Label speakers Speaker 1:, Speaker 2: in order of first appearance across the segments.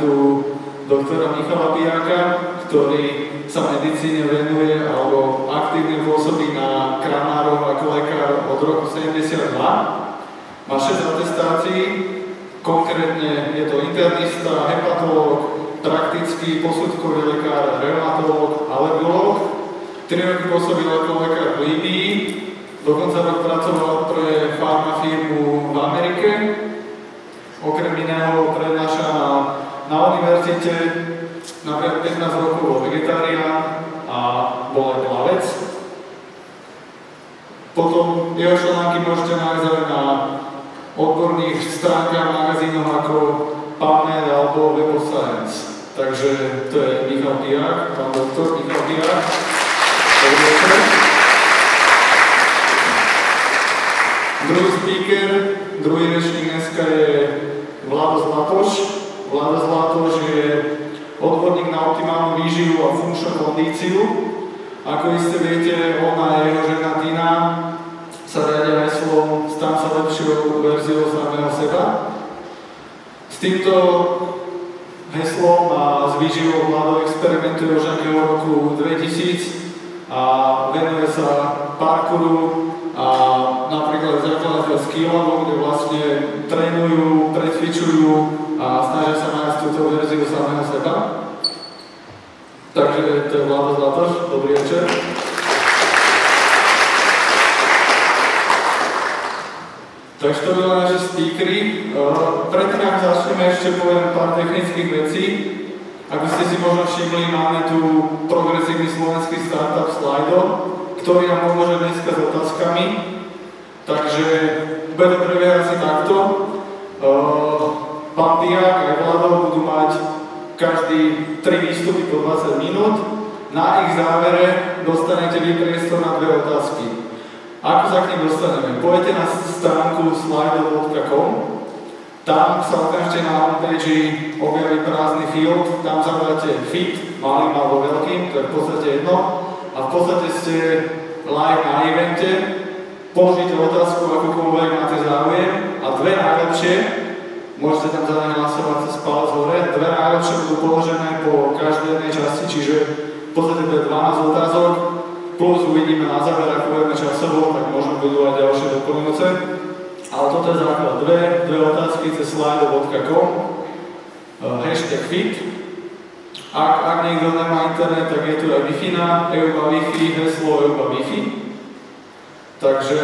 Speaker 1: tu doktora Michala Pijáka, ktorý sa medicíne venuje alebo aktívne pôsobí na Kramároch ako lekár od roku 72. Má 6 atestácií, konkrétne je to internista, hepatológ, praktický posudkový lekár, reumatológ, alergológ. 3 roky pôsobil ako lekár v Líbii, dokonca rok pracoval pre farmafirmu v Amerike. Okrem iného prednáša na na univerzite napríklad 15 rokov bol vegetarián a bol aj plavec. Potom jeho články môžete nájsť aj na odborných stránkach magazínov ako PubMed alebo Web of Science. Takže to je Michal Piak, pán doktor Michal Piak. Druhý speaker, druhý rečník dneska je Vlado Zlatoš, Vlada Zlatoš je odborník na optimálnu výživu a funkčnú kondíciu. Ako iste viete, ona a jeho žena Tina sa riadia heslom Stan sa lepšou verziou samého seba. S týmto heslom a s výživou Vlado experimentuje už nejakého roku 2000 a venuje sa parkouru a napríklad zakladateľ Skillabo, kde vlastne trénujú, precvičujú a snažia sa nájsť túto verziu samého seba. Takže to je Vlado Zlatoš, dobrý večer. Takže to boli naši speakery. Predtým, ak začneme, ešte poviem pár technických vecí. Ako ste si možno všimli, máme tu progresívny slovenský startup Slido, ktorý nám pomôže dneska s otázkami. Takže bude to prebiehať asi takto. Pán Diak aj Vlado budú mať každý 3 výstupy po 20 minút. Na ich závere dostanete vy priestor na dve otázky. Ako sa k nim dostaneme? Pojete na stránku slido.com, tam sa okamžite na homepage objaví prázdny field, tam zadáte fit, malým alebo veľkým, to je v podstate jedno, a v podstate ste live na evente, položíte otázku, akokoľvek máte záujem a dve najlepšie Môžete tam zadať hlasovať cez palec hore. Dve najlepšie budú položené po každej jednej časti, čiže v podstate to je 12 otázok, plus uvidíme na záver, ako budeme časovo, tak možno budú aj ďalšie doplňujúce. Ale toto je základ. Dve, dve otázky cez slido.com, uh, hashtag fit. Ak, ak niekto nemá internet, tak je tu aj Wi-Fi na EUBA Wi-Fi, heslo EUBA Wi-Fi. Takže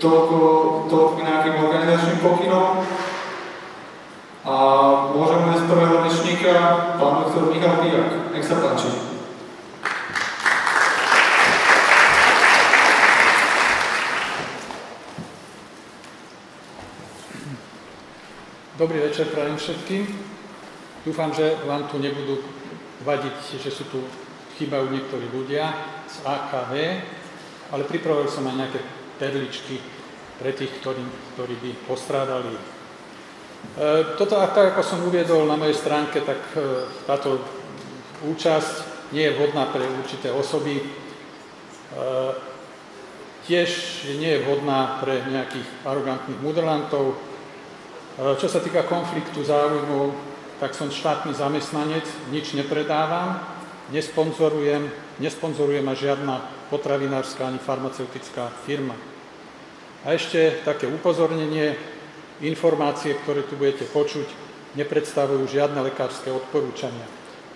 Speaker 1: toľko, toľko nejakým organizačným pokynom. A môžeme z prvého rečníka, pán doktor Michal Pijak. Nech sa páči.
Speaker 2: Dobrý večer prajem všetkým. Dúfam, že vám tu nebudú vadiť, že sú tu chýbajú niektorí ľudia z AKV, ale pripravil som aj nejaké perličky pre tých, ktorí, ktorí by postrádali toto, tak ako som uviedol na mojej stránke, tak e, táto účasť nie je vhodná pre určité osoby. E, tiež nie je vhodná pre nejakých arogantných mudrlantov. Čo sa týka konfliktu záujmov, tak som štátny zamestnanec, nič nepredávam, nesponzorujem, nesponzorujem ma žiadna potravinárska ani farmaceutická firma. A ešte také upozornenie, informácie, ktoré tu budete počuť, nepredstavujú žiadne lekárske odporúčania.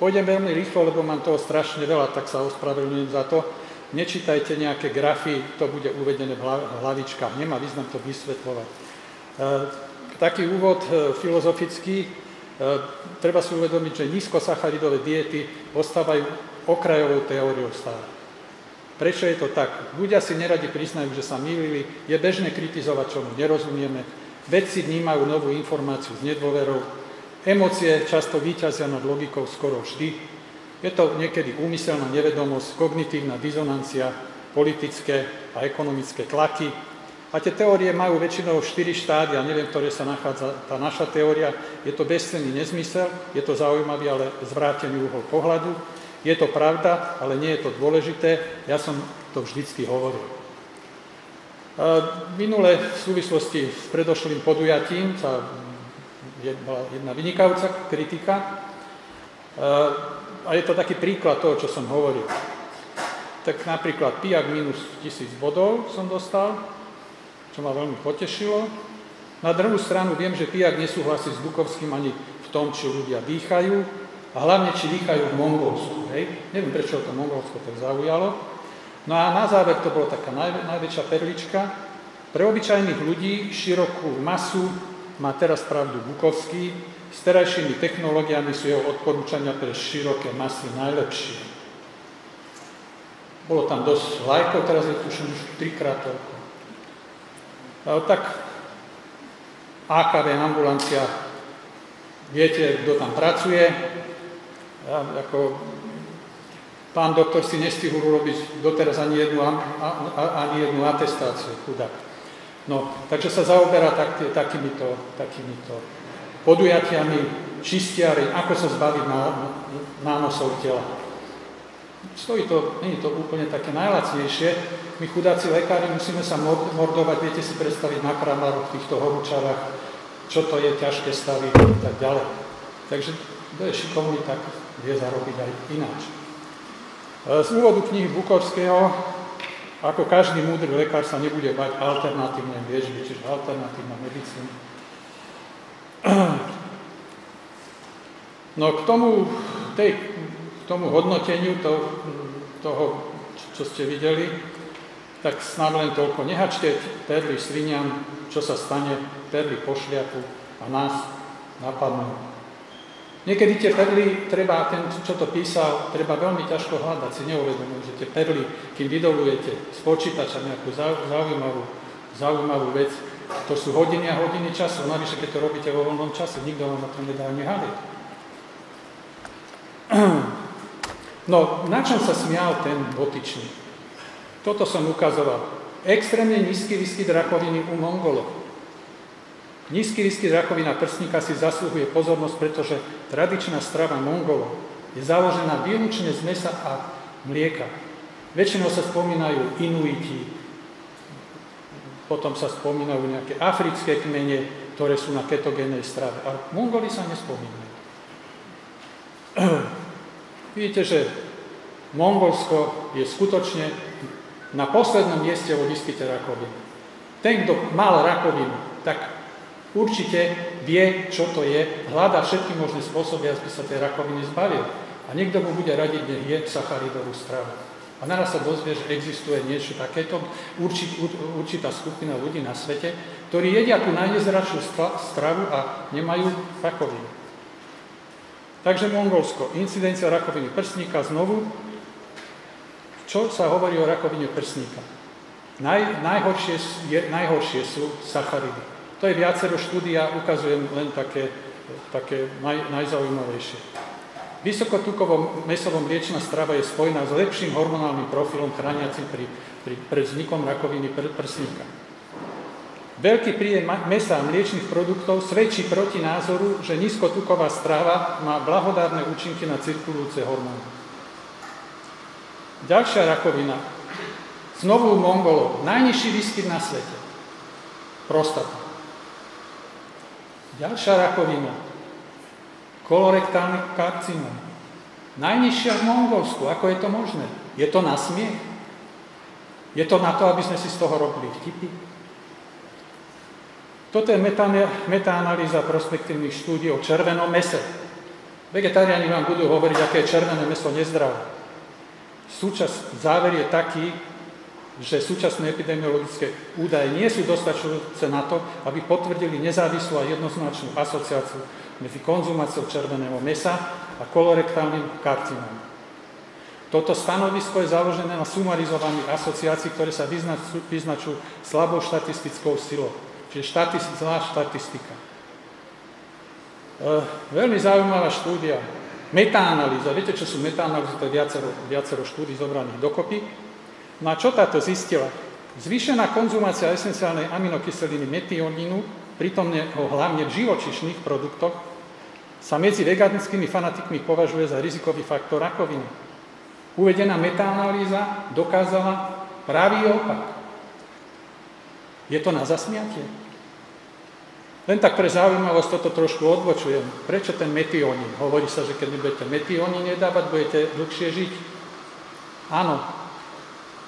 Speaker 2: Pôjdem veľmi rýchlo, lebo mám toho strašne veľa, tak sa ospravedlňujem za to. Nečítajte nejaké grafy, to bude uvedené v hlavičkách, nemá význam to vysvetľovať. E, taký úvod e, filozofický, e, treba si uvedomiť, že nízkosacharidové diety ostávajú okrajovou teóriou stále. Prečo je to tak? Ľudia si neradi priznajú, že sa mýlili, je bežné kritizovať, čomu nerozumieme, Vedci vnímajú novú informáciu s nedôverou, emócie často výťazia nad logikou skoro vždy. Je to niekedy úmyselná nevedomosť, kognitívna dizonancia, politické a ekonomické tlaky. A tie teórie majú väčšinou 4 štádia, neviem, ktoré sa nachádza tá naša teória. Je to bezcenný nezmysel, je to zaujímavý, ale zvrátený uhol pohľadu. Je to pravda, ale nie je to dôležité. Ja som to vždycky hovoril. Minule v súvislosti s predošlým podujatím sa bola jedna vynikajúca kritika. A je to taký príklad toho, čo som hovoril. Tak napríklad pijak minus 1000 bodov som dostal, čo ma veľmi potešilo. Na druhú stranu viem, že pijak nesúhlasí s Bukovským ani v tom, či ľudia dýchajú, a hlavne, či dýchajú v Mongolsku. Hej? Neviem, prečo to Mongolsko tak zaujalo. No a na záver to bola taká naj, najväčšia perlička. Pre obyčajných ľudí širokú masu má teraz pravdu Bukovský, s terajšími technológiami sú jeho odporúčania pre široké masy najlepšie. Bolo tam dosť lajkov, teraz je tuším už trikrát toľko. Tak AKV ambulancia, viete, kto tam pracuje. Ja, ako pán doktor si nestihol urobiť doteraz ani jednu, ani jednu atestáciu, chudák. No, takže sa zaoberá tak, takýmito, takýmito podujatiami, čistiari, ako sa zbaviť nánosov tela. Stojí to, nie je to úplne také najlacnejšie. My chudáci lekári musíme sa mordovať, viete si predstaviť na kramáru v týchto horúčarách, čo to je, ťažké stavy a tak ďalej. Takže kto je šikovný, tak vie zarobiť aj ináč. Z úvodu knihy Bukovského ako každý múdry lekár sa nebude bať alternatívnej liečby, čiže alternatívna medicína. No k tomu, tej, k tomu hodnoteniu to, toho, čo ste videli, tak snad len toľko. Nehačte perly sviniam, čo sa stane, perly pošliapu a nás napadnú. Niekedy tie perly, treba, ten, čo to písal, treba veľmi ťažko hľadať, si neuvedomujú, že tie perly, kým vydolujete z počítača nejakú zaujímavú, zaujímavú vec, to sú hodiny a hodiny času, navyše keď to robíte vo voľnom čase, nikto vám na to nedá ani hádať. No, na čom sa smial ten dotyčný? Toto som ukazoval. Extrémne nízky výskyt rakoviny u Mongolov. Nízky výskyt rakovina prsníka si zasluhuje pozornosť, pretože tradičná strava Mongolov je založená výlučne z mesa a mlieka. Väčšinou sa spomínajú Inuiti, potom sa spomínajú nejaké africké kmene, ktoré sú na ketogénnej strave. A Mongoli sa nespomínajú. Vidíte, že Mongolsko je skutočne na poslednom mieste o výskyte rakoviny. Ten, kto mal rakovinu, tak určite vie, čo to je, hľadá všetky možné spôsoby, aby sa tej rakoviny zbavil. A niekto mu bude radiť, nech je sacharidovú stravu. A naraz sa dozvie, že existuje niečo takéto, určit, určitá skupina ľudí na svete, ktorí jedia tú najnezračšiu stravu a nemajú rakovinu. Takže Mongolsko, incidencia rakoviny prsníka znovu. Čo sa hovorí o rakovine prsníka? Naj, najhoršie, je, najhoršie sú sacharidy. To je viacero štúdia, ukazujem len také, také naj, najzaujímavejšie. Vysokotukovo mesovo mliečná strava je spojená s lepším hormonálnym profilom chrániacim pri, pri, pred vznikom rakoviny pr, prsníka. Veľký príjem mesa a mliečných produktov svedčí proti názoru, že nízkotuková strava má blahodárne účinky na cirkulujúce hormóny. Ďalšia rakovina. Znovu u Mongolov. Najnižší výskyt na svete. Prostata. Ďalšia rakovina. Kolorektálny karcinom. Najnižšia v Mongolsku. Ako je to možné? Je to na smiech? Je to na to, aby sme si z toho robili vtipy? Toto je metaanalýza prospektívnych štúdí o červenom mese. Vegetariáni vám budú hovoriť, aké je červené meso nezdravé. Súčas, záver je taký, že súčasné epidemiologické údaje nie sú dostačujúce na to, aby potvrdili nezávislú a jednoznačnú asociáciu medzi konzumáciou červeného mesa a kolorektálnym karcinom. Toto stanovisko je založené na sumarizovaní asociácií, ktoré sa vyznačujú slabou štatistickou silou, čiže štatistic, zlá štatistika. E, veľmi zaujímavá štúdia, metaanalýza. Viete, čo sú metaanalýzy? To je viacero, viacero štúdí zobraných dokopy. No a čo táto zistila? Zvýšená konzumácia esenciálnej aminokyseliny metionínu, prítomného hlavne v živočišných produktoch, sa medzi veganickými fanatikmi považuje za rizikový faktor rakoviny. Uvedená metaanalýza dokázala pravý opak. Je to na zasmiatie? Len tak pre zaujímavosť toto trošku odbočujem. Prečo ten metionín? Hovorí sa, že keď budete metionín nedávať, budete dlhšie žiť. Áno,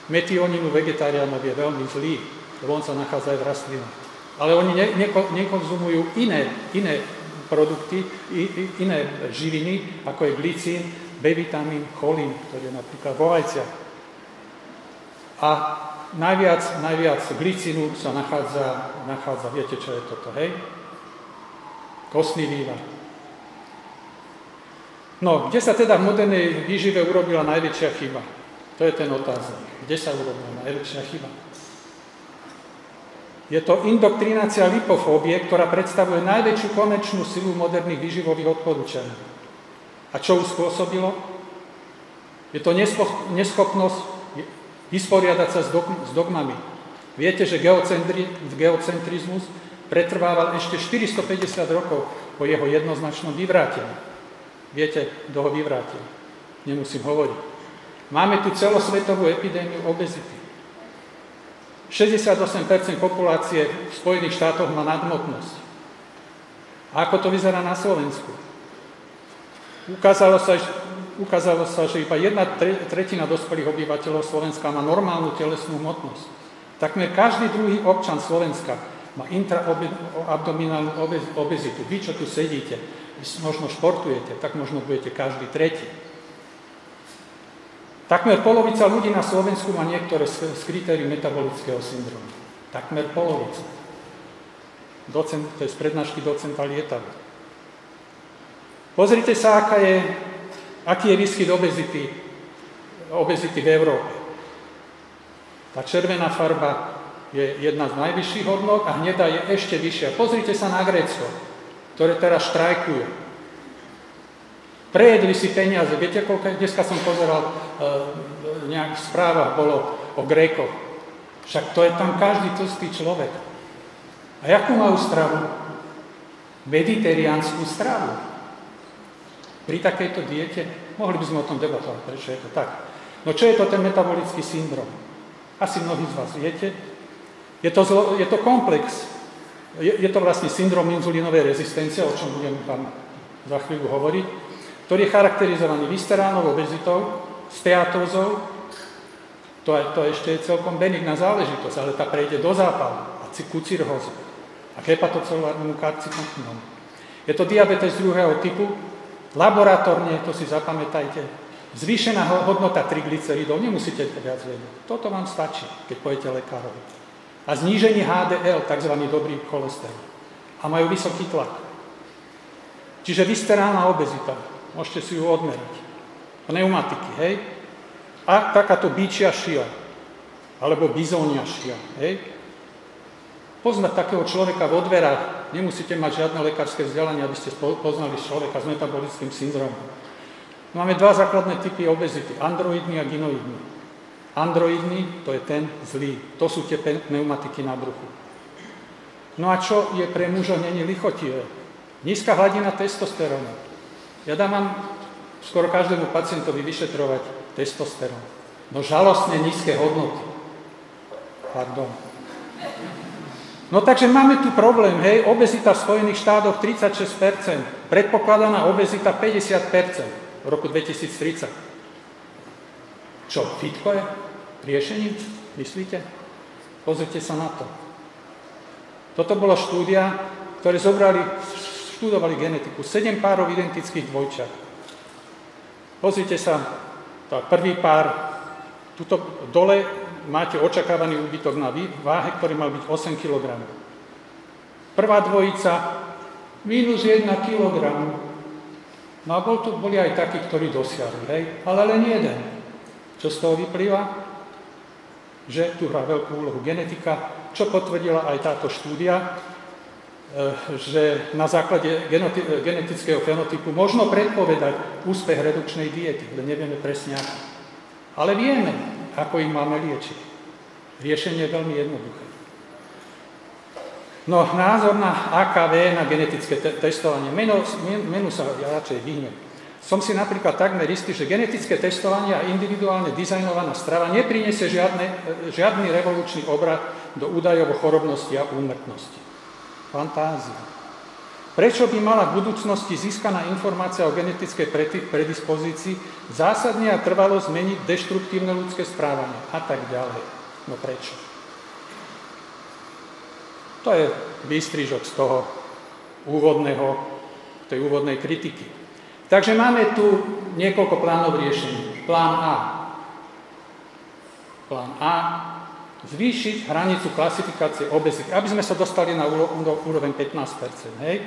Speaker 2: metionínu vegetariánov je veľmi zlý, lebo on sa nachádza aj v rastlinách. Ale oni ne, ne, nekonzumujú iné, iné produkty, iné živiny, ako je glicín, B-vitamín, cholín, ktorý je napríklad vo vajciach. A najviac, najviac glicínu sa nachádza, nachádza, viete, čo je toto, hej? Kostný vývar. No, kde sa teda v modernej výžive urobila najväčšia chyba? To je ten otáznik. Kde sa urobila najväčšia chyba? Je to indoktrinácia lipofóbie, ktorá predstavuje najväčšiu konečnú silu moderných výživových odporúčaní. A čo už spôsobilo? Je to neschopnosť vysporiadať sa s, dogmami. Viete, že geocentri, geocentrizmus pretrvával ešte 450 rokov po jeho jednoznačnom vyvrátení. Viete, kto ho vyvrátil? Nemusím hovoriť. Máme tu celosvetovú epidémiu obezity. 68% populácie v Spojených štátoch má nadmotnosť. A ako to vyzerá na Slovensku? Ukázalo sa, ukázalo sa, že iba jedna tretina dospelých obyvateľov Slovenska má normálnu telesnú hmotnosť. Takmer každý druhý občan Slovenska má intraabdominálnu obezitu. Vy, čo tu sedíte, možno športujete, tak možno budete každý tretí. Takmer polovica ľudí na Slovensku má niektoré z, kritérií metabolického syndromu. Takmer polovica. Docent, to je z prednášky docenta Lietavu. Pozrite sa, aká je Aký je výskyt obezity, obezity v Európe? Tá červená farba je jedna z najvyšších hodnot a hnedá je ešte vyššia. Pozrite sa na Grécko, ktoré teraz štrajkuje. Prejedli si peniaze. Viete, koľko, dneska som pozeral, nejak v správach bolo o Grékoch. Však to je tam každý tlstý človek. A jakú majú stravu? Mediteriánsku stravu. Pri takejto diete mohli by sme o tom debatovať, prečo je to tak. No čo je to ten metabolický syndrom? Asi mnohí z vás viete. Je to, zlo, je to komplex. Je, je to vlastne syndrom inzulínovej rezistencie, o čom budem vám za chvíľu hovoriť, ktorý je charakterizovaný vysteránou obezitou, steatózou, to, je, to ešte je celkom benigná záležitosť, ale tá prejde do zápalu a ku cirhózu a k hepatocelulárnemu karcinómu. Je to diabetes druhého typu, Laboratórne, to si zapamätajte, zvýšená hodnota triglyceridov, nemusíte to viac vedieť. Toto vám stačí, keď pojete lekárovi. A zníženie HDL, tzv. dobrý cholesterol. A majú vysoký tlak. Čiže vysterálna obezita, môžete si ju odmerať. Pneumatiky, hej? A takáto bíčia šia, alebo bizónia šia, hej? Poznať takého človeka vo dverách Nemusíte mať žiadne lekárske vzdelanie, aby ste poznali človeka s metabolickým syndromom. Máme dva základné typy obezity, androidný a ginoidný. Androidný, to je ten zlý, to sú tie pneumatiky na bruchu. No a čo je pre mužov není lichotivé? Nízka hladina testosterónu. Ja dávam skoro každému pacientovi vyšetrovať testosterón. No žalostne nízke hodnoty. Pardon. No takže máme tu problém, hej, obezita v Spojených štátoch 36%, predpokladaná obezita 50% v roku 2030. Čo, fitko je riešením, myslíte? Pozrite sa na to. Toto bola štúdia, ktoré zobrali, študovali genetiku, 7 párov identických dvojčat. Pozrite sa, tá prvý pár, tuto dole máte očakávaný úbytok na váhe, ktorý mal byť 8 kg. Prvá dvojica minus 1 kg. No a bol tu, boli aj takí, ktorí dosiahli, hej? ale len jeden. Čo z toho vyplýva? Že tu hrá veľkú úlohu genetika, čo potvrdila aj táto štúdia, že na základe genetického fenotypu možno predpovedať úspech redukčnej diety, ale nevieme presne ako. Ale vieme, ako ich máme liečiť? Riešenie je veľmi jednoduché. No, názor na AKV, na genetické te- testovanie, meno, menu sa ja radšej vyhnem. Som si napríklad takmer istý, že genetické testovanie a individuálne dizajnovaná strava nepriniesie žiadne, žiadny revolučný obrad do údajov o chorobnosti a úmrtnosti. Fantáziu. Prečo by mala v budúcnosti získaná informácia o genetickej predispozícii zásadne a trvalo zmeniť deštruktívne ľudské správanie a tak ďalej? No prečo? To je výstrižok z toho úvodného, tej úvodnej kritiky. Takže máme tu niekoľko plánov riešení. Plán A. Plán A. Zvýšiť hranicu klasifikácie obezity, aby sme sa dostali na úroveň 15 hej?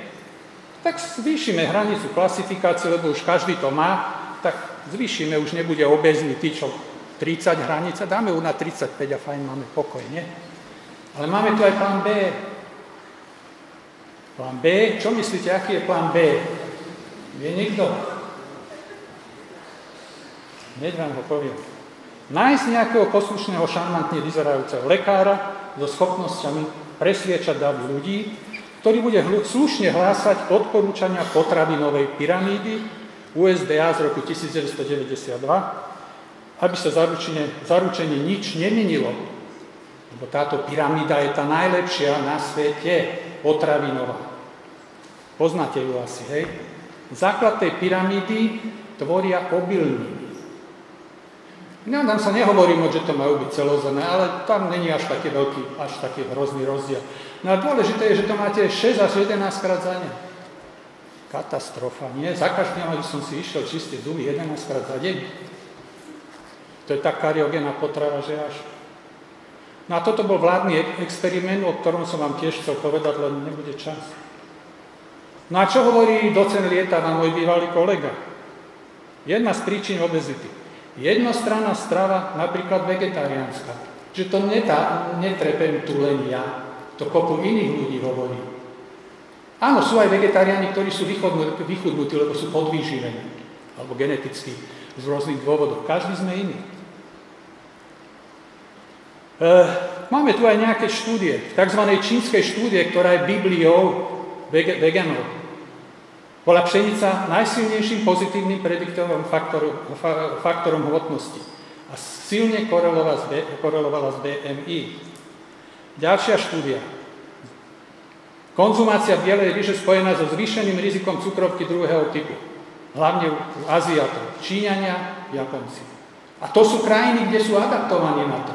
Speaker 2: tak zvýšime hranicu klasifikácie, lebo už každý to má, tak zvýšime, už nebude obezný tí, čo 30 hranica, dáme ju na 35 a fajn, máme pokoj, nie? Ale máme tu aj plán B. Plán B, čo myslíte, aký je plán B? Vie niekto? Hneď vám ho poviem. Nájsť nejakého poslušného, šarmantne vyzerajúceho lekára so schopnosťami presviečať davy ľudí, ktorý bude slušne hlásať odporúčania potravinovej pyramídy USDA z roku 1992, aby sa zaručenie, zaručenie nič nemenilo. Lebo táto pyramída je tá najlepšia na svete, potravinová. Poznáte ju asi, hej? Základ tej pyramídy tvoria obilní. No, tam sa nehovorí že to majú byť celozené, ale tam není až taký veľký, až taký hrozný rozdiel. No a dôležité je, že to máte 6 až 11 krát za deň. Katastrofa, nie? Za každým aby som si išiel čistiť zuby 11 krát za deň. To je tak kariogénna potrava, že až... No a toto bol vládny experiment, o ktorom som vám tiež chcel povedať, len nebude čas. No a čo hovorí docen na môj bývalý kolega? Jedna z príčin obezity. Jednostranná strava, napríklad vegetariánska. Že to netá, netrepem tu len ja, to kopu iných ľudí hovorí. Áno, sú aj vegetariáni, ktorí sú vychudnutí, lebo sú podvýživení, alebo geneticky z rôznych dôvodov. Každý sme iný. E, máme tu aj nejaké štúdie, tzv. čínskej štúdie, ktorá je Bibliou veganov. Bola pšenica najsilnejším pozitívnym prediktorom faktorom, faktorom hmotnosti a silne korelovala s BMI. Ďalšia štúdia. Konzumácia bielej ryže spojená so zvýšeným rizikom cukrovky druhého typu. Hlavne u Aziatov, Číňania, Japonci. A to sú krajiny, kde sú adaptovaní na to.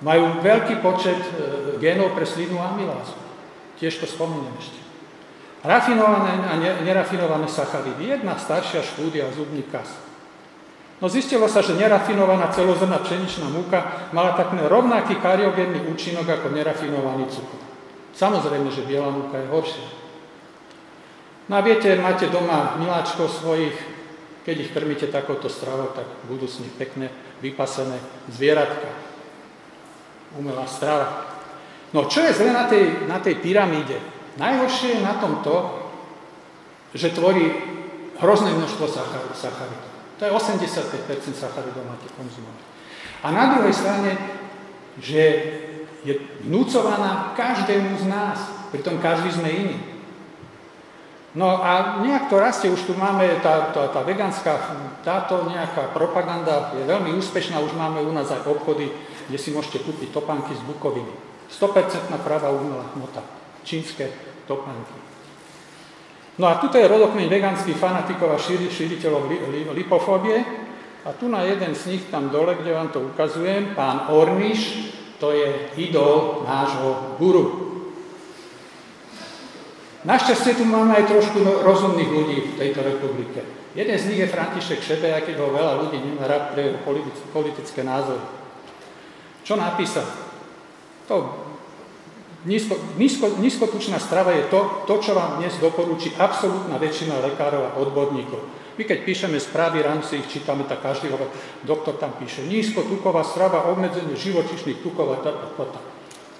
Speaker 2: Majú veľký počet e, génov pre slidnú amylázu. Tiež to spomeniem ešte. Rafinované a nerafinované sacharidy. Jedna staršia štúdia zubný kas. No zistilo sa, že nerafinovaná celozrná pšeničná múka mala takmer rovnaký kariogénny účinok ako nerafinovaný cukor. Samozrejme, že biela múka je horšia. No a viete, máte doma miláčkov svojich, keď ich krmíte takouto stravou, tak budú s nich pekne vypasené zvieratka. Umelá strava. No čo je zle na tej, na tej pyramíde? Najhoršie je na tom to, že tvorí hrozné množstvo sacharidov. To je 85% sacharidov máte konzumovať. A na druhej strane, že je vnúcovaná každému z nás, pritom každý sme iný. No a nejak to rastie, už tu máme tá, tá, tá vegánska, táto nejaká propaganda je veľmi úspešná, už máme u nás aj obchody, kde si môžete kúpiť topánky z bukoviny. 100% práva umelá hmota, čínske topánky. No a tuto je rodokmeň vegánskych fanatikov a šíriteľov li, li, lipofóbie. A tu na jeden z nich tam dole, kde vám to ukazujem, pán Orniš, to je idol nášho guru. Našťastie tu máme aj trošku no, rozumných ľudí v tejto republike. Jeden z nich je František Šebe, aj keď ho veľa ľudí nemá rád pre politické názory. Čo napísal? To Nízko, nízko, nízkotučná strava je to, to, čo vám dnes doporúči absolútna väčšina lekárov a odborníkov. My keď píšeme správy, ráno si ich čítame, tak každý hovorí, doktor tam píše, nízkotuková strava, obmedzenie živočišných tukov a tá, tá, tá.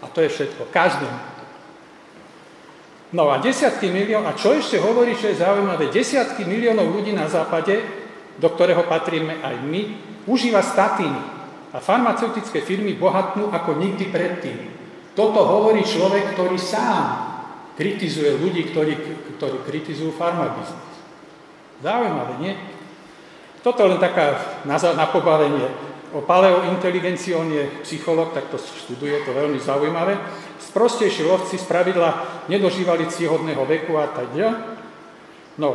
Speaker 2: A to je všetko. Každým. No a desiatky miliónov, a čo ešte hovorí, čo je zaujímavé, desiatky miliónov ľudí na západe, do ktorého patríme aj my, užíva statíny. A farmaceutické firmy bohatnú ako nikdy predtým. Toto hovorí človek, ktorý sám kritizuje ľudí, ktorí, ktorí kritizujú farmabiznis. Zaujímavé, nie? Toto len taká na, na pobavenie. o paleointeligencii, on je psycholog, tak to študuje, to veľmi zaujímavé. Sprostejší lovci z pravidla nedožívali cíhodného veku a tak. No,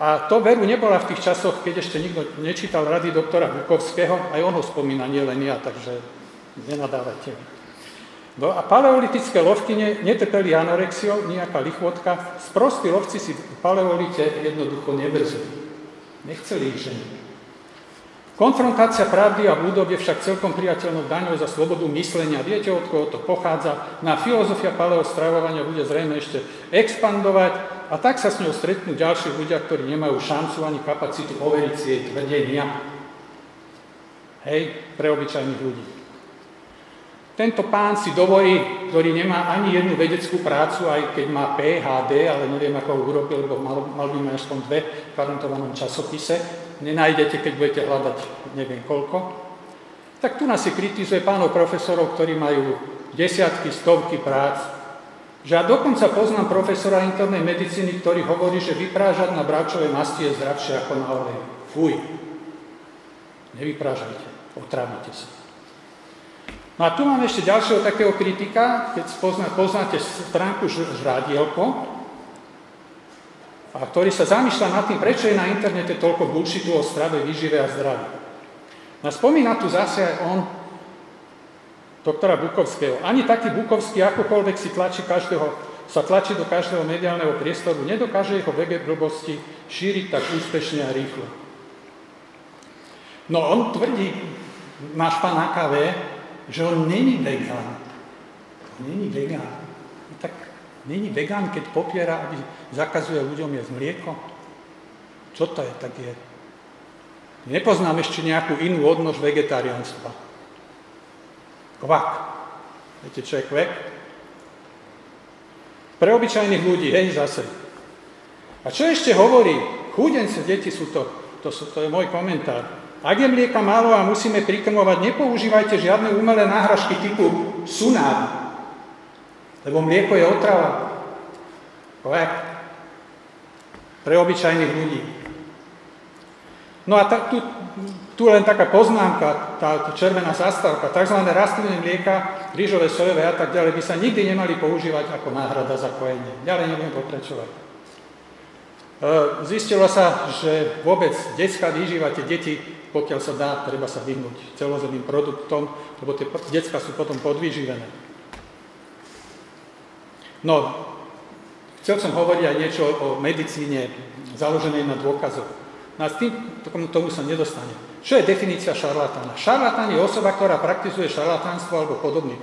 Speaker 2: a to veru nebola v tých časoch, keď ešte nikto nečítal rady doktora Bukovského, aj on ho spomína, nie len ja, takže nenadávajte mi. No a paleolitické lovkyne netrpeli anorexiou, nejaká lichvotka. Sprostí lovci si v paleolite jednoducho nevrzli. Nechceli ich ženiť. Konfrontácia pravdy a blúdov je však celkom priateľnou daňou za slobodu myslenia. Viete, od koho to pochádza? Na filozofia paleostravovania bude zrejme ešte expandovať a tak sa s ňou stretnú ďalší ľudia, ktorí nemajú šancu ani kapacitu overiť si jej tvrdenia. Hej, pre obyčajných ľudí. Tento pán si dovolí, ktorý nemá ani jednu vedeckú prácu, aj keď má PHD, ale neviem, ako ho urobil, lebo mal, mal by mať aspoň dve v garantovanom časopise, nenájdete, keď budete hľadať neviem koľko, tak tu nás si kritizuje pánov profesorov, ktorí majú desiatky, stovky prác, že ja dokonca poznám profesora internej medicíny, ktorý hovorí, že vyprážať na bráčovej masti je zdravšie ako na olej. Fuj. Nevyprážajte, otrávite sa. No a tu mám ešte ďalšieho takého kritika, keď pozná, poznáte stránku Žrádielko, a ktorý sa zamýšľa nad tým, prečo je na internete toľko bullshitu o strave, výžive a zdraví. No spomína tu zase aj on, doktora Bukovského. Ani taký Bukovský, akokoľvek si tlačí každého, sa tlačí do každého mediálneho priestoru, nedokáže jeho vege blbosti šíriť tak úspešne a rýchlo. No on tvrdí, náš pán AKV, že on není vegán. Není vegán. Tak není vegán, keď popiera, aby zakazuje ľuďom jesť mlieko? Čo to je? Tak je. Nepoznám ešte nejakú inú odnož vegetariánstva. Kvak. Viete, čo je kvek? Pre obyčajných ľudí, hej, zase. A čo ešte hovorí? Chúdence deti sú to, to, sú, to je môj komentár. Ak je mlieka málo a musíme prikrmovať, nepoužívajte žiadne umelé náhražky typu sunár, lebo mlieko je otrava. Kvek. Pre obyčajných ľudí. No a ta, tu, tu len taká poznámka, tá červená zastávka, tzv. rastlinné mlieka, rýžové, sojové a tak ďalej by sa nikdy nemali používať ako náhrada za kojenie. Ďalej nebudem pokračovať. E, zistilo sa, že vôbec detská výživa, tie deti pokiaľ sa dá, treba sa vyhnúť celozemným produktom, lebo tie detská sú potom podvyživené. No, chcel som hovoriť aj niečo o medicíne založenej na dôkazoch. No a s tým tomu, sa nedostane. Čo je definícia šarlatána? Šarlatán je osoba, ktorá praktizuje šarlatánstvo alebo podobný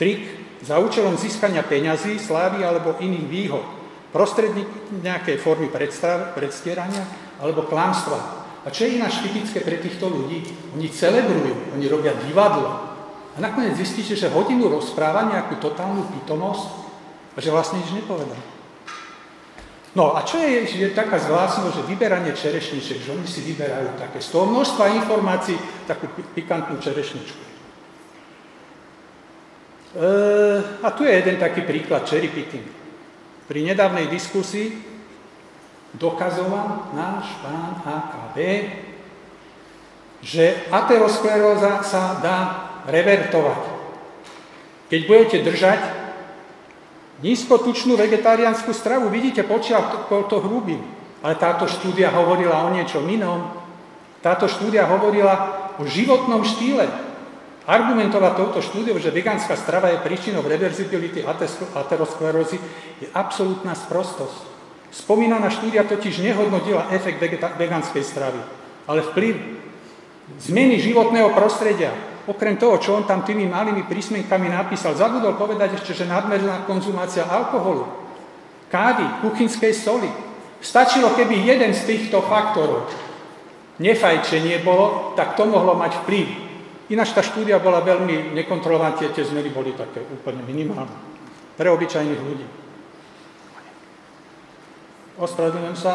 Speaker 2: trik za účelom získania peňazí, slávy alebo iných výhod prostredník nejakej formy predstierania alebo klamstva. A čo je ináč typické pre týchto ľudí? Oni celebrujú, oni robia divadlo. A nakoniec zistíte, že hodinu rozpráva nejakú totálnu pitomosť a že vlastne nič nepovedal. No a čo je, je taká zvláštnosť, že vyberanie čerešniček, že oni si vyberajú také z toho množstva informácií takú pikantnú čerešničku. E, a tu je jeden taký príklad, cherry picking. Pri nedávnej diskusii dokazoval náš pán AKB, že ateroskleróza sa dá revertovať. Keď budete držať nízkotučnú vegetariánsku stravu, vidíte počiaľ to hrubým. Ale táto štúdia hovorila o niečom inom. Táto štúdia hovorila o životnom štýle. Argumentovať touto štúdiou, že vegánska strava je príčinou reverzibility aterosklerózy, je absolútna sprostosť. Spomínaná štúdia totiž nehodnotila efekt vegánskej stravy, ale vplyv zmeny životného prostredia. Okrem toho, čo on tam tými malými prísmenkami napísal, zabudol povedať ešte, že nadmerná konzumácia alkoholu, kávy, kuchynskej soli. Stačilo, keby jeden z týchto faktorov nefajčenie bolo, tak to mohlo mať vplyv. Ináč tá štúdia bola veľmi nekontrolovaná, tie, tie zmeny boli také úplne minimálne pre obyčajných ľudí. Ospravedlňujem sa.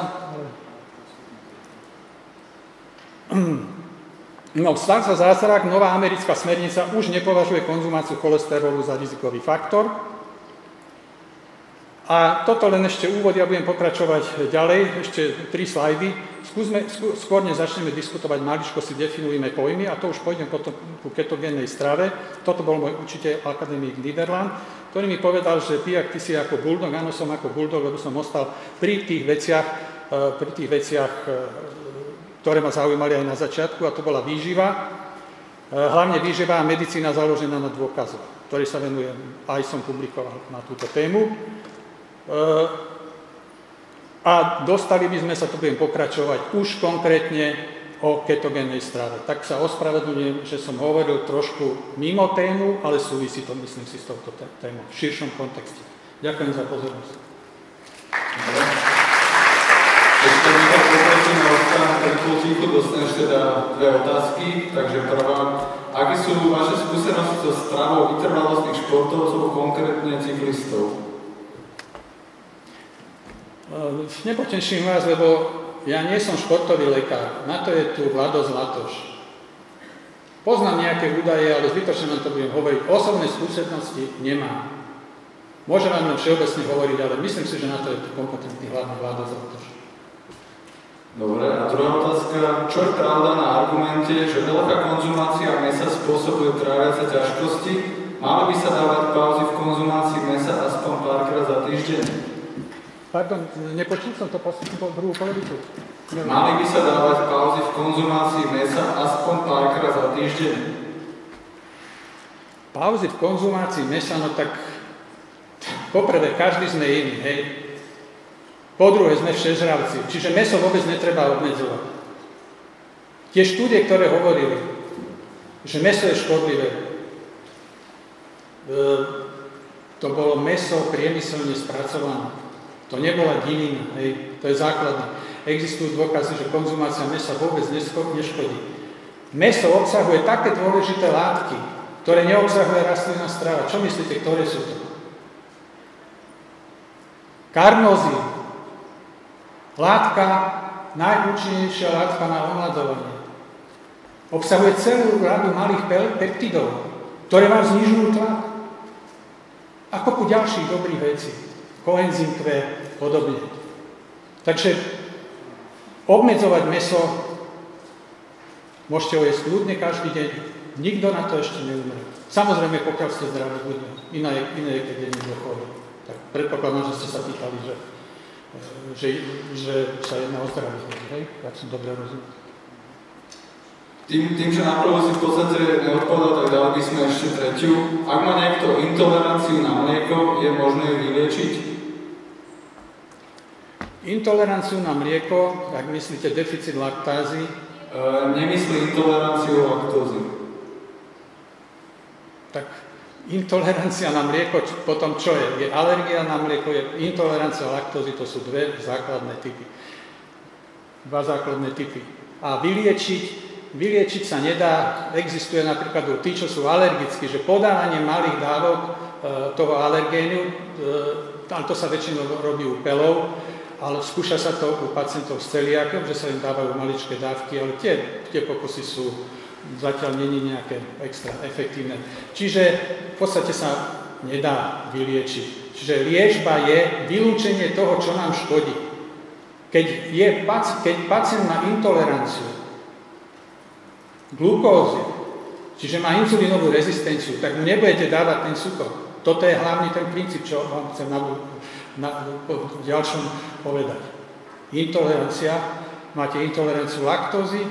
Speaker 2: No, stan sa zázrak, nová americká smernica už nepovažuje konzumáciu cholesterolu za rizikový faktor. A toto len ešte úvod, ja budem pokračovať ďalej, ešte tri slajdy. Skúsme, skôr než začneme diskutovať maličko, si definujeme pojmy a to už pôjdem potom ku ketogénnej strave. Toto bol môj učiteľ akademik Niederland, ktorý mi povedal, že ty, ak ty si ako bulldog, áno som ako bulldog, lebo som ostal pri tých veciach, e, pri tých veciach, e, ktoré ma zaujímali aj na začiatku, a to bola výživa, e, hlavne výživa a medicína založená na dôkazoch, ktorý sa venujem, aj som publikoval na túto tému. A dostali by sme sa, to budem pokračovať, už konkrétne o ketogénnej strave. Tak sa ospravedlňujem, že som hovoril trošku mimo tému, ale súvisí to, myslím si, s touto témou v širšom kontexte. Ďakujem za pozornosť.
Speaker 1: Ešte mi tak poprosím o tak dostaneš teda dve otázky, takže prvá, aké sú vaše skúsenosti so stravou vytrvalostných športovcov, konkrétne cyklistov?
Speaker 2: Ehm, nepoteším vás, lebo ja nie som športový lekár. Na to je tu Vlado Zlatoš. Poznám nejaké údaje, ale zbytočne vám to budem hovoriť. Osobné skúsenosti nemám. Môžem vám len všeobecne hovoriť, ale myslím si, že na to je tu kompetentný hlavný Vlado Zlatoš.
Speaker 1: Dobre, a druhá otázka. Čo je pravda na argumente, že veľká konzumácia mesa spôsobuje tráviace ťažkosti? Mali by sa dávať pauzy v konzumácii mesa aspoň párkrát za týždeň?
Speaker 2: Pardon, nepočul som to po, druhú polovicu.
Speaker 1: Mali by sa dávať pauzy v konzumácii mesa aspoň párkrát za týždeň.
Speaker 2: Pauzy v konzumácii mesa, no tak poprvé, každý sme iný, hej. Po druhé, sme všežravci, čiže meso vôbec netreba obmedzovať. Tie štúdie, ktoré hovorili, že meso je škodlivé, e, to bolo meso priemyselne spracované. To nebola divina, hej, to je základné. Existujú dôkazy, že konzumácia mesa vôbec neškodí. Meso obsahuje také dôležité látky, ktoré neobsahuje rastlinná strava. Čo myslíte, ktoré sú to? Karnozín. Látka, najúčinnejšia látka na omladovanie. Obsahuje celú radu malých peptidov, ktoré vám znižujú tlak. A kopu ďalších dobrých vecí Q, podobne. Takže obmedzovať meso môžete ho jesť kľudne každý deň, nikto na to ešte neumre. Samozrejme, pokiaľ ste zdraví ľudia, iné, iné je, keď je niekto chorý. Tak predpokladám, že ste sa pýtali, že, že, že sa jedná o zdravie, hej? Tak som dobre rozumel.
Speaker 1: Tým, tým, že na prvú si v podstate neodpovedal, tak dali by sme ešte tretiu. Ak má niekto intoleranciu na mlieko, je možné ju vyliečiť?
Speaker 2: Intoleranciu na mlieko, ak myslíte deficit laktázy? E,
Speaker 1: nemyslí intoleranciu laktózy.
Speaker 2: Tak intolerancia na mlieko, potom čo je? Je alergia na mlieko, je intolerancia laktózy, to sú dve základné typy. Dva základné typy. A vyliečiť, vyliečiť sa nedá, existuje napríklad u tí, čo sú alergickí, že podávanie malých dávok e, toho alergénu, e, to sa väčšinou robí u pelov, ale skúša sa to u pacientov s celiakom, že sa im dávajú maličké dávky, ale tie, tie pokusy sú zatiaľ není nejaké extra efektívne. Čiže v podstate sa nedá vyliečiť. Čiže liečba je vylúčenie toho, čo nám škodí. Keď, je, keď pacient má intoleranciu glukózy, čiže má insulínovú rezistenciu, tak mu nebudete dávať ten cukor. Toto je hlavný ten princíp, čo vám chcem na, v ďalšom povedať. Intolerancia, máte intoleranciu laktózy,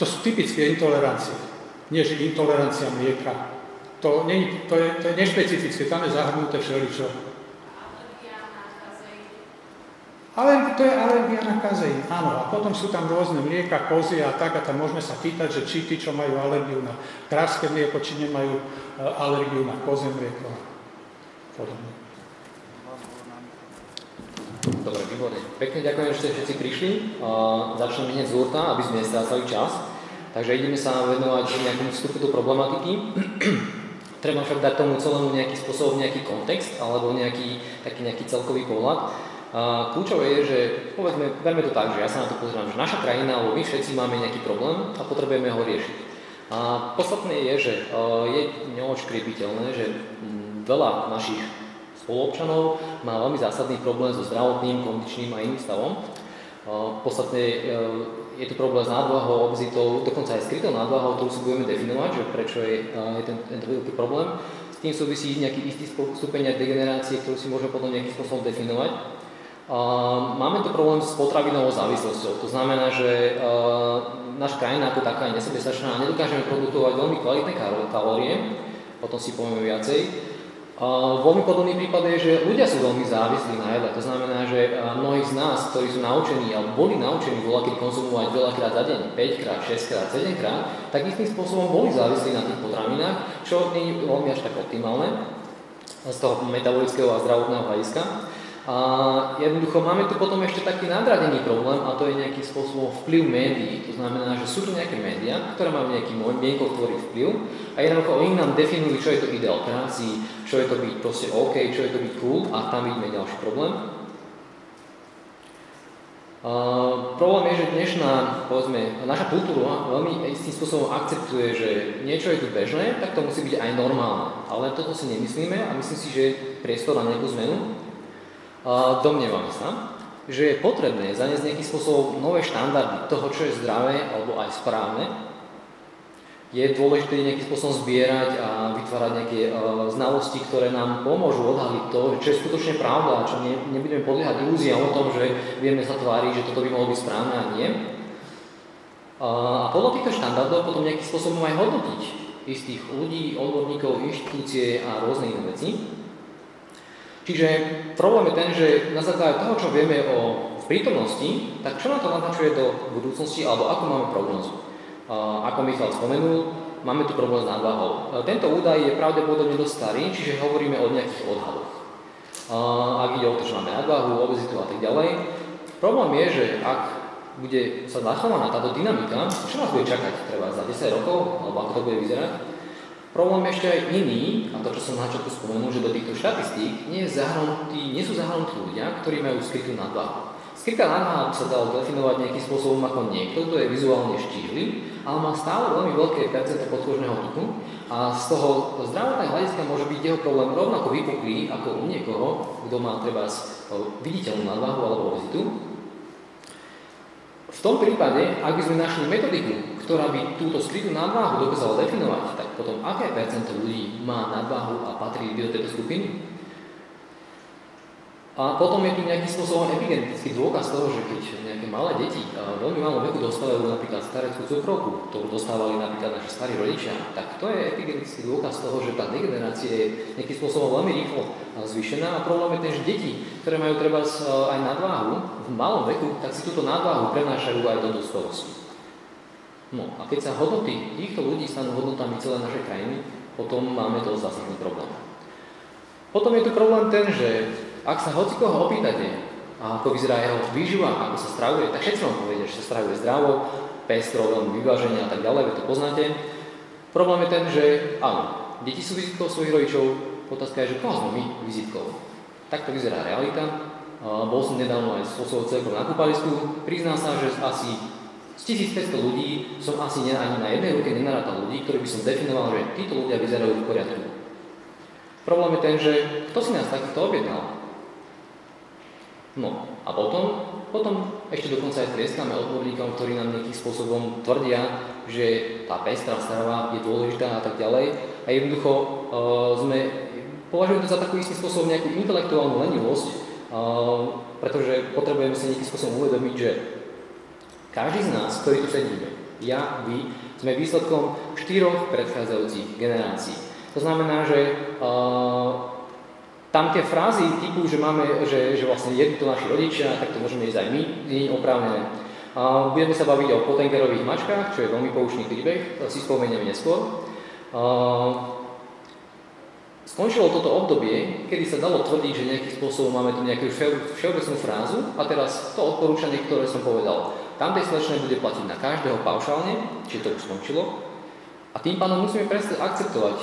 Speaker 2: to sú typické intolerancie, nie že intolerancia mlieka. To, nie, to, je, to je nešpecifické, tam je zahrnuté všeličo. Ale to je alergia na kazeín, áno. A potom sú tam rôzne mlieka, kozy a tak, a tam môžeme sa pýtať, že či tí, čo majú alergiu na kráske mlieko, či nemajú e, alergiu na koze mlieko a podobne.
Speaker 3: Dobre, výborne. Pekne ďakujem, že ste všetci prišli. Uh, začneme hneď z úrta, aby sme nestrácali čas. Takže ideme sa venovať nejakému vstupu do problematiky. Treba však dať tomu celému nejaký spôsob, nejaký kontext alebo nejaký, taký nejaký celkový pohľad. Uh, kľúčové je, že povedzme, verme to tak, že ja sa na to pozerám, že naša krajina alebo my všetci máme nejaký problém a potrebujeme ho riešiť. A podstatné je, že uh, je neočkriepiteľné, že veľa našich spoluobčanov má veľmi zásadný problém so zdravotným, kondičným a iným stavom. Podstatne je to problém s nadváhou, obezitou, dokonca aj skrytou nadváhou, ktorú si budeme definovať, že prečo je, je ten, tento veľký problém. S tým súvisí nejaký istý stupeň degenerácie, ktorú si môžeme potom nejakým spôsobom definovať. Máme tu problém s potravinovou závislosťou. To znamená, že naša krajina ako taká je nesebestačná a nedokážeme produkovať veľmi kvalitné kalórie, potom si povieme viacej. Veľmi podobný prípad je, že ľudia sú veľmi závislí na jedle. To znamená, že mnohí z nás, ktorí sú naučení alebo boli naučení keď konzumovať veľakrát za deň, 5 krát, 6 krát, 7 krát, tak istým spôsobom boli závislí na tých potravinách, čo nie je veľmi až tak optimálne z toho metabolického a zdravotného hľadiska. A jednoducho máme tu potom ešte taký nadradený problém a to je nejakým spôsobom vplyv médií. To znamená, že sú tu nejaké médiá, ktoré majú nejaký mienkotvorý vplyv a jednoducho oni nám definujú, čo je to ideál práci, čo je to byť proste OK, čo je to byť cool a tam vidíme ďalší problém. Uh, problém je, že dnešná, povedzme, naša kultúra veľmi istým spôsobom akceptuje, že niečo je tu bežné, tak to musí byť aj normálne. Ale toto si nemyslíme a myslím si, že priestor na nejakú zmenu. Domnievame sa, že je potrebné zaniesť nejakým spôsobom nové štandardy toho, čo je zdravé alebo aj správne. Je dôležité nejakým spôsobom zbierať a vytvárať nejaké uh, znalosti, ktoré nám pomôžu odhaliť to, čo je skutočne pravda a čo ne, nebudeme podliehať ilúziám o tom, že vieme sa tváriť, že toto by mohlo byť správne a nie. A podľa týchto štandardov potom nejakým spôsobom aj hodnotiť istých ľudí, odborníkov, inštitúcie a rôzne iné veci. Čiže problém je ten, že na základe toho, čo vieme o prítomnosti, tak čo nám to naznačuje do budúcnosti, alebo ako máme prognozu. Ako Michal spomenul, máme tu problém s nadváhou. Tento údaj je pravdepodobne dosť starý, čiže hovoríme o nejakých odhadoch. Ak ide o to, že máme nadváhu, obezitu a tak ďalej. Problém je, že ak bude sa zachovaná táto dynamika, čo nás bude čakať treba za 10 rokov, alebo ako to bude vyzerať, Problém ešte aj iný, a to, čo som na začiatku spomenul, že do týchto štatistík nie, zahrnutí, nie sú zahrnutí ľudia, ktorí majú skrytú nadváhu. Skrytá nadváha sa dá definovať nejakým spôsobom ako niekto, kto je vizuálne štíhly, ale má stále veľmi veľké percento podkožného tuku a z toho zdravotného hľadiska môže byť jeho problém rovnako vypuklý ako u niekoho, kto má treba viditeľnú nadváhu alebo obezitu. V tom prípade, ak by sme našli metodiku, ktorá by túto skrytú nadváhu dokázala definovať, tak potom aké percento ľudí má nadváhu a patrí do tejto skupiny? A potom je tu nejaký spôsobom epigenetický dôkaz toho, že keď nejaké malé deti veľmi malom veku dostávajú napríklad stareckú cukrovku, ktorú dostávali napríklad naši starí rodičia, tak to je epigenetický dôkaz toho, že tá degenerácia je nejakým spôsobom veľmi rýchlo zvýšená a problém je ten, že deti, ktoré majú treba aj nadváhu v malom veku, tak si túto nadváhu prenášajú aj do dospelosti. No a keď sa hodnoty týchto ľudí stanú hodnotami celej našej krajiny, potom máme to zásadný problém. Potom je tu problém ten, že ak sa hoci koho opýtate, ako vyzerá jeho výživa, ako sa stravuje, tak všetci vám povedia, že sa stravuje zdravo, pestro, veľmi vyváženie a tak ďalej, vy to poznáte. Problém je ten, že áno, deti sú vizitkou svojich rodičov, otázka je, že koho sme my vizitkou. Takto vyzerá realita. Bol som nedávno aj s osobou na kúpalisku. Priznám sa, že asi z 1500 ľudí som asi ani na jednej ruke nenarátal ľudí, ktorí by som definoval, že títo ľudia vyzerajú v poriadku. Problém je ten, že kto si nás takýchto objednal? No a potom, potom ešte dokonca aj trieskame odborníkom, ktorí nám nejakým spôsobom tvrdia, že tá pestrá strava je dôležitá a tak ďalej. A jednoducho uh, sme, považujeme to za takú istým spôsobom nejakú intelektuálnu lenivosť, uh, pretože potrebujeme si nejakým spôsobom uvedomiť, že každý z nás, ktorý tu sedíme, ja, vy, sme výsledkom štyroch predchádzajúcich generácií. To znamená, že uh, tam tie frázy typu, že máme, že, že vlastne jedni to naši rodičia, tak to môžeme ísť aj my, je oprávnené. Uh, budeme sa baviť o Potengerových mačkách, čo je veľmi poučný príbeh, si spomenieme neskôr. Uh, Skončilo toto obdobie, kedy sa dalo tvrdiť, že nejakým spôsobom máme tu nejakú všeobecnú frázu a teraz to odporúčanie, ktoré som povedal, tamtej slečnej bude platiť na každého paušálne, či to už skončilo. A tým pádom musíme prestať akceptovať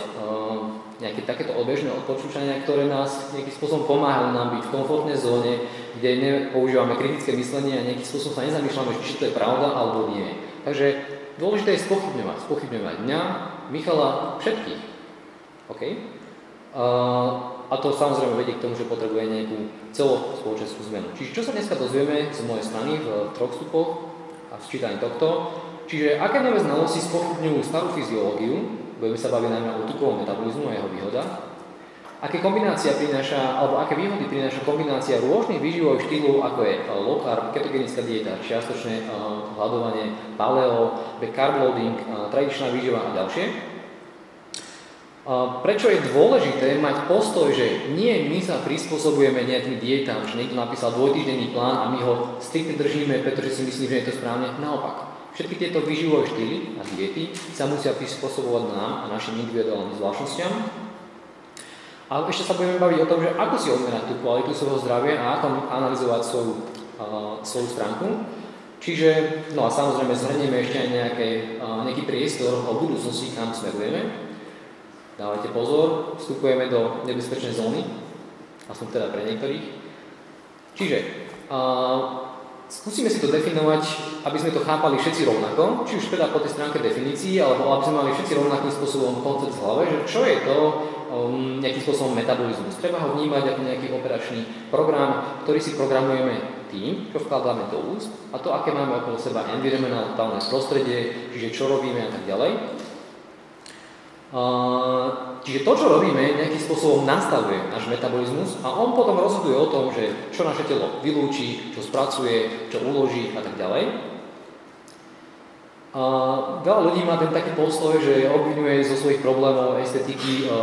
Speaker 3: nejaké takéto obežné odporúčania, ktoré nás nejakým spôsobom pomáhajú nám byť v komfortnej zóne, kde nepoužívame kritické myslenie a nejakým spôsobom sa nezamýšľame, či to je pravda alebo nie. Takže dôležité je spochybňovať. Spochybňovať mňa, Michala, všetkých. OK? A to samozrejme vedie k tomu, že potrebuje nejakú celospoločenskú zmenu. Čiže čo sa dneska dozvieme z mojej strany v troch stupoch a v čítaní tohto, čiže aké nové znalosti spochybňujú starú fyziológiu, budeme sa baviť najmä o tukovom metabolizmu a jeho výhodách, aké kombinácia prináša, alebo aké výhody prináša kombinácia rôznych výživových štýlov, ako je eh, low carb, ketogenická dieta, čiastočné uh, hľadovanie, paleo, carb loading, uh, tradičná výživa a ďalšie. Uh, prečo je dôležité mať postoj, že nie my sa prispôsobujeme nejakým dietám, že niekto napísal dvojtýždenný plán a my ho striktne držíme, pretože si myslíme, že je to správne. Naopak, všetky tieto výživové štýly a diety sa musia prispôsobovať nám a našim individuálnym zvláštnostiam a ešte sa budeme baviť o tom, že ako si odmerať tú kvalitu svojho zdravia a ako analyzovať svoju, uh, svoju stránku. Čiže, no a samozrejme zhrnieme ešte aj nejaké, nejaký priestor o budúcnosti, kam smerujeme. Dávajte pozor, vstupujeme do nebezpečnej zóny, aspoň teda pre niektorých. Čiže, uh, Skúsime si to definovať, aby sme to chápali všetci rovnako, či už teda po tej stránke definícií, alebo aby sme mali všetci rovnakým spôsobom koncept v hlave, že čo je to um, nejakým spôsobom metabolizmus. Treba ho vnímať ako nejaký operačný program, ktorý si programujeme tým, čo vkladáme do úst a to, aké máme okolo seba environmentálne prostredie, čiže čo robíme a tak ďalej. Čiže to, čo robíme, nejakým spôsobom nastavuje náš metabolizmus a on potom rozhoduje o tom, že čo naše telo vylúči, čo spracuje, čo uloží a tak ďalej. A veľa ľudí má ten taký postoj, že obvinuje zo svojich problémov estetiky, e,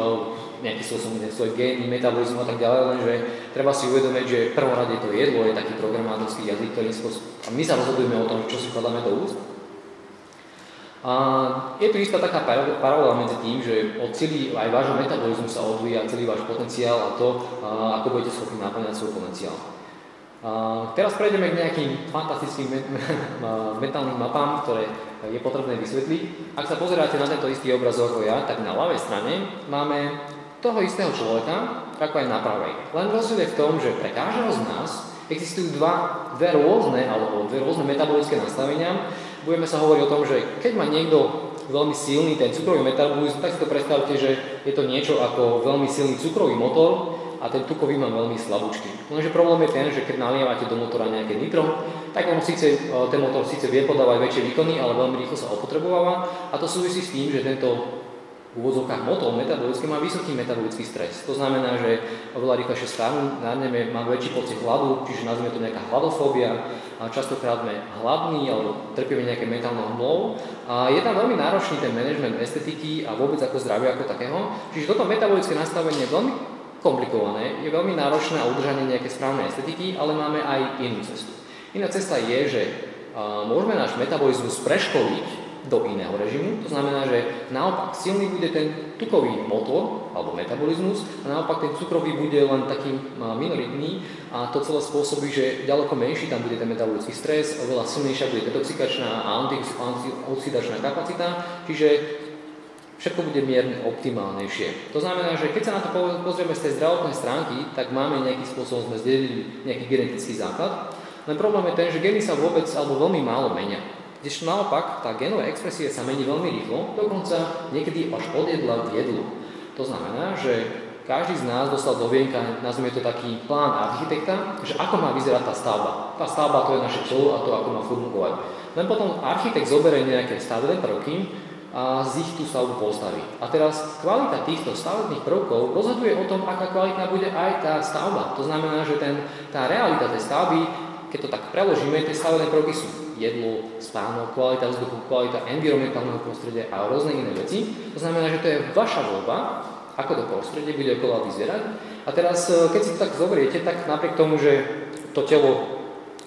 Speaker 3: nejaký spôsob svoj gény, metabolizmu a tak ďalej, lenže treba si uvedomiť, že v prvom rade to jedlo je taký programátorský jazyk, ktorý spôsob... A my sa rozhodujeme o tom, čo si kladáme do úst. A je tu istá taká paralela medzi tým, že od celý aj vášho metabolizmu sa odvíja celý váš potenciál a to, ako budete schopní naplňať svoj potenciál. A teraz prejdeme k nejakým fantastickým mentálnym mapám, ktoré je potrebné vysvetliť. Ak sa pozeráte na tento istý obraz ako ja, tak na ľavej strane máme toho istého človeka, ako aj na pravej. Len rozdiel je v tom, že pre každého z nás existujú dva, dve rôzne alebo dve rôzne metabolické nastavenia, budeme sa hovoriť o tom, že keď má niekto veľmi silný ten cukrový metabolizmus, tak si to predstavte, že je to niečo ako veľmi silný cukrový motor a ten tukový má veľmi slabúčky. Lenže problém je ten, že keď nalievate do motora nejaké nitro, tak on síce, e, ten motor síce vie podávať väčšie výkony, ale veľmi rýchlo sa opotrebováva a to súvisí s tým, že tento v úvodzovkách motor metabolický má vysoký metabolický stres. To znamená, že oveľa rýchlejšie starnú, nádneme, má väčší pocit hladu, čiže nazveme to nejaká hladofóbia, a častokrát sme hladní alebo trpíme nejaké mentálnou hmlou. A je tam veľmi náročný ten management estetiky a vôbec ako zdravia ako takého. Čiže toto metabolické nastavenie je veľmi komplikované, je veľmi náročné a udržanie nejaké správnej estetiky, ale máme aj inú cestu. Iná cesta je, že môžeme náš metabolizmus preškoliť do iného režimu. To znamená, že naopak silný bude ten tukový motor alebo metabolizmus a naopak ten cukrový bude len taký minoritný a to celé spôsobí, že ďaleko menší tam bude ten metabolický stres, oveľa silnejšia bude detoxikačná a antioxidačná kapacita, čiže všetko bude mierne optimálnejšie. To znamená, že keď sa na to pozrieme z tej zdravotnej stránky, tak máme nejakým spôsobom, sme zdelili nejaký genetický základ, len problém je ten, že geny sa vôbec alebo veľmi málo menia. Kdežto naopak, tá genová expresia sa mení veľmi rýchlo, dokonca niekedy až od jedla k jedlu. To znamená, že každý z nás dostal do vienka, nazvime to taký plán architekta, že ako má vyzerať tá stavba. Tá stavba to je naše telo a to, ako má fungovať. Len potom architekt zoberie nejaké stavebné prvky a z ich tú stavbu postaví. A teraz kvalita týchto stavebných prvkov rozhoduje o tom, aká kvalita bude aj tá stavba. To znamená, že ten, tá realita tej stavby, keď to tak preložíme, tie stavebné prvky sú jedlo, spánok, kvalita vzduchu, kvalita environmentálneho prostredia a rôzne iné veci. To znamená, že to je vaša voľba, ako to prostredie bude okolo vyzerať. A teraz, e, keď si to tak zoberiete, tak napriek tomu, že to telo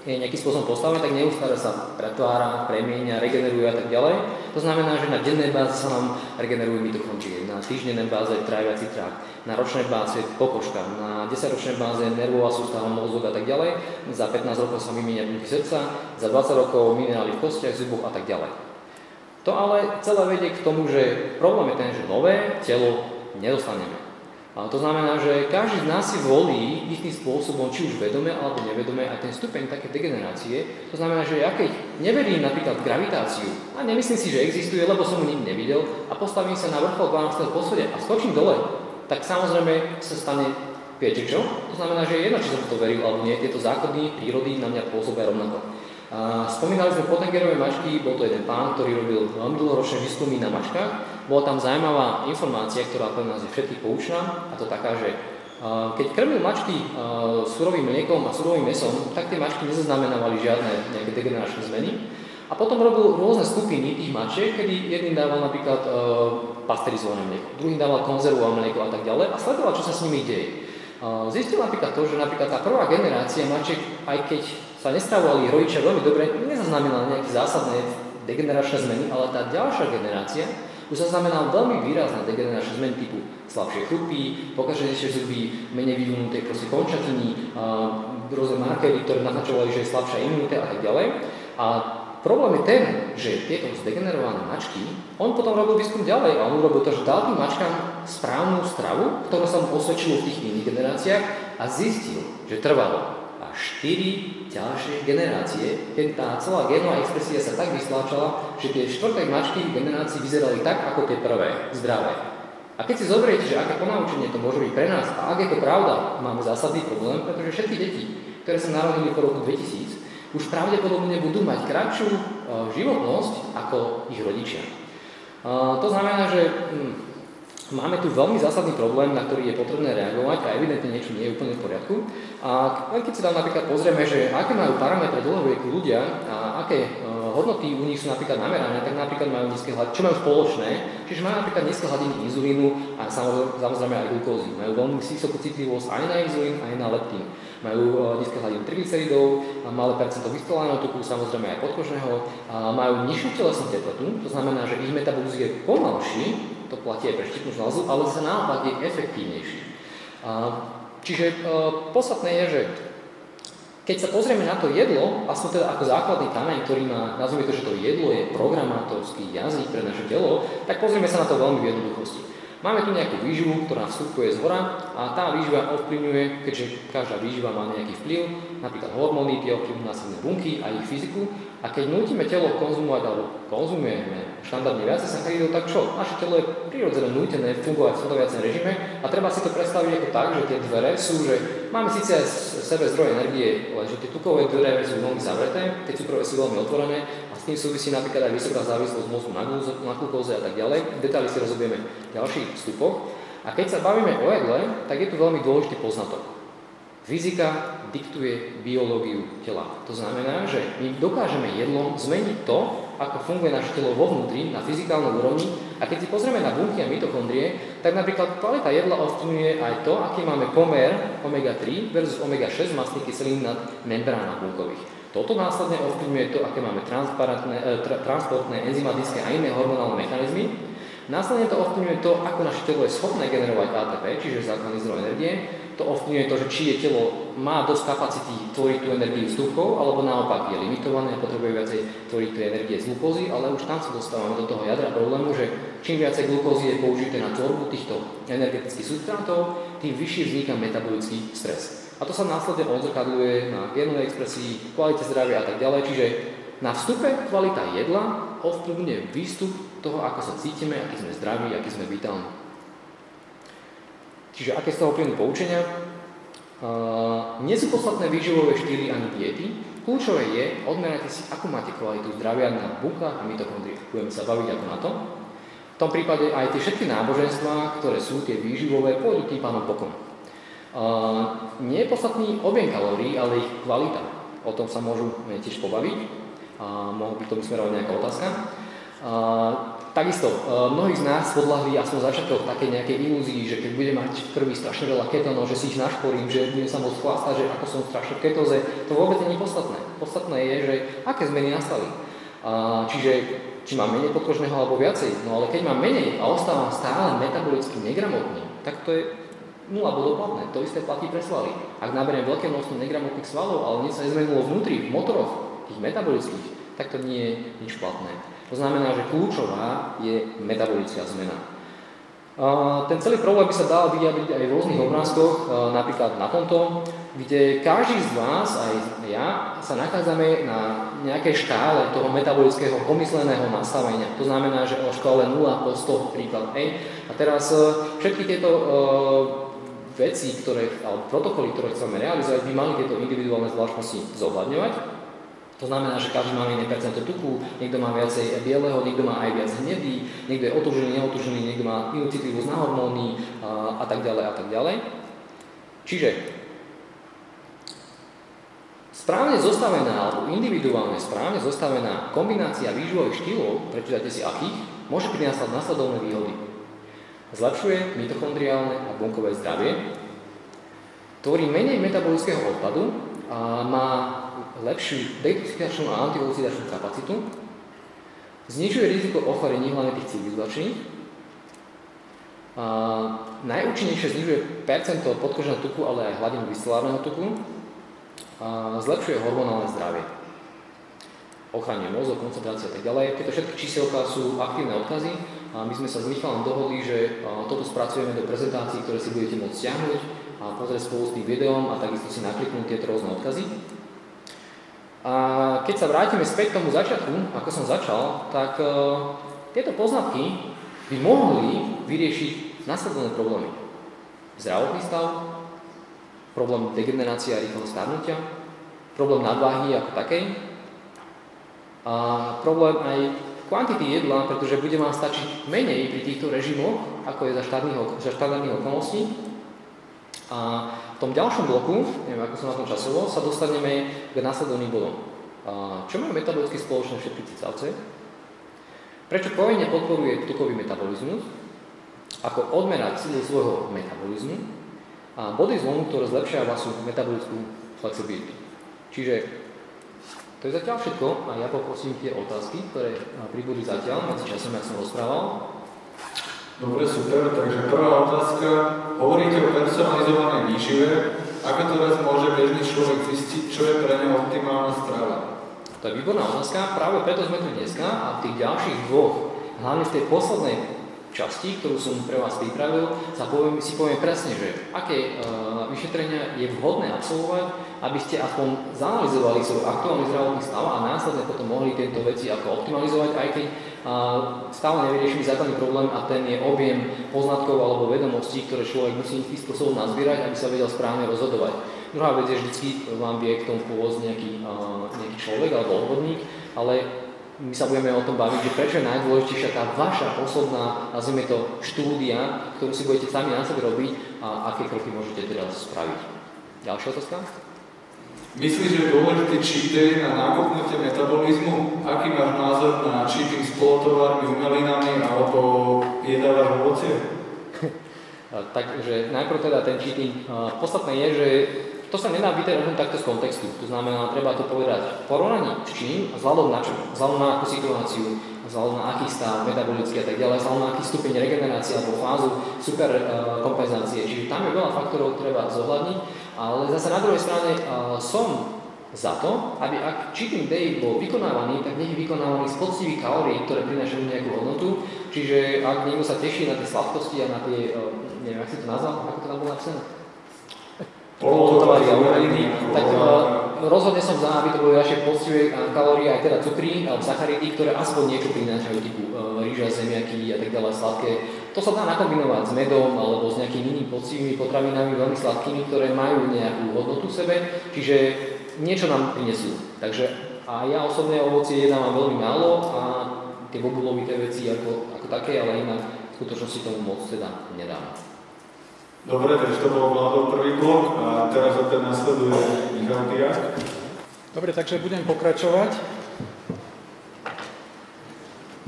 Speaker 3: je nejakým spôsobom postavené, tak neustále sa pretvára, premieňa, regeneruje a tak ďalej. To znamená, že na dennej báze sa nám regenerujú mitochondrie, na týždennej báze tráviaci trakt, na ročnej báze pokožka, na 10-ročnej báze nervová sústava, mozog a tak ďalej. Za 15 rokov sa vymieňa bunky srdca, za 20 rokov minerály v kostiach, zuboch a tak ďalej. To ale celé vedie k tomu, že problém je ten, že nové telo nedostaneme. A to znamená, že každý z nás si volí istým spôsobom, či už vedome alebo nevedome, aj ten stupeň také degenerácie. To znamená, že ja keď neverím napríklad gravitáciu a nemyslím si, že existuje, lebo som ju nikdy nevidel a postavím sa na vrchol 12. poschodia a skočím dole, tak samozrejme sa stane Viete čo? To znamená, že je jedno, či som to veril alebo nie, tieto zákony prírody na mňa pôsobia rovnako. A spomínali sme Pottengerové mačky, bol to jeden pán, ktorý robil veľmi dlhoročné výskumy na mačkách. Bola tam zaujímavá informácia, ktorá pre nás je všetkých poučná, a to taká, že keď krmil mačky surovým mliekom a surovým mesom, tak tie mačky nezaznamenávali žiadne nejaké degeneračné zmeny. A potom robil rôzne skupiny tých mačiek, kedy jedným dával napríklad pasterizované mlieko, druhým dával konzervované mlieko a tak ďalej a sledoval, čo sa s nimi deje. E, zistil napríklad to, že napríklad tá prvá generácia mačiek, aj keď sa nestávali rodičia veľmi dobre, nezaznamenala nejaké zásadné degeneračné zmeny, ale tá ďalšia generácia už zaznamenala veľmi výrazné degeneračné zmeny typu slabšie chrupy, pokaženejšie zuby, menej vyvinuté proste končatiny, rôzne markery, ktoré naznačovali, že je slabšia imunita a tak ďalej. A problém je ten, že tieto zdegenerované mačky, on potom robil výskum ďalej a on urobil to, že dal tým mačkám správnu stravu, ktorú sa mu osvedčilo v tých iných generáciách a zistil, že trvalo 4 ďalšie generácie, keď tá celá genová expresia sa tak vystláčala, že tie štvrté mačky generácií vyzerali tak, ako tie prvé, zdravé. A keď si zoberiete, že aké ponaučenie to môže byť pre nás, a ak je to pravda, máme zásadný problém, pretože všetky deti, ktoré sa narodili po roku 2000, už pravdepodobne budú mať kratšiu e, životnosť ako ich rodičia. E, to znamená, že hm, Máme tu veľmi zásadný problém, na ktorý je potrebné reagovať a evidentne niečo nie je úplne v poriadku. A keď si tam napríklad pozrieme, že aké majú parametre dlhoveku ľudia a aké uh, hodnoty u nich sú napríklad namerané, tak napríklad majú nízke hladiny, čo majú spoločné, čiže majú napríklad nízke hladiny inzulínu a samozrejme aj glukózy. Majú veľmi vysokú citlivosť aj na inzulín, aj na leptín. Majú uh, nízke hladiny triglyceridov, malé percento vystelného tuku, samozrejme aj podkožného, majú nižšiu telesnú teplotu, to znamená, že ich metabolizmus je pomalší, to platí aj pre štítnu žľazu, ale sa naopak je efektívnejší. Čiže e, podstatné je, že keď sa pozrieme na to jedlo, aspoň teda ako základný kameň, ktorý má, nazvime to, že to jedlo je programátorský jazyk pre naše telo, tak pozrieme sa na to veľmi v jednoduchosti. Máme tu nejakú výživu, ktorá vstupuje z hora a tá výživa ovplyvňuje, keďže každá výživa má nejaký vplyv, napríklad hormóny, tie ovplyvňujú následné bunky a ich fyziku, a keď nutíme telo konzumovať, alebo konzumujeme štandardne viac sacharidov, tak čo? Naše telo je prirodzene nutené fungovať v viacem režime a treba si to predstaviť ako tak, že tie dvere sú, že máme síce aj sebe zdroje energie, lenže tie tukové dvere sú veľmi zavreté, tie cukrové sú veľmi otvorené a s tým súvisí napríklad aj vysoká závislosť mozgu na, na glukóze a tak ďalej. Detaily si rozobieme v ďalších vstupoch. A keď sa bavíme o jedle, tak je tu veľmi dôležitý poznatok. Fyzika diktuje biológiu tela. To znamená, že my dokážeme jedlom zmeniť to, ako funguje naše telo vo vnútri, na fyzikálnej úrovni. A keď si pozrieme na bunky a mitochondrie, tak napríklad kvalita jedla ovplyvňuje aj to, aký máme pomer omega-3 versus omega-6 mastných kyselín na membránach bunkových. Toto následne ovplyvňuje to, aké máme e, tra, transportné, enzymatické a iné hormonálne mechanizmy. Následne to ovplyvňuje to, ako naše telo je schopné generovať ATP, čiže základný zdroj energie, to ovplyvňuje to, že či je telo má dosť kapacity tvoriť tú energiu z tukov, alebo naopak je limitované a potrebuje viacej tvoriť tú energie z glukózy, ale už tam sa dostávame do toho jadra problému, že čím viacej glukózy je použité na tvorbu týchto energetických substrátov, tým vyšší vzniká metabolický stres. A to sa následne odzrkadluje na genovej expresii, kvalite zdravia a tak ďalej, čiže na vstupe kvalita jedla ovplyvňuje výstup toho, ako sa cítime, aký sme zdraví, aký sme vitálni. Čiže aké z toho plynú poučenia? Uh, nie sú podstatné výživové štýly ani diety. Kľúčové je, odmerajte si, akú máte kvalitu zdravia na bunkách a mitochondriách. Budeme sa baviť ako na to. V tom prípade aj tie všetky náboženstvá, ktoré sú tie výživové, pôjdu tým pánom bokom. Uh, nie je podstatný objem kalórií, ale ich kvalita. O tom sa môžeme tiež pobaviť. Uh, mohol by tomu smerovať nejaká otázka. Uh, Takisto, e, mnohí z nás podľahli aspoň začiatok také nejakej ilúzii, že keď budem mať v krvi strašne veľa ketónov, že si ich našporím, že budem sa môcť chvástať, že ako som strašne v ketóze, to vôbec nie je podstatné. Podstatné je, že aké zmeny nastali. Čiže či mám menej podkožného alebo viacej, no ale keď mám menej a ostávam stále metabolicky negramotný, tak to je nula bodov platné. To isté platí pre svaly. Ak naberiem veľké množstvo negramotných svalov, ale nič sa nezmenilo vnútri, v motoroch, tých metabolických, tak to nie je nič platné. To znamená, že kľúčová je metabolická zmena. Ten celý problém by sa dal vyjadriť aj v rôznych obrázkoch, napríklad na tomto, kde každý z vás, aj ja, sa nachádzame na nejakej škále toho metabolického pomysleného nastavenia. To znamená, že o škále 0 po 100 príklad. Hej. A teraz e, všetky tieto e, veci, ktoré, alebo protokoly, ktoré chceme realizovať, by mali tieto individuálne zvláštnosti zohľadňovať. To znamená, že každý má iné percento tuku, niekto má viacej bieleho, niekto má aj viac hnedý, niekto je otužený, neotužený, niekto má inú citlivosť na hormóny a, a tak ďalej a tak ďalej. Čiže správne zostavená alebo individuálne správne zostavená kombinácia výživových štýlov, prečítate si akých, môže priniesť nasledovné výhody. Zlepšuje mitochondriálne a bunkové zdravie, tvorí menej metabolického odpadu a má lepšiu detoxikačnú a antioxidačnú kapacitu, znižuje riziko ochorení, hlavne tých civilizačných, a najúčinnejšie znižuje percento podkoženého tuku, ale aj hladinu vystelárneho tuku, a zlepšuje hormonálne zdravie. Ochranie mozog, koncentrácia a tak ďalej. Tieto všetky číselka sú aktívne odkazy a my sme sa s Michalom dohodli, že toto spracujeme do prezentácií, ktoré si budete môcť stiahnuť a pozrieť spolu s tým videom a takisto si nakliknúť tieto rôzne odkazy. A keď sa vrátime späť k tomu začiatku, ako som začal, tak uh, tieto poznatky by mohli vyriešiť následné problémy. Zdravotný stav, problém degenerácie a rýchleho starnutia, problém nadváhy ako takej a problém aj kvantity jedla, pretože bude vám stačiť menej pri týchto režimoch, ako je za štandardných okolností. A v tom ďalšom bloku, neviem ako som na tom časovo, sa dostaneme k následovným bodom. Čo majú metabolicky spoločné všetky cicavce? Prečo kojenie podporuje tukový metabolizmus? Ako odmerať silu svojho metabolizmu? A body zlomu, ktoré zlepšia vašu metabolickú flexibilitu. Čiže to je zatiaľ všetko a ja poprosím tie otázky, ktoré pribudli zatiaľ, medzi časom, ak som rozprával.
Speaker 1: Dobre, super. Takže prvá otázka. Hovoríte o personalizovanej výžive. Ako to raz môže bežný človek zistiť, čo je pre neho optimálna strava?
Speaker 3: To je výborná otázka. Práve preto sme tu dneska a v tých ďalších dvoch, hlavne v tej poslednej časti, ktorú som pre vás pripravil, sa poviem, si poviem presne, že aké uh, vyšetrenia je vhodné absolvovať, aby ste aspoň zanalizovali svoj aktuálny zdravotný stav a následne potom mohli tieto veci ako optimalizovať, aj keď stále nevyriešený základný problém a ten je objem poznatkov alebo vedomostí, ktoré človek musí nejakým spôsobom nazbierať, aby sa vedel správne rozhodovať. Druhá vec je, vždycky vám vie k tomu pomôcť nejaký, nejaký človek alebo odborník, ale my sa budeme o tom baviť, že prečo je najdôležitejšia tá vaša osobná, nazvime to, štúdia, ktorú si budete sami na sebe robiť a aké kroky môžete teraz spraviť. Ďalšia otázka?
Speaker 1: Myslíš, že je dôležitý cheat day na nákupnutie metabolizmu? Aký máš názor na cheating s polotovármi, umelinami alebo jedávaš ovocie?
Speaker 3: Takže najprv teda ten cheating. Podstatné je, že to sa nedá vytrhnúť takto z kontextu. To znamená, treba to povedať v porovnaní s čím, vzhľadom na čo, vzhľadom na akú situáciu, vzhľadom na aký stav metabolický a tak ďalej, vzhľadom na aký stupeň regenerácie alebo fázu super kompenzácie. Čiže tam je veľa faktorov, treba zohľadniť ale zase na druhej strane uh, som za to, aby ak cheating day bol vykonávaný, tak nech je vykonávaný z poctivých kalórií, ktoré prinášajú nejakú hodnotu. Čiže ak niekto sa teší na tie sladkosti a na tie, uh, neviem, ak si to nazval, ako to tam bolo napísané? Polotovary a umeliny, tak uh, rozhodne som za, aby to boli vaše poctivé kalórie, aj teda cukry sacharidy, ktoré aspoň niečo prinášajú, typu rýža, zemiaky a tak ďalej, sladké to sa dá nakombinovať s medom alebo s nejakými inými poctivými potravinami, veľmi sladkými, ktoré majú nejakú hodnotu v sebe, čiže niečo nám prinesú. Takže a ja osobne ovocie jedávam veľmi málo a tie bobulovité veci ako, ako také, ale inak v skutočnosti tomu moc teda nedám.
Speaker 1: Dobre, takže to bol vládol prvý blok a teraz opäť nasleduje Michal Piak.
Speaker 2: Dobre, takže budem pokračovať.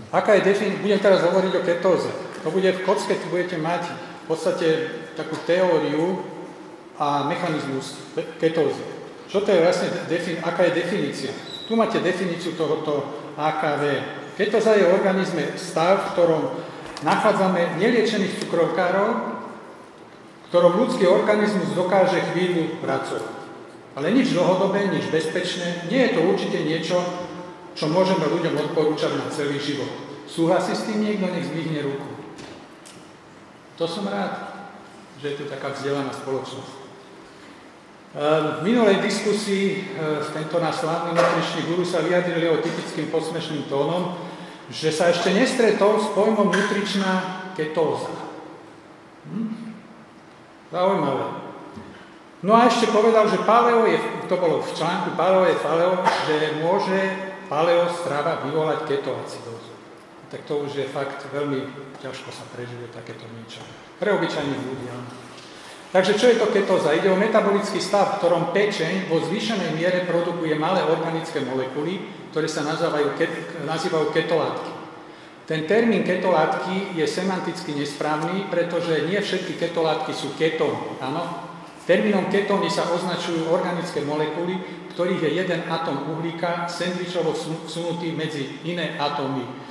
Speaker 2: Aká je defin... Budem teraz hovoriť o ketóze. To bude v kocke, tu budete mať v podstate takú teóriu a mechanizmus ketózy. Čo to je vlastne, aká je definícia? Tu máte definíciu tohoto AKV. Ketóza je v organizme stav, v ktorom nachádzame neliečených cukrovkárov, ktorom ľudský organizmus dokáže chvíľu pracovať. Ale nič dlhodobé, nič bezpečné, nie je to určite niečo, čo môžeme ľuďom odporúčať na celý život. Súhlasí s tým niekto? Nech zdvihne ruku. To som rád, že je tu taká vzdelaná spoločnosť. Ehm, v minulej diskusii ehm, tento náš slávny nutričný guru sa vyjadrili o typickým posmešným tónom, že sa ešte nestretol s pojmom nutričná ketóza. Hm? Zaujímavé. No a ešte povedal, že paleo je, to bolo v článku paleo je faleo, že môže paleo strava vyvolať ketoacidózu. Tak to už je fakt veľmi ťažko sa prežije takéto niečo. Pre obyčajných ľudí. Takže čo je to ketóza? Ide o metabolický stav, v ktorom pečeň vo zvýšenej miere produkuje malé organické molekuly, ktoré sa nazývajú, ket, nazývajú ketolátky. Ten termín ketolátky je semanticky nesprávny, pretože nie všetky ketolátky sú ketóny. Áno? Termínom ketóny sa označujú organické molekuly, ktorých je jeden atóm uhlíka sendvičovo vsunutý medzi iné atómy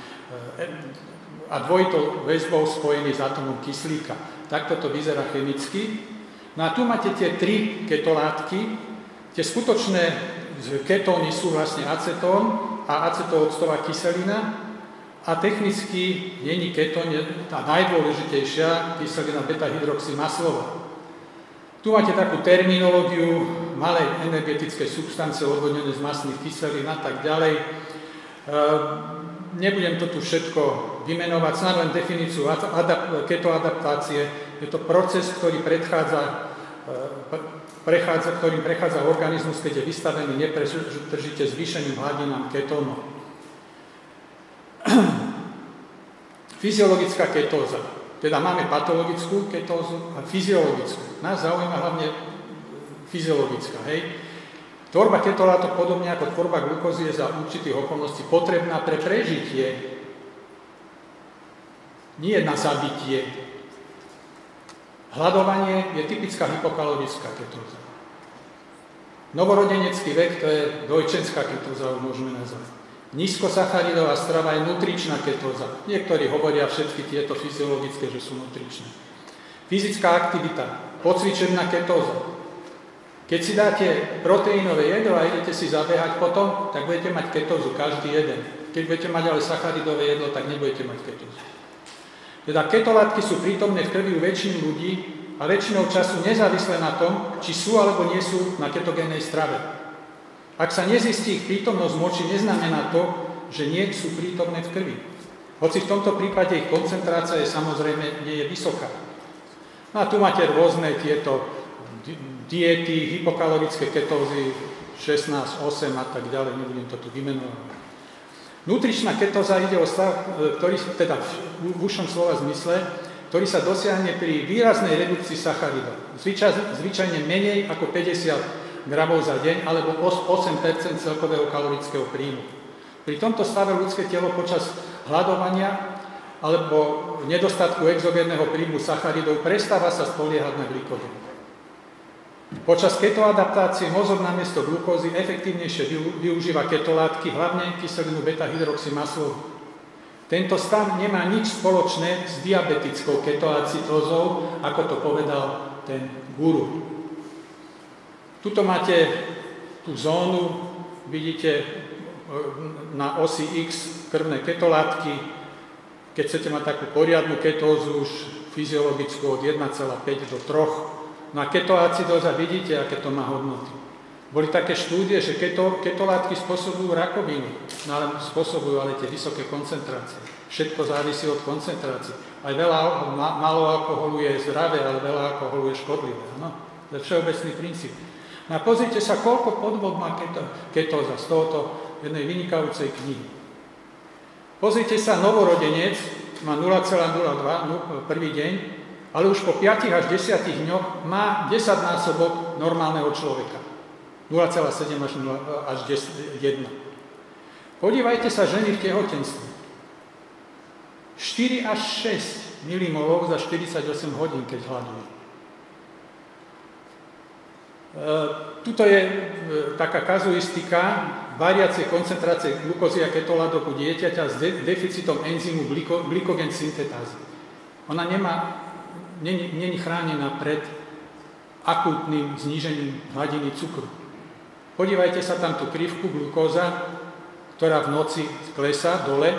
Speaker 2: a dvojitou väzbou spojený s atómom kyslíka. Takto to vyzerá chemicky. No a tu máte tie tri ketolátky. Tie skutočné ketóny sú vlastne acetón a acetooctová kyselina, a technicky není ketón, tá najdôležitejšia kyselina beta-hydroxymaslová. Tu máte takú terminológiu malej energetické substancie odvodnené z masných kyselín a tak ďalej. E, nebudem to tu všetko vymenovať, snad len definíciu adap- ketoadaptácie. Je to proces, ktorý predchádza, e, prechádza, ktorým prechádza organizmus, keď je vystavený nepretržite zvýšeným hladinám ketónov. Fyziologická ketóza. Teda máme patologickú ketózu a fyziologickú. Nás zaujíma hlavne fyziologická. Hej? Tvorba ketolátok, podobne ako tvorba glukózy, je za určitých okolností potrebná pre prežitie. Nie na zabitie. Hľadovanie je typická hypokalorická ketóza. Novorodenecký vek to je dojčenská ketóza, môžeme nazvať. Nízkosacharidová strava je nutričná ketóza. Niektorí hovoria všetky tieto fyziologické, že sú nutričné. Fyzická aktivita, pocvičená ketóza. Keď si dáte proteínové jedlo a idete si zabehať potom, tak budete mať ketózu každý jeden. Keď budete mať ale sacharidové jedlo, tak nebudete mať ketózu. Teda ketolátky sú prítomné v krvi u väčšiny ľudí a väčšinou času nezávisle na tom, či sú alebo nie sú na ketogénnej strave. Ak sa nezistí ich prítomnosť moči, neznamená to, že nie sú prítomné v krvi. Hoci v tomto prípade ich koncentrácia je samozrejme nie je vysoká. No a tu máte rôzne tieto diety, hypokalorické ketózy, 16, 8 a tak ďalej, nebudem to tu vymenovať. Nutričná ketóza ide o stav, e, ktorý, teda v ušom slova zmysle, ktorý sa dosiahne pri výraznej redukcii sacharidov. Zvyčajne menej ako 50 gramov za deň alebo 8% celkového kalorického príjmu. Pri tomto stave ľudské telo počas hľadovania alebo nedostatku exogénneho príjmu sacharidov prestáva sa spoliehať na glykogén. Počas ketoadaptácie mozog namiesto glukózy efektívnejšie využíva ketolátky, hlavne kyselinu beta-hydroxymaslovú. Tento stav nemá nič spoločné s diabetickou ketoacitózou, ako to povedal ten guru. Tuto máte tú zónu, vidíte e, na osi X krvné ketolátky. Keď chcete mať takú poriadnu ketózu, už fyziologickú od 1,5 do 3. Na ketoacidóza vidíte, aké to má hodnoty. Boli také štúdie, že keto, ketolátky spôsobujú rakovinu, no ale spôsobujú ale tie vysoké koncentrácie. Všetko závisí od koncentrácie. Aj veľa, malo alkoholu je zdravé, ale veľa alkoholu je škodlivé. No? To je všeobecný princíp. No a pozrite sa, koľko podvod má keto, ketóza z tohoto jednej vynikajúcej knihy. Pozrite sa, novorodenec má 0,02 prvý deň, ale už po 5 až 10 dňoch má 10 násobok normálneho človeka. 0,7 až, 0, až 1. Podívajte sa ženy v tehotenstve. 4 až 6 milimolov za 48 hodín, keď hľadujú. E, tuto je e, taká kazuistika variacie koncentrácie glukózy a ketoládok u dieťaťa s deficitom enzymu glyko, glykogen syntetázy. Ona nemá, není, chránená pred akútnym znížením hladiny cukru. Podívajte sa tam tú krivku glukóza, ktorá v noci klesá dole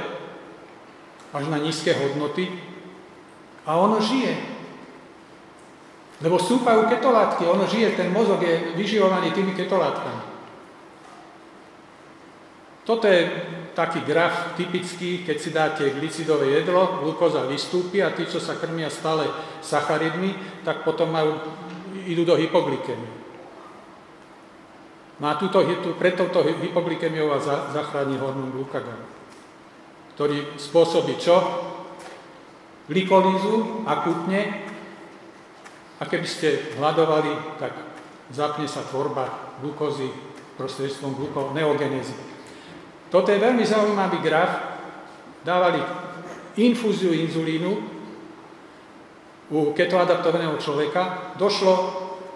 Speaker 2: až na nízke hodnoty a ono žije. Lebo súpajú ketolátky, ono žije, ten mozog je vyživovaný tými ketolátkami. Toto je taký graf typický, keď si dáte glicidové jedlo, glukóza vystúpi a tí, čo sa krmia stále sacharidmi, tak potom majú, idú do hypoglykemie. No a túto, pre touto hypoglykemiou vás zachráni hormón glukagón, ktorý spôsobí čo? Glykolízu akutne a keby ste hľadovali, tak zapne sa tvorba glukózy prostredstvom glukoneogenézy. Toto je veľmi zaujímavý graf. Dávali infúziu inzulínu u ketoadaptovaného človeka. Došlo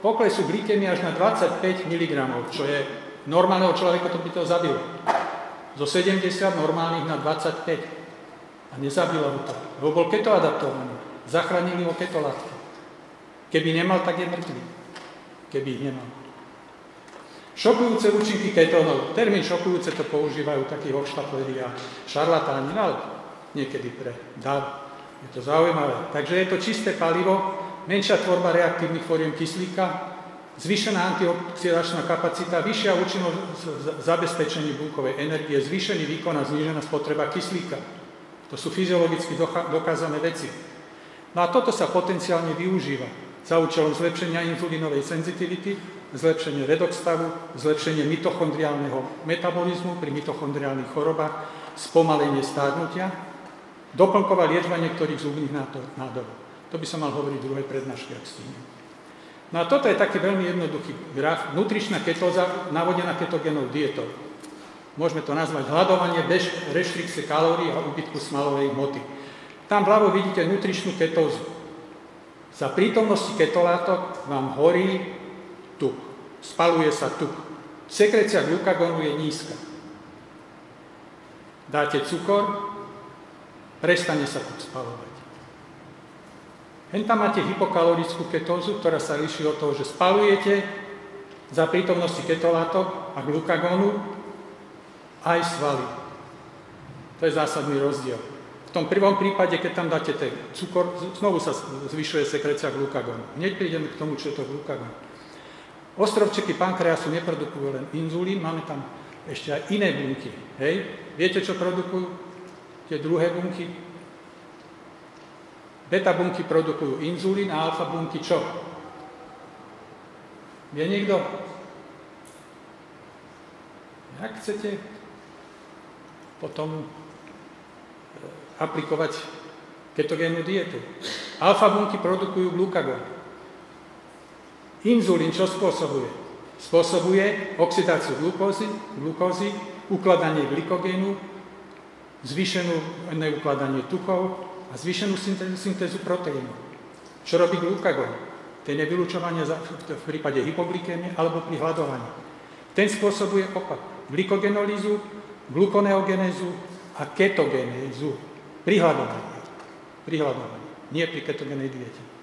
Speaker 2: poklesu glykemie až na 25 mg, čo je normálneho človeka, to by to zabilo. Zo 70 normálnych na 25. A nezabilo ho to, lebo bol ketoadaptovaný. Zachránili ho ketolátky. Keby nemal, tak je mŕtvý. Keby ich nemal. Šokujúce účinky ketónov. Termín šokujúce to používajú takí hoštatleri a šarlatáni, no ale niekedy pre dav. Je to zaujímavé. Takže je to čisté palivo, menšia tvorba reaktívnych fóriem kyslíka, zvýšená antioxidačná kapacita, vyššia účinnosť v zabezpečení bunkovej energie, zvýšený výkon a znížená spotreba kyslíka. To sú fyziologicky dokázané veci. No a toto sa potenciálne využíva za účelom zlepšenia inzulínovej senzitivity, zlepšenie redox stavu, zlepšenie mitochondriálneho metabolizmu pri mitochondriálnych chorobách, spomalenie stárnutia, doplnková liečba niektorých zubných nádorov. To by som mal hovoriť v druhej prednáške, ak stihnem. No a toto je taký veľmi jednoduchý graf. Nutričná ketóza navodená ketogénou dietou. Môžeme to nazvať hľadovanie bez reštrikcie kalórií a úbytku smalovej hmoty. Tam vľavo vidíte nutričnú ketózu. Za prítomnosti ketolátok vám horí. Spaluje sa tuk. Sekrecia glukagónu je nízka. Dáte cukor, prestane sa tuk spalovať. Hen tam máte hypokalorickú ketózu, ktorá sa líši od toho, že spalujete za prítomnosti ketolátok a glukagónu aj svaly. To je zásadný rozdiel. V tom prvom prípade, keď tam dáte ten cukor, znovu sa zvyšuje sekrecia glukagónu. Hneď prídeme k tomu, čo je to glukagón. Ostrovčeky pankreasu neprodukujú len inzulín, máme tam ešte aj iné bunky. Hej? Viete, čo produkujú tie druhé bunky? Beta bunky produkujú inzulín a alfa bunky čo? Vie niekto? Jak chcete potom e, aplikovať ketogénnu dietu? Alfa bunky produkujú glukagón. Inzulín čo spôsobuje? Spôsobuje oxidáciu glukózy, glukózy ukladanie glykogénu, zvýšenú ukladanie tukov, a zvýšenú syntézu, syntézu proteínu. Čo robí glukagón? Ten je vylučovanie v prípade hypoglykémie alebo pri hľadovaní. Ten spôsobuje opak. Glykogenolízu, glukoneogenézu a ketogenézu pri hľadovaní. Pri hľadovaní, nie pri ketogénej diete.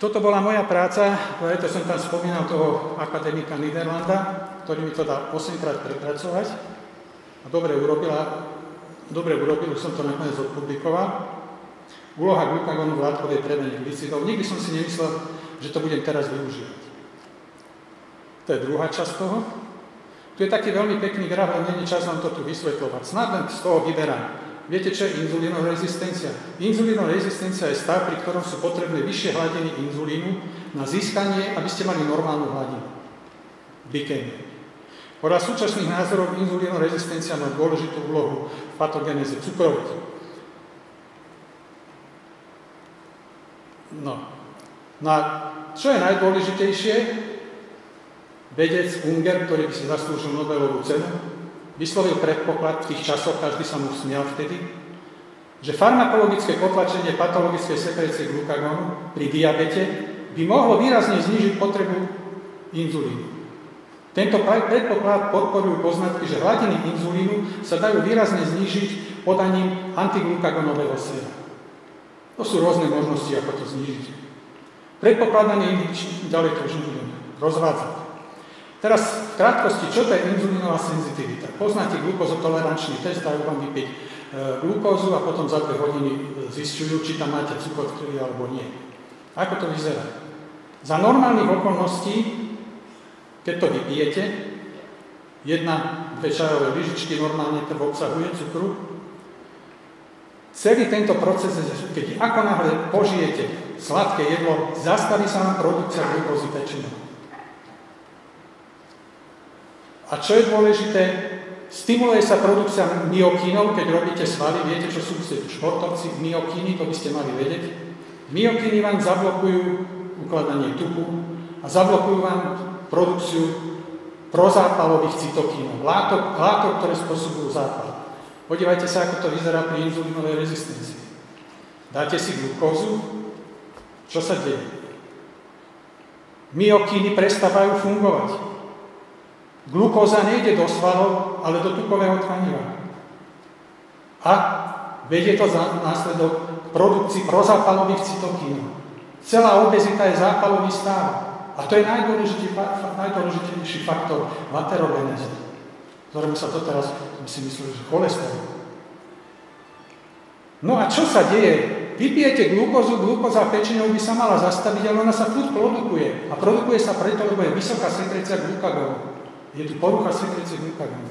Speaker 2: Toto bola moja práca, preto som tam spomínal toho akademika Niderlanda, ktorý mi to dal 8 krát prepracovať a dobre urobila, dobre urobil, som to nakoniec odpublikoval. Úloha glukagónu v látkovej premene glicidov. Nikdy som si nemyslel, že to budem teraz využívať. To je druhá časť toho. Tu je taký veľmi pekný graf, ale není čas vám to tu vysvetľovať. Snad len z toho vyberám. Viete, čo je inzulinorezistencia? Inzulinorezistencia je stav, pri ktorom sú potrebné vyššie hladiny inzulínu na získanie, aby ste mali normálnu hladinu. Glykémie. Podľa súčasných názorov inzulinorezistencia má dôležitú úlohu v patogenéze cukrovky. No. no a čo je najdôležitejšie? Vedec Unger, ktorý by si zaslúžil Nobelovú cenu, vyslovil predpoklad v tých časoch, každý sa mu smial vtedy, že farmakologické potlačenie patologickej sekrécie glukagónu pri diabete by mohlo výrazne znížiť potrebu inzulínu. Tento predpoklad podporujú poznatky, že hladiny inzulínu sa dajú výrazne znížiť podaním antiglukagónového séra. To sú rôzne možnosti, ako to znížiť. Predpokladanie indičných, ďalej to už nebudem rozvádzať. Teraz v krátkosti, čo to je inzulínová senzitivita? Poznáte glukozotolerančný test, dajú vám vypiť e, glukózu a potom za dve hodiny zistujú, či tam máte cukor v alebo nie. Ako to vyzerá? Za normálnych okolností keď to vypijete, jedna, dve čajové lyžičky, normálne to obsahuje cukru. Celý tento proces, keď ako náhle požijete sladké jedlo, zastaví sa vám produkcia glukózy pečinou. A čo je dôležité, stimuluje sa produkcia myokínov, keď robíte svaly, viete, čo sú športovci, myokíny, to by ste mali vedieť. Myokíny vám zablokujú ukladanie tuku a zablokujú vám produkciu prozápalových cytokínov, látok, látok, ktoré spôsobujú zápal. Podívajte sa, ako to vyzerá pri inzulínovej rezistencii. Dáte si glukózu, čo sa deje? Myokíny prestávajú fungovať. Glukóza nejde do svalov, ale do tukového tkaniva. A vedie to za následok produkcii prozápalových cytokínov. Celá obezita je zápalový stav. A to je najdôležitejší faktor laterogenézy, ktorému sa to teraz, my si mysleli, že cholesterol. No a čo sa deje? Vypijete glukózu, glukóza pečinou by sa mala zastaviť, ale ona sa furt produkuje. A produkuje sa preto, lebo je vysoká sekrecia glukagónu. Je tu porucha glukagónu.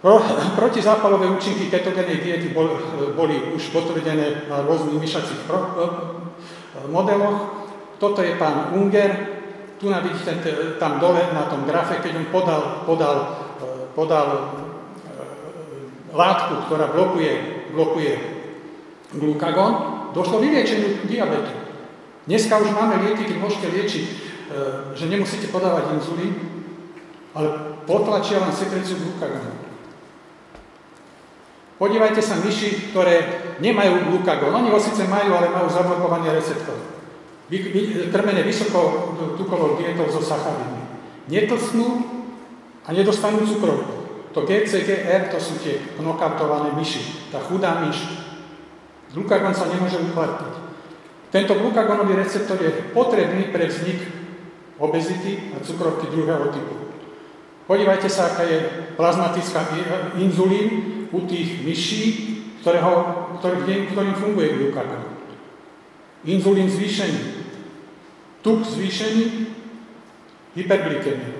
Speaker 2: Pro, protizápalové účinky ketogénej diety boli, už potvrdené na rôznych myšacích modeloch. Toto je pán Unger, tu vidíte tam dole na tom grafe, keď on podal, podal, e, podal e, látku, ktorá blokuje, blokuje glukagón, došlo vyliečeniu diabetu. Dneska už máme lieky, keď môžete liečiť, e, že nemusíte podávať inzulín, ale potlačia vám sekreciu glukagónu. Podívajte sa myši, ktoré nemajú glukagón. Oni ho síce majú, ale majú zablokovaný receptor krmené vysoko tukovou dietou so sacharidmi. Netlsnú a nedostanú cukrovku. To GCGR, to sú tie knokautované myši, tá chudá myš. Glukagon sa nemôže uplatniť. Tento glukagonový receptor je potrebný pre vznik obezity a cukrovky druhého typu. Podívajte sa, aká je plazmatická inzulín u tých myší, ktorého, ktorý, ktorým funguje glukagon. Inzulín zvýšený, tuk zvýšený, hyperglykemia.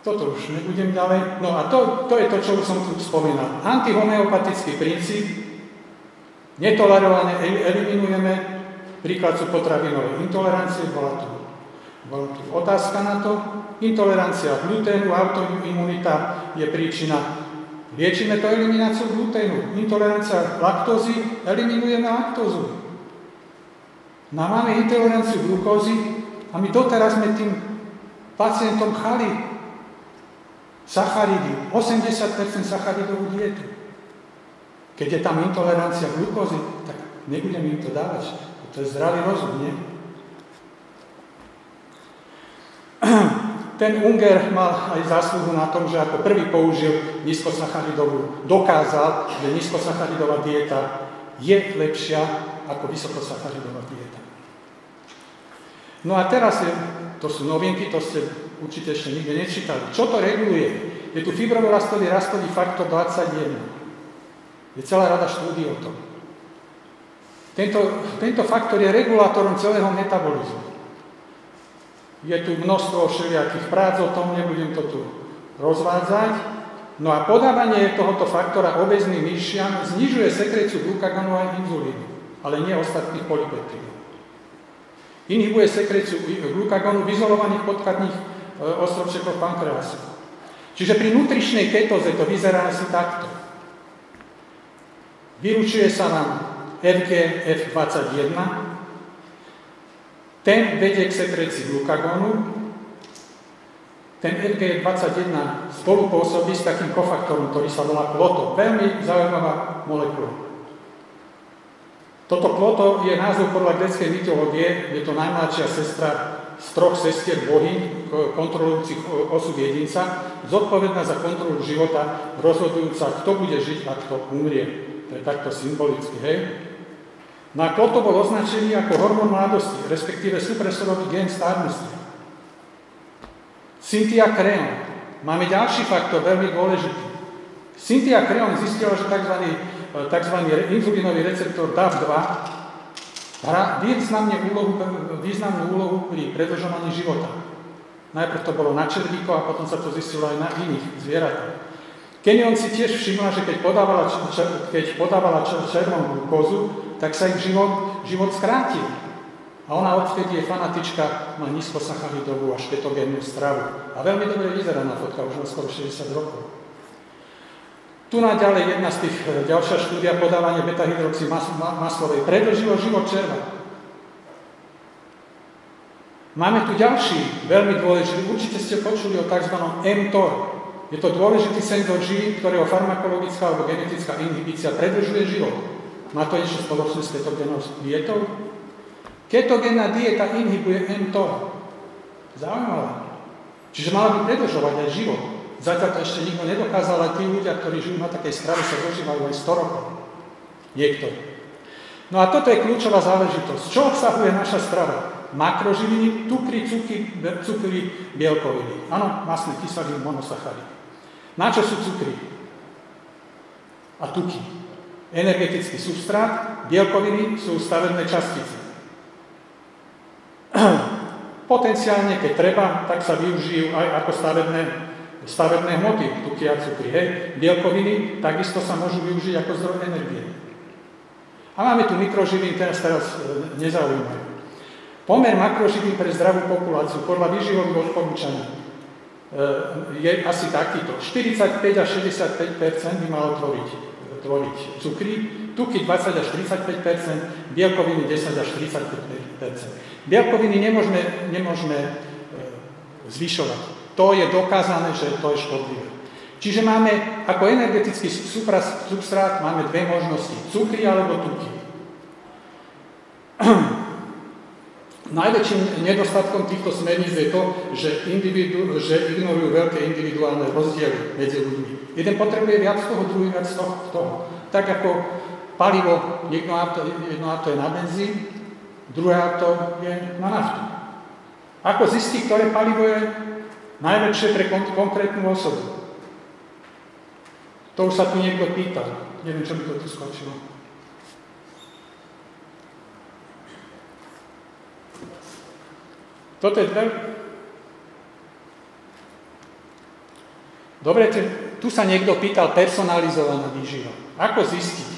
Speaker 2: Toto už nebudem ďalej. No a to, to je to, čo už som tu spomínal. Antihomeopatický princíp, netolerované eliminujeme, príklad sú potravinové intolerancie, bola tu, bola tu otázka na to. Intolerancia gluténu, autoimunita je príčina Liečíme to elimináciou gluténu. Intolerancia laktózy, eliminujeme laktózu. No máme intoleranciu glukózy a my doteraz sme tým pacientom chali sacharidy, 80% sacharidovú dietu. Keď je tam intolerancia glukózy, tak nebudem im to dávať. To je zdravý rozum, nie? Ten Unger mal aj zásluhu na tom, že ako prvý použil nízkosacharidovú, dokázal, že nízkosacharidová dieta je lepšia ako vysokosacharidová dieta. No a teraz je, to sú novinky, to ste určite ešte nikde nečítali. Čo to reguluje? Je tu fibrovorastový rastový faktor 21. Je celá rada štúdí o tom. Tento, tento faktor je regulátorom celého metabolizmu. Je tu množstvo všelijakých prác o tom, nebudem to tu rozvádzať. No a podávanie tohoto faktora obezným myšiam znižuje sekreciu glukagonu a inzulínu, ale nie ostatných polypeptidov. Inhibuje sekreciu glukagonu v izolovaných podkladných e, ostrovčekov pankreasu. Čiže pri nutričnej ketóze to vyzerá asi takto. Vyručuje sa nám FGF21, ten vedie k sekrecii glukagonu, ten FGF21 spolupôsobí s takým kofaktorom, ktorý sa volá kloto. Veľmi zaujímavá molekula. Toto kloto je názov podľa greckej mytológie, je to najmladšia sestra z troch sestier bohy, kontrolujúcich osud jedinca, zodpovedná za kontrolu života, rozhodujúca, kto bude žiť a kto umrie. To je takto symbolicky, hej? No a kloto bol označený ako hormón mladosti, respektíve supresorový gen starnosti. Cynthia Creon. Máme ďalší faktor, veľmi dôležitý. Cynthia Creon zistila, že tzv tzv. inzulinový receptor DAF2 hrá významnú úlohu, významnú úlohu pri predlžovaní života. Najprv to bolo na červíko a potom sa to zistilo aj na iných zvieratách. Kenyon si tiež všimla, že keď podávala, keď podávala červenú glukózu, tak sa ich život, život skrátil. A ona odvtedy je fanatička, má nízkosacharidovú a štetogénnu stravu. A veľmi dobre vyzerá na fotka, už má skoro 60 rokov. Tu na ďalej jedna z tých, e, ďalšia štúdia podávanie beta-hydroxymaslovej predlžilo život červa. Máme tu ďalší, veľmi dôležitý, určite ste počuli o tzv. mTOR. Je to dôležitý senzor živín, ktorého farmakologická alebo genetická inhibícia predlžuje život. Má to niečo spoločné s ketogénou dietou? Ketogénna dieta inhibuje mTOR. Zaujímavé. Čiže mala by predlžovať aj život. Zatiaľ to ešte nikto nedokázal, ale tí ľudia, ktorí žijú na takej strave, sa dožívajú aj 100 rokov. Niektorí. No a toto je kľúčová záležitosť. Čo obsahuje naša strava? Makroživiny, tukry, cukry, cukry, bielkoviny. Áno, masné kyseliny, monosachary. Na čo sú cukry? A tuky. Energetický substrát, bielkoviny sú stavebné častice. Potenciálne, keď treba, tak sa využijú aj ako stavebné stavebné hmoty, tuky a cukry, hej. Bielkoviny takisto sa môžu využiť ako zdroj energie. A máme tu mikroživiny, teraz teraz e, nezaujímajú. Pomer makroživín pre zdravú populáciu podľa výživových odporúčaní e, je asi takýto. 45 až 65 by malo tvoriť, tvoriť cukry, tuky 20 až 35% bielkoviny 10 až 35 Bielkoviny nemôžeme, nemôžeme e, zvyšovať. To je dokázané, že to je škodlivé. Čiže máme ako energetický substrát máme dve možnosti. Cukry alebo tuky. Najväčším nedostatkom týchto smerníc je to, že, individu, že ignorujú veľké individuálne rozdiely medzi ľuďmi. Jeden potrebuje viac toho, druhý viac toho. Tak ako palivo, jedno auto, jedno auto je na benzín, druhé auto je na naftu. Ako zistiť, ktoré palivo je Najlepšie pre kon- konkrétnu osobu. To už sa tu niekto pýtal. Neviem, čo by to tu skočilo. Toto je dve... Dobre, tu sa niekto pýtal personalizovaná výživa. Ako zistiť,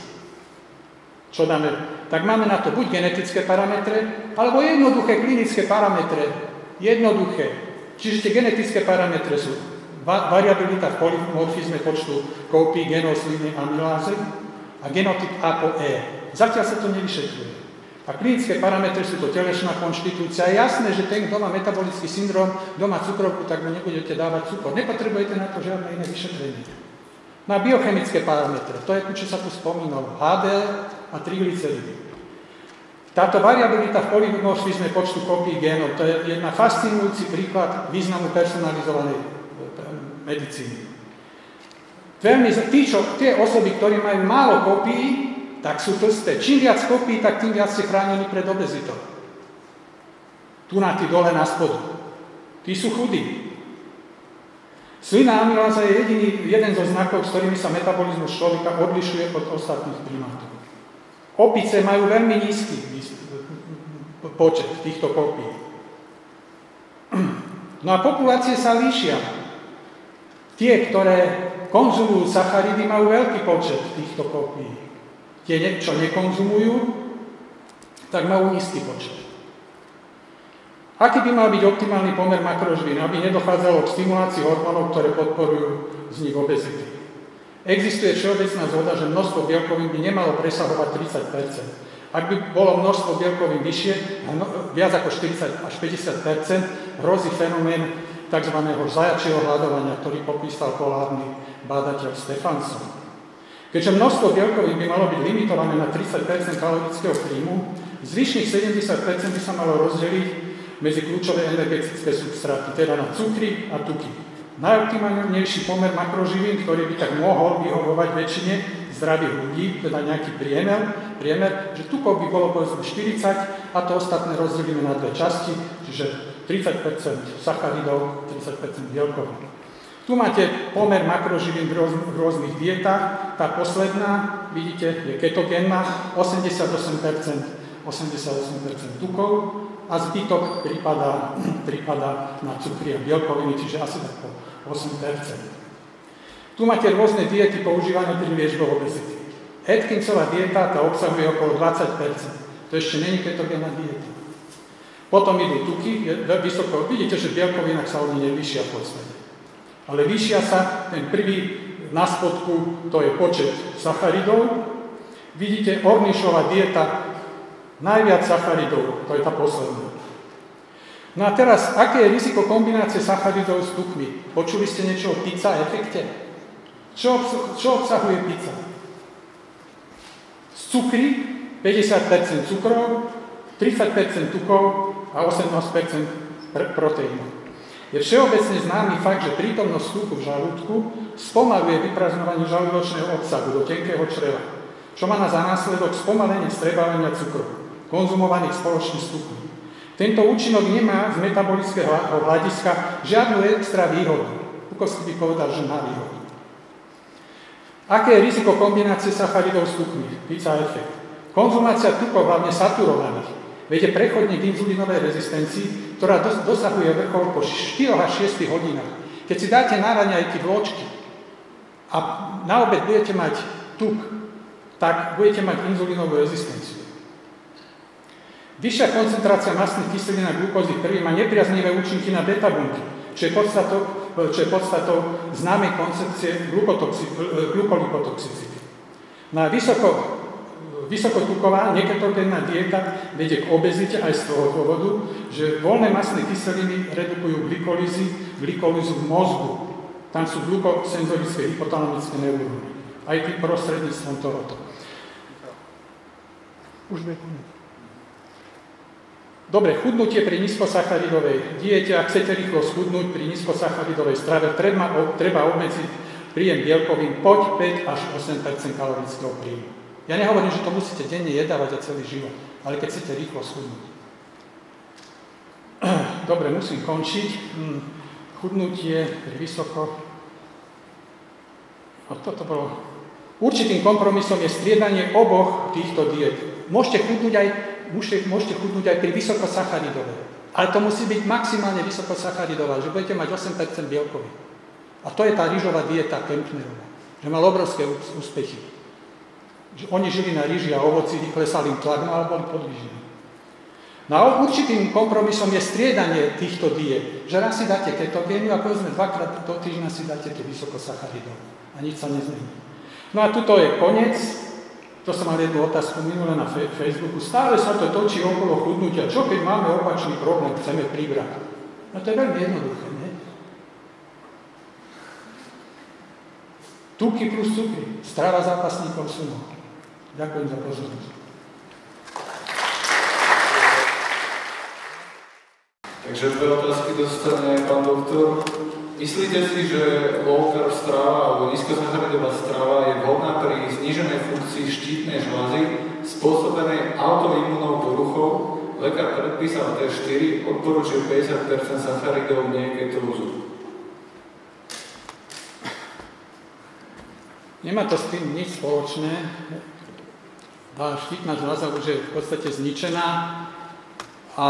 Speaker 2: čo dáme? Tak máme na to buď genetické parametre, alebo jednoduché klinické parametre. Jednoduché. Čiže tie genetické parametre sú variabilita v polymorfizme počtu kópií genov slivnej amylázy a genotyp A po E. Zatiaľ sa to nevyšetruje. A klinické parametre sú to telesná konštitúcia. Je jasné, že ten, kto má metabolický syndrom, má cukrovku, tak mu nebudete dávať cukor. Nepotrebujete na to žiadne iné vyšetrenie. Na biochemické parametre, to je to, čo sa tu spomínalo, HDL a triglyceridy. Táto variabilita v polymorfizme počtu kopí génov, to je jedna fascinujúci príklad významu personalizovanej e, medicíny. Veľmi, tí, čo, tie osoby, ktorí majú málo kopí, tak sú tlsté. Čím viac kopí, tak tým viac ste chránení pred obezitou. Tu na tí dole na spodu. Tí sú chudí. Slina amyláza je jediný, jeden zo znakov, s ktorými sa metabolizmus človeka odlišuje od ostatných primátov. Opice majú veľmi nízky počet týchto kopí. No a populácie sa líšia. Tie, ktoré konzumujú sacharidy, majú veľký počet týchto kopí. Tie, čo nekonzumujú, tak majú nízky počet. Aký by mal byť optimálny pomer makrožvín, aby nedochádzalo k stimulácii hormónov, ktoré podporujú vznik obezity? Existuje všeobecná zhoda, že množstvo bielkovín by nemalo presahovať 30 ak by bolo množstvo bielkovín vyššie, viac ako 40 až 50% hrozí fenomén tzv. zajačieho hľadovania, ktorý popísal polárny bádateľ Stefanson. Keďže množstvo bielkovín by malo byť limitované na 30% kalorického príjmu, zvyšných 70 by sa malo rozdeliť medzi kľúčové energetické substráty, teda na cukry a tuky. Najoptimálnejší pomer makroživín, ktorý by tak mohol vyhovovať väčšine, zdravých ľudí, teda nejaký priemer, priemer, že tukov by bolo povedzme 40 a to ostatné rozdelíme na dve časti, čiže 30% sacharidov, 30% bielkovín. Tu máte pomer makroživín v, rôz, v rôznych dietách. Tá posledná, vidíte, je ketogénna, 88% 88% tukov a zbytok prípada, prípada na cukry a bielkoviny, čiže asi tak po 8%. Tu máte rôzne diety používané pri liečbou obezity. Atkinsová dieta tá obsahuje okolo 20%. To ešte není ketogénna dieta. Potom idú tuky, vysoko, vidíte, že bielkovinách sa oni nevyšia v podstate. Ale vyšia sa, ten prvý na spodku, to je počet sacharidov. Vidíte, Ornišová dieta, najviac sacharidov, to je tá posledná. No a teraz, aké je riziko kombinácie sacharidov s tukmi? Počuli ste niečo o pizza efekte? Čo, čo obsahuje pizza? Z cukry 50% cukrov, 30% tukov a 18% proteínov. Je všeobecne známy fakt, že prítomnosť tuku v žalúdku spomaluje vypraznovanie žalúdočného obsahu do tenkého čreva, čo má na následok spomalenie strebávania cukrov, konzumovaných spoločne s. Tento účinok nemá z metabolického hľadiska žiadnu extra výhodu. Kukovský by povedal, že má výhodu. Aké je riziko kombinácie sacharidov s tukmi? Pizza efekt. Konzumácia tukov, hlavne saturovaných, Viete, prechodne k inzulínovej rezistencii, ktorá dosahuje vrchol po 4 až 6 hodinách. Keď si dáte na raňajky vločky a na obed budete mať tuk, tak budete mať inzulínovú rezistenciu. Vyššia koncentrácia mastných kyselín a glukózy krvi má nepriaznivé účinky na beta bunky, čo je podstatou, čo je podstatou známej koncepcie glukolipotoxicity. Na vysoko Vysokotuková neketogénna dieta vedie k obezite aj z toho dôvodu, že voľné masné kyseliny redukujú glykolízy, glykolízu v mozgu. Tam sú glukosenzorické hypotalamické neuróny. Aj tým prostredníctvom tohoto. Už Dobre, chudnutie pri nízkosacharidovej diete, ak chcete rýchlo schudnúť pri nízkosacharidovej strave, treba, treba obmedziť príjem bielkovín pod 5 až 8 kalorického príjmu. Ja nehovorím, že to musíte denne jedávať a celý život, ale keď chcete rýchlo schudnúť. Dobre, musím končiť. Hm, chudnutie pri vysoko. A toto bolo... Určitým kompromisom je striedanie oboch týchto diet. Môžete chudnúť aj, môžete, môžete chudnúť aj pri vysokosacharidovej. Ale to musí byť maximálne vysokosacharidová, že budete mať 8% bielkový. A to je tá rýžová dieta Kempnerová, že mal obrovské úspechy oni žili na ríži a ovoci, klesal im tlak, no ale boli podvížení. No a určitým kompromisom je striedanie týchto diet, že raz si dáte ketogéniu a povedzme dvakrát do týždňa si dáte tie vysokosacharidov a nič sa nezmení. No a tuto je koniec, to som mal jednu otázku minule na Facebooku, stále sa to točí okolo chudnutia, čo keď máme opačný problém, chceme pribrať. No to je veľmi jednoduché, nie? Tuky plus cukry, strava zápasníkov sumo. Ďakujem za pozornosť.
Speaker 1: Takže dve otázky dostane pán doktor. Myslíte si, že low carb strava alebo nízkosacharidová strava je vhodná pri zníženej funkcii štítnej žlázy spôsobenej autoimunnou poruchou? Lekár predpísal T4, odporúčil 50% sacharidov, nie ketózu.
Speaker 2: Nemá to s tým nič spoločné tá štítna žľaza už je v podstate zničená a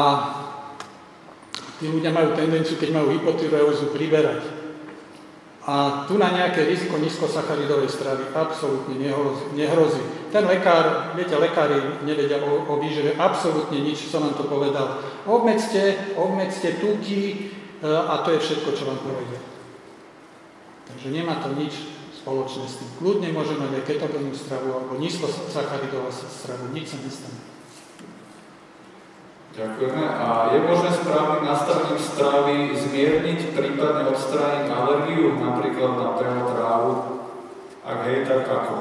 Speaker 2: tí ľudia majú tendenciu, keď majú hypotyreózu, priberať. A tu na nejaké riziko nízkosacharidovej stravy absolútne nehrozí. Ten lekár, viete, lekári nevedia o, o výžive absolútne nič, som vám to povedal. Obmedzte, obmedzte tuky e, a to je všetko, čo vám povedia. Takže nemá to nič spoločné s tým. Kľudne môže mať aj ketogénnu stravu alebo nízkosacharidovú stravu, nič sa nestane.
Speaker 1: Ďakujeme. A je možné správnym nastavením stravy zmierniť, prípadne odstrániť alergiu, napríklad na peho trávu? Ak hej, tak ako?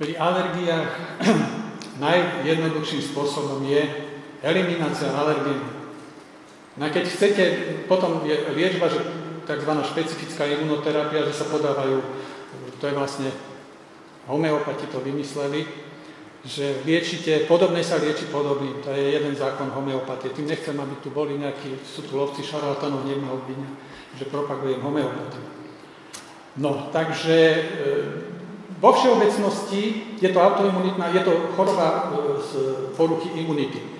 Speaker 2: Pri alergiách najjednoduchším spôsobom je eliminácia alergénov. No a keď chcete, potom je liečba, že tzv. špecifická imunoterapia, že sa podávajú, to je vlastne, homeopati to vymysleli, že liečite, podobné sa lieči podobný, to je jeden zákon homeopatie. Tým nechcem, aby tu boli nejakí, sú tu lovci šarlatanov, nech obvinia, že propagujem homeopatiu. No, takže e, vo všeobecnosti je to autoimunitná, je to choroba e, z poruchy imunity,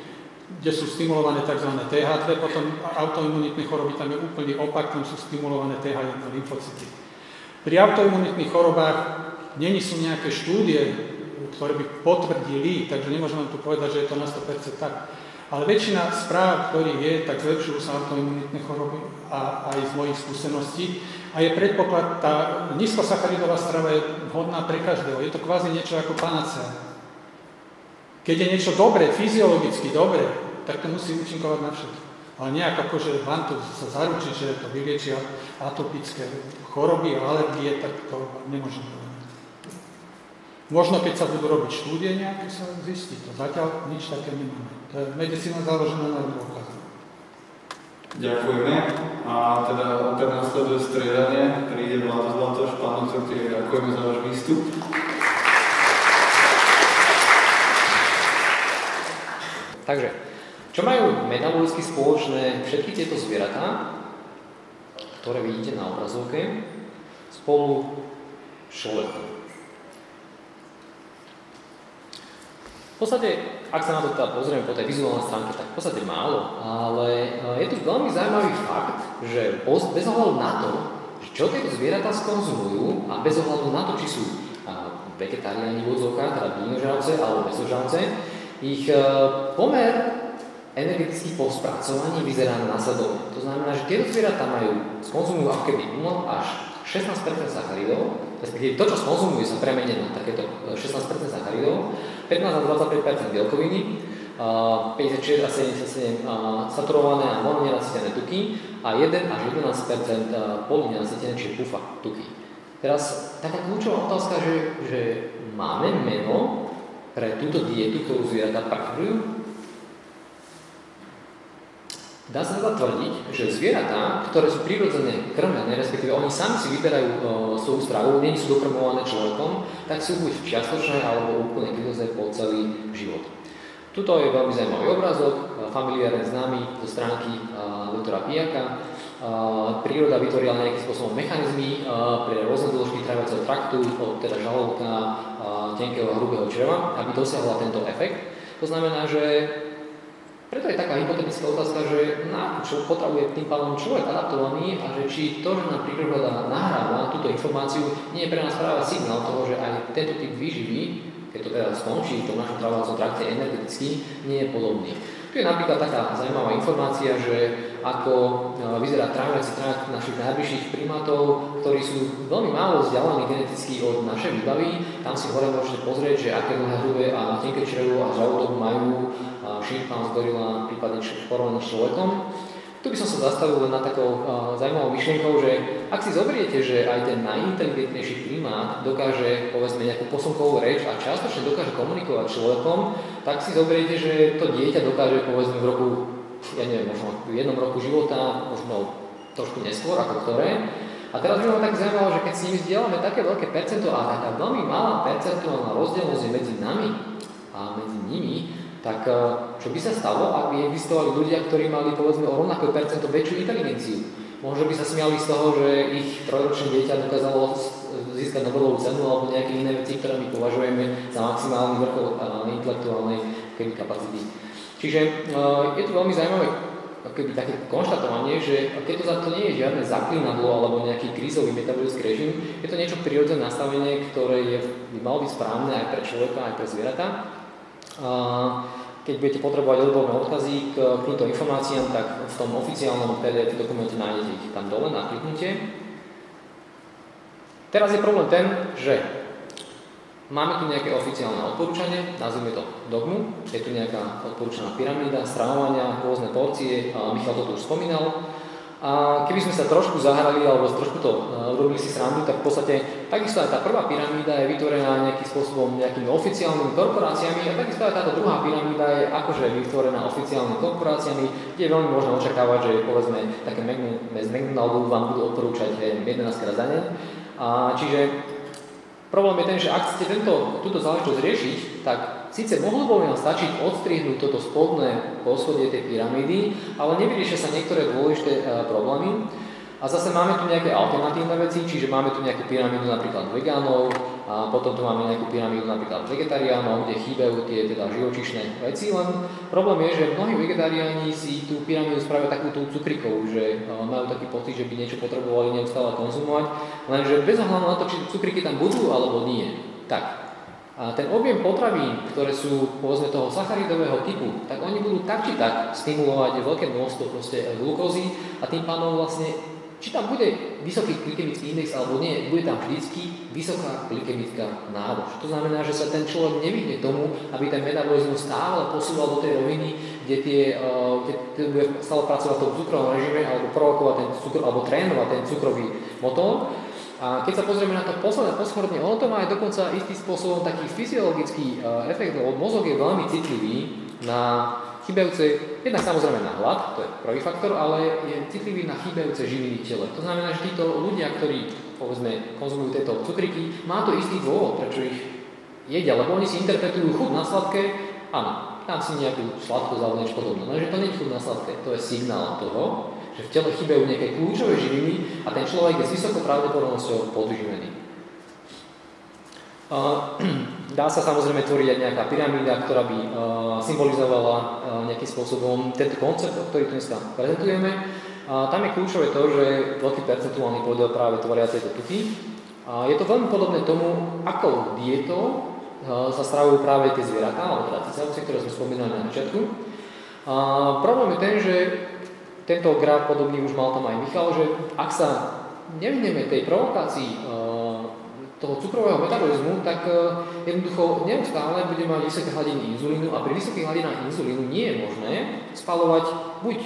Speaker 2: kde sú stimulované tzv. TH2, potom autoimunitné choroby, tam je úplný opak, tam sú stimulované TH1 lymfocyty. Pri autoimunitných chorobách není sú nejaké štúdie, ktoré by potvrdili, takže nemôžem vám tu povedať, že je to na 100% tak. Ale väčšina správ, ktorých je, tak zlepšujú sa autoimunitné choroby a aj z mojich skúseností. A je predpoklad, tá nízkosacharidová strava je vhodná pre každého. Je to kvázi niečo ako panacea. Keď je niečo dobré, fyziologicky dobré, tak to musí účinkovať na všetko. Ale nejak ako, že vám to sa zaručí, že to vyliečia atopické choroby a alergie, tak to nemôžem povedať. Možno keď sa budú robiť štúdie nejaké, sa zistí to. Zatiaľ nič také nemáme. To je medicína založená na dôkaze.
Speaker 1: Ďakujeme. A teda opäť nasleduje striedanie. Príde Vlado Zlatoš, pán doktor, ďakujeme za váš výstup.
Speaker 3: Takže, čo majú metabolicky spoločné všetky tieto zvieratá, ktoré vidíte na obrazovke, spolu človekom? V podstate, ak sa na to teda pozrieme po tej vizuálnej stránke, tak v podstate málo, ale eh, je tu veľmi zaujímavý fakt, že bez ohľadu na to, čo tieto zvieratá skonzumujú a bez ohľadu na to, či sú eh, vegetariáni v odzovkách, teda alebo mesožravce, ich eh, pomer energetický po spracovaní vyzerá následovne. To znamená, že tieto zvieratá majú, skonzumujú ako keby 0 až 16% sacharidov, respektíve to, čo skonzumujú, sa premenie na takéto 16% sacharidov 15 až 25% bielkoviny, 56 až 77 saturované a mononenasýtené tuky a 1 až 11 polynenasýtené, čiže pufa tuky. Teraz taká kľúčová otázka, že, že máme meno pre túto dietu, ktorú zvieratá preferujú? Dá sa teda tvrdiť, že zvieratá, ktoré sú prirodzene krmené, respektíve oni sami si vyberajú o, svoju stravu, nie sú dokrmované človekom, tak sú buď čiastočné alebo úplne prirodzené po celý život. Tuto je veľmi zaujímavý obrázok, familiárne známy zo stránky a, doktora Pijaka. A, príroda vytvorila nejakým spôsobom mechanizmy pre rôzne dĺžky tráviaceho traktu, od teda žalúdka, tenkého a hrubého čreva, aby dosiahla tento efekt. To znamená, že preto je taká hypotetická otázka, že na čo potrebuje tým pádom človek adaptovaný a že či to, že nám príroda nahráva túto informáciu, nie je pre nás práve signál toho, že aj tento typ výživy, keď to teda skončí v tom našom trávacom trakte energeticky, nie je podobný. Tu je napríklad taká zaujímavá informácia, že ako e, vyzerá tráviaci trakt našich najbližších primátov, ktorí sú veľmi málo vzdialení geneticky od našej výbavy. Tam si hore môžete pozrieť, že aké dlhé hrubé a tenké črevo a žalúdok majú šimpanz, gorila, prípadne v porovnaní s človekom. Tu by som sa zastavil len na takou uh, zaujímavou myšlienkou, že ak si zoberiete, že aj ten najinteligentnejší primát dokáže, povedzme, nejakú posunkovú reč a častočne dokáže komunikovať človekom, tak si zoberiete, že to dieťa dokáže, povedzme, v roku, ja neviem, možno v jednom roku života, možno trošku neskôr ako ktoré. A teraz by ma tak zaujímalo, že keď s nimi zdieľame také veľké percento a taká veľmi malá percentuálna rozdielnosť je medzi nami a medzi nimi, tak eh, čo by sa stalo, ak by existovali ľudia, ktorí mali povedzme o rovnaké percento väčšiu inteligenciu? Možno by sa smiali z toho, že ich trojročné dieťa dokázalo získať Nobelovú cenu alebo nejaké iné veci, ktoré my považujeme za maximálny vrchol eh, intelektuálnej kapacity. Čiže uh, je to veľmi zaujímavé keby také konštatovanie, že keď to za to nie je žiadne zaklínadlo alebo nejaký krízový metabolický režim, je to niečo prirodzené nastavenie, ktoré je, by malo byť správne aj pre človeka, aj pre zvieratá keď budete potrebovať odborné odkazy k, týmto informáciám, tak v tom oficiálnom PDF dokumente nájdete ich tam dole na kliknutie. Teraz je problém ten, že máme tu nejaké oficiálne odporúčanie, nazvime to dogmu, je tu nejaká odporúčaná pyramída, stravovania, rôzne porcie, Michal to tu už spomínal, a keby sme sa trošku zahrali alebo trošku to uh, urobili si srandu, tak v podstate takisto aj tá prvá pyramída je vytvorená nejakým spôsobom nejakými oficiálnymi korporáciami a takisto aj táto druhá pyramída je akože vytvorená oficiálnymi korporáciami, kde je veľmi možné očakávať, že povedzme také McDonald's vám budú odporúčať 11 krát za deň. A čiže problém je ten, že ak chcete tento, túto záležitosť riešiť, tak Sice mohlo by nám stačiť odstrihnúť toto spodné poschodie tej pyramídy, ale nevyriešia sa niektoré dôležité e, problémy. A zase máme tu nejaké alternatívne veci, čiže máme tu nejakú pyramídu napríklad vegánov, a potom tu máme nejakú pyramídu napríklad vegetariánov, kde chýbajú tie teda živočišné veci, len problém je, že mnohí vegetariáni si tú pyramídu spravia takú tú cukrikovú, že e, majú taký pocit, že by niečo potrebovali neustále konzumovať, lenže bez ohľadu na to, či cukriky tam budú alebo nie. Tak, a ten objem potravín, ktoré sú povedzme toho sacharidového typu, tak oni budú tak či tak stimulovať veľké množstvo proste glukózy a tým pádom vlastne či tam bude vysoký glykemický index alebo nie, bude tam vždycky vysoká glykemická nálož. To znamená, že sa ten človek nevyhne tomu, aby ten metabolizmus stále posúval do tej roviny, kde, tie, eh, kde bude stále pracovať v tom cukrovom režime alebo provokovať ten cukr, alebo trénovať ten cukrový motor. A keď sa pozrieme na to posledné poschodne, ono to má aj dokonca istým spôsobom taký fyziologický eh, efekt, lebo mozog je veľmi citlivý na chybajúce, jednak samozrejme na hlad, to je prvý faktor, ale je citlivý na chýbajúce živiny tele. To znamená, že títo ľudia, ktorí povedzme konzumujú tieto cukriky, má to istý dôvod, prečo ich jedia, lebo oni si interpretujú chuť na sladké, áno, dám si nejakú sladkosť alebo niečo podobné. No, že to nie je chuť na sladké, to je signál toho, že v tele chýbajú nejaké kľúčové živiny a ten človek je s vysokou pravdepodobnosťou podvyživený. Dá sa samozrejme tvoriť aj nejaká pyramída, ktorá by symbolizovala nejakým spôsobom tento koncept, ktorý tu dneska prezentujeme. Tam je kľúčové to, že veľký percentuálny podiel práve tvoria tieto tuky. Je to veľmi podobné tomu, akou dietou sa stravujú práve tie zvieratá, alebo teda cicavce, ktoré sme spomínali na začiatku. Problém je ten, že tento graf podobný už mal tam aj Michal, že ak sa nevyhneme tej provokácii toho cukrového metabolizmu, tak e, jednoducho neustále bude mať vysoké hladiny inzulínu a pri vysokých hladinách inzulínu nie je možné spalovať buď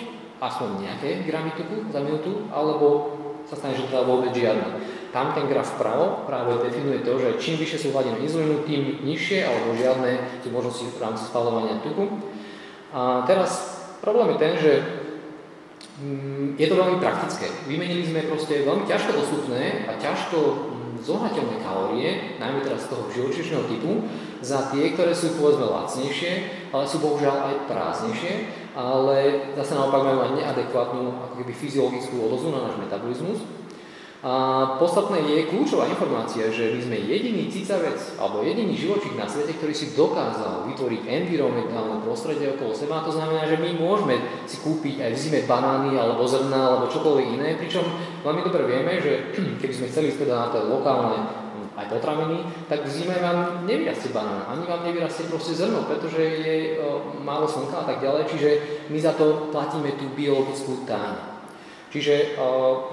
Speaker 3: aspoň nejaké gramy tuku za minútu, alebo sa stane, že teda vôbec žiadne. Tam ten graf vpravo práve definuje to, že čím vyššie sú hladiny inzulínu, tým nižšie alebo žiadne sú možnosti v rámci spalovania tuku. A teraz problém je ten, že je to veľmi praktické. Vymenili sme proste veľmi ťažko dostupné a ťažko zohľateľné kalórie, najmä teraz z toho živočišného typu, za tie, ktoré sú povedzme lacnejšie, ale sú bohužiaľ aj prázdnejšie, ale zase naopak majú aj neadekvátnu ako keby fyziologickú odozvu na náš metabolizmus. A podstatné je kľúčová informácia, že my sme jediný cicavec alebo jediný živočík na svete, ktorý si dokázal vytvoriť environmentálne prostredie okolo seba. To znamená, že my môžeme si kúpiť aj v zime banány alebo zrná alebo čokoľvek iné, pričom veľmi dobre vieme, že keby sme chceli teda na to lokálne hm, aj potraviny, tak v zime vám nevyrastie banán, ani vám nevyrastie proste zrno, pretože je o, málo slnka a tak ďalej, čiže my za to platíme tú biologickú táň. Čiže,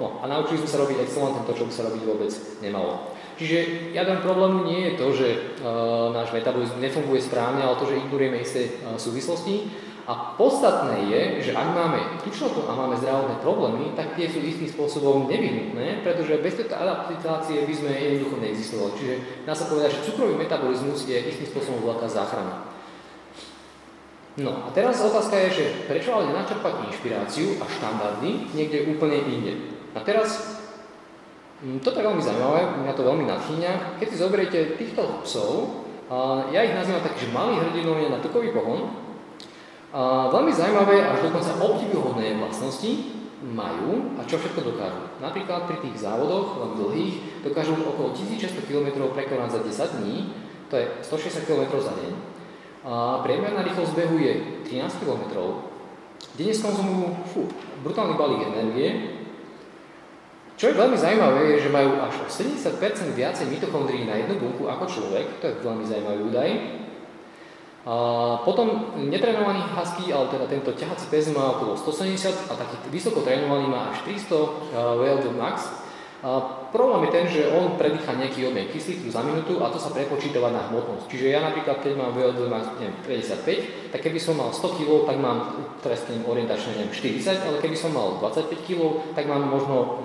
Speaker 3: no, a naučili sme sa robiť excelentne to, čo by sa robiť vôbec nemalo. Čiže jadrom problému nie je to, že uh, náš metabolizmus nefunguje správne, ale to, že ignorujeme isté uh, súvislosti. A podstatné je, že ak máme tučnotu a máme zdravotné problémy, tak tie sú istým spôsobom nevyhnutné, pretože bez tejto adaptácie by sme jednoducho neexistovali. Čiže dá sa povedať, že cukrový metabolizmus je istým spôsobom veľká záchrana. No a teraz otázka je, že prečo ale načerpať inšpiráciu a štandardy niekde úplne inde. A teraz, hm, toto je veľmi zaujímavé, mňa to veľmi nadchýňa. Keď si zoberiete týchto psov, ja ich nazývam taký, že malí hrdinovia na tukový pohon, a veľmi zaujímavé až dokonca obdivuhodné vlastnosti majú a čo všetko dokážu. Napríklad pri tých závodoch, veľmi dlhých, dokážu okolo 1600 km prekonať za 10 dní, to je 160 km za deň a priemerná rýchlosť behu je 13 km. Denne skonzumujú fú, brutálny balík energie. Čo je veľmi zaujímavé, je, že majú až 70% viacej mitochondrií na jednu bunku ako človek, to je veľmi zaujímavý údaj. A potom netrenovaný husky, ale teda tento ťahací pes má okolo 170 a taký vysoko trénovaný má až 300 VLD max, a problém je ten, že on predýcha nejaký objem kyslíku za minútu a to sa prepočítava na hmotnosť. Čiže ja napríklad, keď mám VO2 max neviem, 55, tak keby som mal 100 kg, tak mám teraz orientačne neviem, 40, ale keby som mal 25 kg, tak mám možno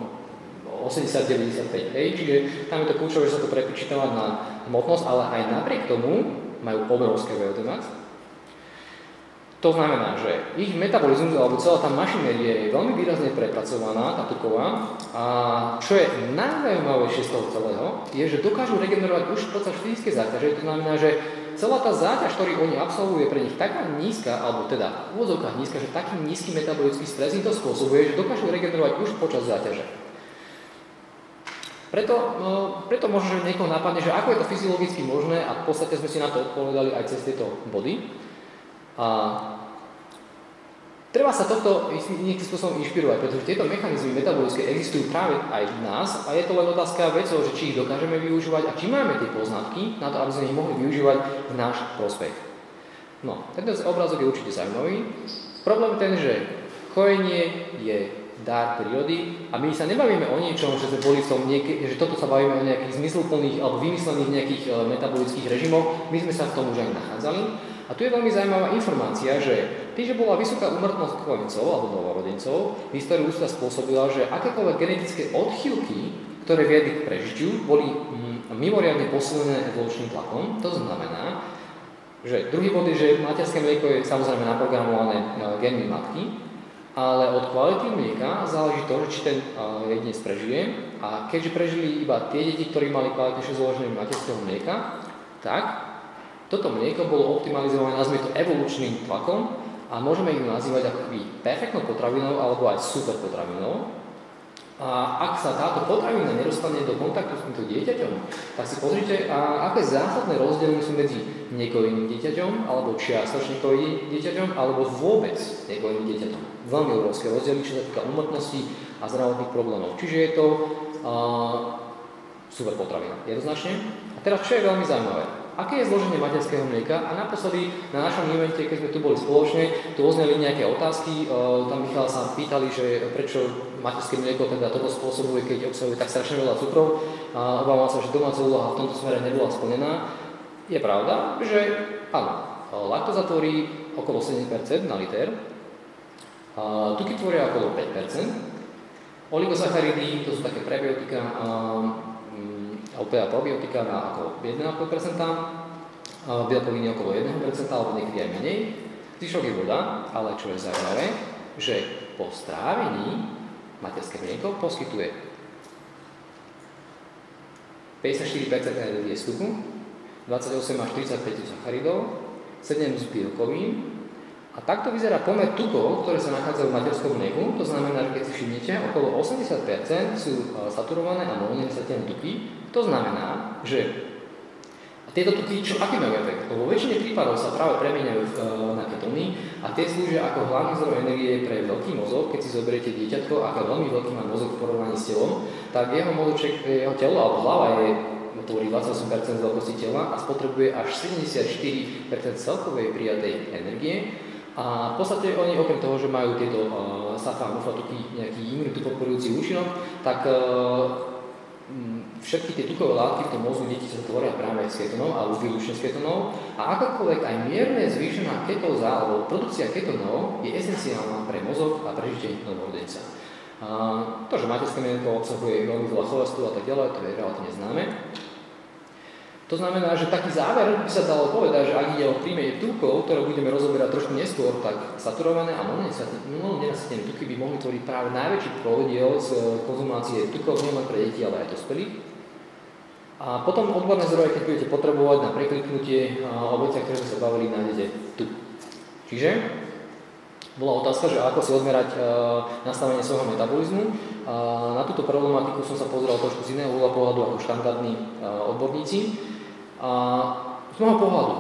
Speaker 3: 80-95. Čiže tam je to kľúčové, že sa to prepočítava na hmotnosť, ale aj napriek tomu majú obrovské VO2 max to znamená, že ich metabolizmus alebo celá tá mašinéria je veľmi výrazne prepracovaná, tá tuková. A čo je najzaujímavejšie z toho celého, je, že dokážu regenerovať už počas fyzické záťaže. To znamená, že celá tá záťaž, ktorý oni absolvujú, je pre nich taká nízka, alebo teda v úvodzovkách nízka, že taký nízky metabolický stres im to spôsobuje, že dokážu regenerovať už počas záťaže. Preto, no, preto možno, že niekoho napadne, že ako je to fyziologicky možné a v podstate sme si na to odpovedali aj cez tieto body. A Treba sa tohto nejakým spôsobom inšpirovať, pretože tieto mechanizmy metabolické existujú práve aj v nás a je to len otázka vecov, že či ich dokážeme využívať a či máme tie poznatky na to, aby sme ich mohli využívať v náš prospech. No, tento obrázok je určite zaujímavý. Problém ten, že kojenie je dar prírody a my sa nebavíme o niečom, že sme boli v tom niek- že toto sa bavíme o nejakých zmysluplných alebo vymyslených nejakých e, metabolických režimoch, my sme sa v tom už aj nachádzali a tu je veľmi zaujímavá informácia, že tým, že bola vysoká umrtnosť kojencov alebo novorodencov, história ľudstva spôsobila, že akékoľvek genetické odchýlky, ktoré viedli k prežitiu, boli mm, mimoriadne posilnené evolučným tlakom. To znamená, že druhý bod je, že materské mlieko je samozrejme naprogramované e, genmi matky, ale od kvality mlieka záleží to, či ten e, jedinec prežije. A keďže prežili iba tie deti, ktorí mali kvalitnejšie zloženie materského mlieka, tak toto mlieko bolo optimalizované, nazvime to evolučným tlakom a môžeme ich nazývať ako perfektnou potravinou alebo aj super potravinou. A ak sa táto potravina nedostane do kontaktu s týmto dieťaťom, tak si pozrite, a aké zásadné rozdiely sú medzi nekojeným dieťaťom, alebo čiastočne dieťaťom, alebo vôbec nekojeným dieťaťom. Veľmi obrovské rozdiely, čo sa týka umrtnosti a zdravotných problémov. Čiže je to uh, super potravina, jednoznačne. A teraz, čo je veľmi zaujímavé aké je zloženie materského mlieka? A naposledy na našom evente, keď sme tu boli spoločne, tu ozneli nejaké otázky, tam Michal sa pýtali, že prečo materské mlieko teda toto spôsobuje, keď obsahuje tak strašne veľa cukrov. A obávam sa, že domáca úloha v tomto smere nebola splnená. Je pravda, že áno, laktoza tvorí okolo 7% na liter, tuky tvoria okolo 5%, oligosacharidy, to sú také prebiotika, LPA probiotika na ako 1,5%, bielkoviny okolo 1% alebo niekedy aj menej. Zvyšok je voda, ale čo je zaujímavé, že po strávení materské mlieko poskytuje 54% energie z tuku, 28 až 35 sacharidov, 7 z bielkovín a takto vyzerá pomer tukov, ktoré sa nachádzajú v materskom mlieku. To znamená, že keď si všimnete, okolo 80% sú e, saturované a mononesateľné tuky, to znamená, že tieto tuky, čo, aký majú efekt? Vo väčšine prípadov sa práve premieňajú e, na ketóny a tie slúžia ako hlavný zdroj energie pre veľký mozog. Keď si zoberiete dieťatko, ako veľmi veľký má mozog v porovnaní s telom, tak jeho mozoček, jeho telo alebo hlava je tvorí 28% veľkosti tela a spotrebuje až 74% celkovej prijatej energie. A v podstate oni okrem toho, že majú tieto uh, safa a tuky nejaký imunitu podporujúci účinok, tak uh, všetky tie tukové látky v tom mozgu detí sa tvoria práve z ketonov alebo výlučne z ketonov a akákoľvek aj mierne zvýšená ketóza alebo produkcia ketonov je esenciálna pre mozog a prežitie novorodenca. To, že materské mlieko obsahuje veľmi veľa cholesterolu a tak ďalej, to je relatívne známe. To znamená, že taký záver by sa dalo povedať, že ak ide o príjmenie tukov, ktoré budeme rozoberať trošku neskôr, tak saturované a mononenasytené tuky by mohli tvoriť práve najväčší podiel z konzumácie tukov nielen pre deti, ale aj dospelých. A potom odborné zdroje, keď budete potrebovať na prekliknutie o veciach, ktoré sme sa bavili, nájdete tu. Čiže bola otázka, že ako si odmerať nastavenie svojho metabolizmu. Na túto problematiku som sa pozeral trošku z iného uhla pohľadu ako štandardní odborníci. A z môjho pohľadu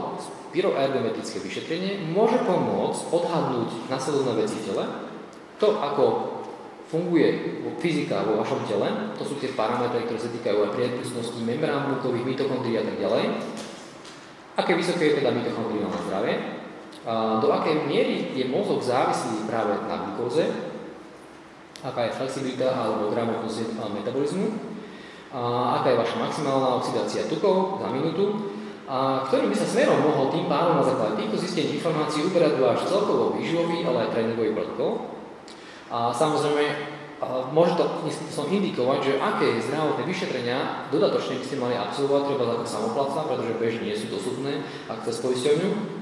Speaker 3: pyroergometické vyšetrenie môže pomôcť odhadnúť nasledovné veci v tele, to, ako funguje fyzika vo vašom tele, to sú tie parametre, ktoré sa týkajú aj priepustnosti membrán bukových, mitochondrií a tak ďalej, aké vysoké je teda mitochondriálne zdravie, do akej miery je mozog závislý práve na glukóze, aká je flexibilita alebo gramotnosť metabolizmu, a aká je vaša maximálna oxidácia tukov za minútu, a ktorým by sa smerom mohol tým pádom na základe týchto zistení informácií uberať váš celkovo výživový, ale aj tréningový protokol. A samozrejme, môže to som indikovať, že aké zdravotné vyšetrenia dodatočne by ste mali absolvovať, treba ako samoplatca, pretože bežne nie sú dostupné, ak cez poisťovňu.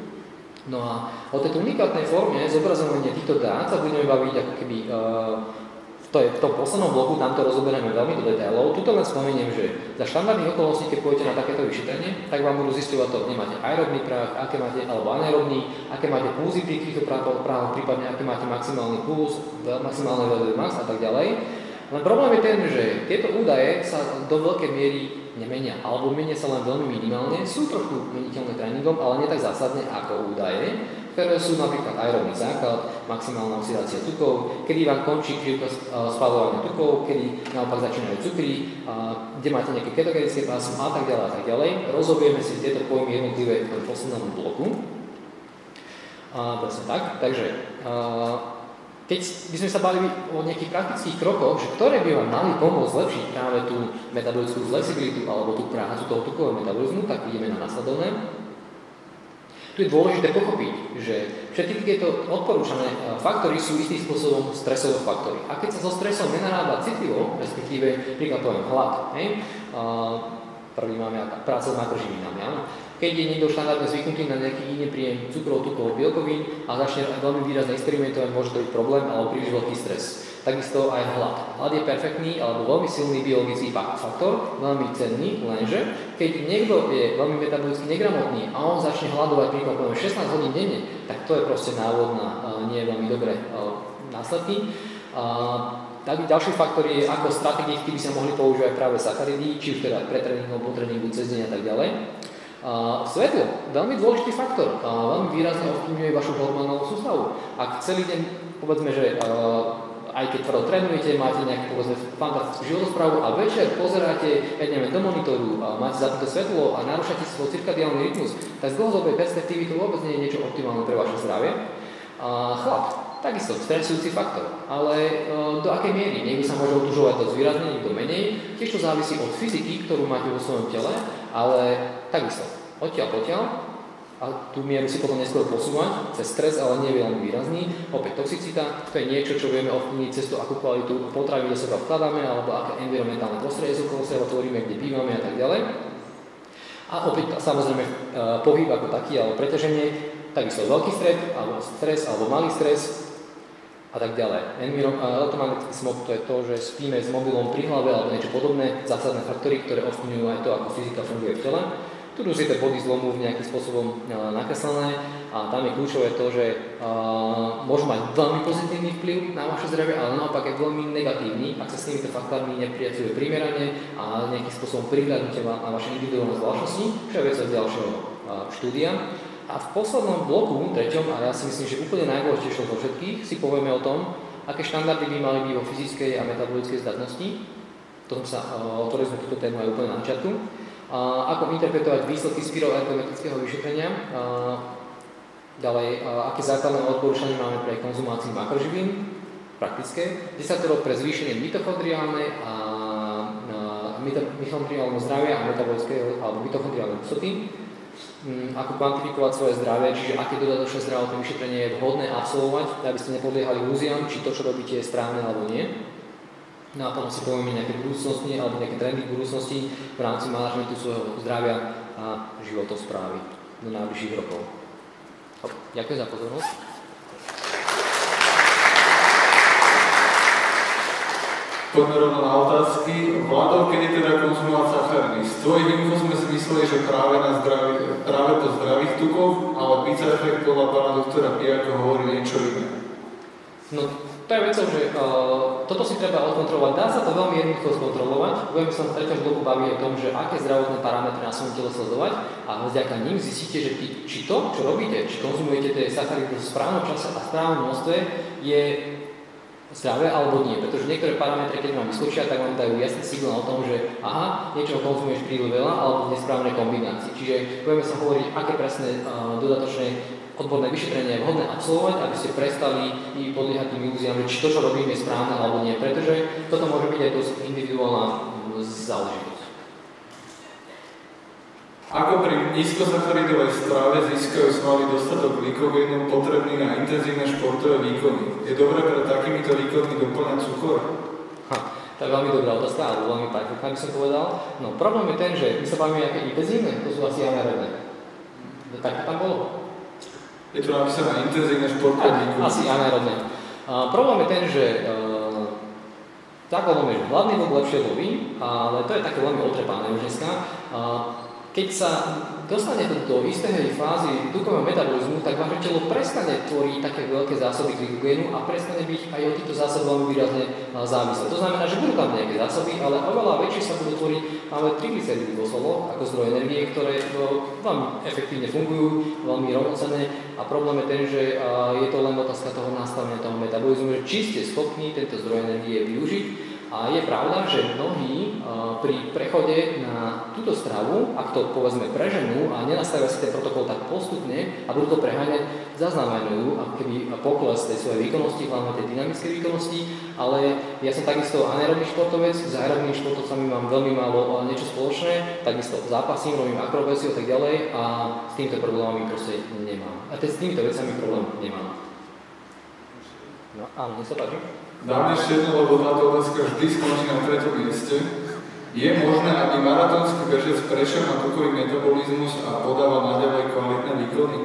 Speaker 3: No a o tejto unikátnej forme zobrazovania týchto dát sa budeme baviť ako keby uh, to je v tom poslednom bloku, tam to rozoberieme veľmi do detailov. Tuto len spomeniem, že za štandardných okolností, keď pôjdete na takéto vyšetrenie, tak vám budú zistovať to, kde máte aerobný prach, aké máte, alebo anaerobný, aké máte pulzy pri týchto právoch, prípadne aké máte maximálny puls, maximálne VO2 max a tak ďalej. Len problém je ten, že tieto údaje sa do veľkej miery nemenia, alebo menia sa len veľmi minimálne, sú trošku meniteľné tréningom, ale nie tak zásadne ako údaje ktoré sú napríklad aerobný základ, maximálna oxidácia tukov, kedy vám končí krivka spalovania tukov, kedy naopak začínajú cukry, kde máte nejaké ketogenické pásmo a tak ďalej a tak ďalej. Rozobieme si tieto pojmy jednotlivé v poslednom bloku. A, presne tak. Takže keď by sme sa bavili o nejakých praktických krokoch, že ktoré by vám mali pomôcť zlepšiť práve tú metabolickú flexibilitu alebo tú prácu toho tukového metabolizmu, tak ideme na nasledovné. Tu je dôležité pochopiť, že všetky tieto odporúčané e, faktory sú istým spôsobom stresové faktory. A keď sa so stresom nenarába citlivo, respektíve príklad poviem hlad, hej, prvý máme práca s makroživinami. Keď je niekto štandardne zvyknutý na nejaký iný príjem cukrov, tukov, bielkovín a začne veľmi výrazne experimentovať, môže to byť problém alebo príliš veľký stres. Takisto aj hlad. Hlad je perfektný alebo veľmi silný biologický faktor, veľmi cenný, lenže keď niekto je veľmi metabolicky negramotný a on začne hľadovať príklad 16 hodín denne, tak to je proste návod na nie veľmi dobré následky. Tak ďalší faktor je, ako strategicky by sa mohli používať práve sacharidy, či už teda pre tréningu, po tréningu, cez deň a tak ďalej. Uh, svetlo, veľmi dôležitý faktor, uh, veľmi výrazne ovplyvňuje vašu hormonálnu sústavu. Ak celý deň, povedzme, že uh, aj keď tvrdo trénujete, máte nejakú povedzme fantastickú životosprávu a večer pozeráte, ja neviem, do monitoru a máte zapnuté svetlo a narúšate svoj cirkadiálny rytmus, tak z dlhodobej perspektívy to vôbec nie je niečo optimálne pre vaše zdravie. A chlap, takisto stresujúci faktor, ale e, do akej miery? Niekto sa môže otužovať dosť výrazne, niekto menej. Tiež to závisí od fyziky, ktorú máte vo svojom tele, ale takisto, odtiaľ potiaľ, a tú mieru si potom neskôr posúvať cez stres, ale nie je veľmi výrazný. Opäť toxicita, to je niečo, čo vieme ovplyvniť cez to, akú kvalitu potravy do seba vkladáme, alebo aké environmentálne prostredie okolo seba tvoríme, kde bývame a tak ďalej. A opäť samozrejme e, pohyb ako taký, alebo preťaženie, takisto veľký stres, alebo stres, alebo malý stres a tak ďalej. E, elektromagnetický smog to je to, že spíme s mobilom pri hlave alebo niečo podobné, zásadné faktory, ktoré ovplyvňujú aj to, ako fyzika funguje v tele. Tu už tie body zlomu nejakým spôsobom nakreslené a tam je kľúčové to, že uh, môžu mať veľmi pozitívny vplyv na vaše zdravie, ale naopak je veľmi negatívny, ak sa s týmito faktormi nepriacuje primerane a nejakým spôsobom prihľadnete na, vaše individuálne zvláštnosti, čo je vec od ďalšieho uh, štúdia. A v poslednom bloku, treťom, a ja si myslím, že úplne najdôležitejšom zo všetkých, si povieme o tom, aké štandardy by mali byť vo fyzickej a metabolickej zdatnosti. To sa, otvorili sme túto tému aj úplne na začiatku ako interpretovať výsledky spiroergometrického vyšetrenia, ďalej, aké základné odporúčania máme pre konzumáciu makroživín, praktické, desatoro pre zvýšenie mitochondriálnej a mitochondriálneho zdravia a metabolického alebo mitochondriálnej hustoty, mm, ako kvantifikovať svoje zdravie, čiže aké dodatočné zdravotné vyšetrenie je vhodné absolvovať, aby ste nepodliehali ilúziám, či to, čo robíte, je správne alebo nie. No a potom si povieme nejaké budúcnosti alebo nejaké trendy v budúcnosti v rámci manažmentu svojho zdravia a životosprávy do najbližších rokov. Ďakujem za pozornosť.
Speaker 1: Poďme rovno na otázky. Vládol, kedy teda konzumovať sacharidy? Z tvojich info sme si mysleli, že práve, na zdraví, práve po zdravých tukov, ale pizza efekt podľa pána doktora Pijaka hovorí niečo iné.
Speaker 3: No, to je vecou, že uh, toto si treba odkontrolovať. Dá sa to veľmi jednoducho skontrolovať. Budeme sa v treťom bloku baviť o tom, že aké zdravotné parametre na svojom tele sledovať a vďaka ním zistíte, že ty, či to, čo robíte, či konzumujete tie sacharidy v správnom čase a správnom množstve, je zdravé alebo nie. Pretože niektoré parametre, keď vám vyskočia, tak vám dajú jasný signál o tom, že aha, niečo konzumuješ príliš veľa alebo v nesprávnej kombinácii. Čiže budeme sa hovoriť, aké presné uh, dodatočné odborné vyšetrenie je vhodné absolvovať, aby ste prestali podliehať tým ilúziám, že či to, čo robíme, je správne alebo nie, pretože toto môže byť aj dosť individuálna mm, záležitosť.
Speaker 1: Ako pri nízkosacharidovej strave získajú svaly dostatok glykogénu potrebný na intenzívne športové výkony? Je dobré pre takýmito výkonmi doplňať cukor?
Speaker 3: Ha, to je veľmi dobrá otázka, alebo veľmi perfektná by som povedal. No problém je ten, že my sa bavíme nejaké intenzívne, to sú asi anaerobné. Tak tam bolo.
Speaker 1: Je to napísané intenzívne športové
Speaker 3: výkony. Asi anaerobné. problém je ten, že uh, základom je, že hladný vlk lepšie loví, ale to je také veľmi otrepané už dneska. Keď sa dostanete do istej fázy tukového metabolizmu, tak vaše telo prestane tvoriť také veľké zásoby glykogénu a prestane byť aj od týchto zásob veľmi výrazne závislé. To znamená, že budú tam nejaké zásoby, ale oveľa väčšie sa budú tvoriť máme triglyceridy vo slovo ako zdroj energie, ktoré no, veľmi efektívne fungujú, veľmi rovnocenné a problém je ten, že je to len otázka toho nastavenia toho metabolizmu, že či ste schopní tento zdroj energie využiť a je pravda, že mnohí pri prechode na túto stravu, ak to povedzme preženú a nenastavia si ten protokol tak postupne a budú to preháňať, zaznamenujú keby pokles tej svojej výkonnosti, hlavne tej dynamickej výkonnosti, ale ja som takisto anaerobný športovec, s aerobnými športovcami mám veľmi málo niečo spoločné, takisto zápasím, robím akrobáciu a tak ďalej a s týmto problémami proste nemám. A s týmito vecami problém nemám. No áno, nech sa páči.
Speaker 1: Dáme ešte jednu, lebo táto otázka vždy skončí na treťom mieste. Je možné, aby maratónsky bežec prešiel na tukový metabolizmus a podával naďalej kvalitné výkony?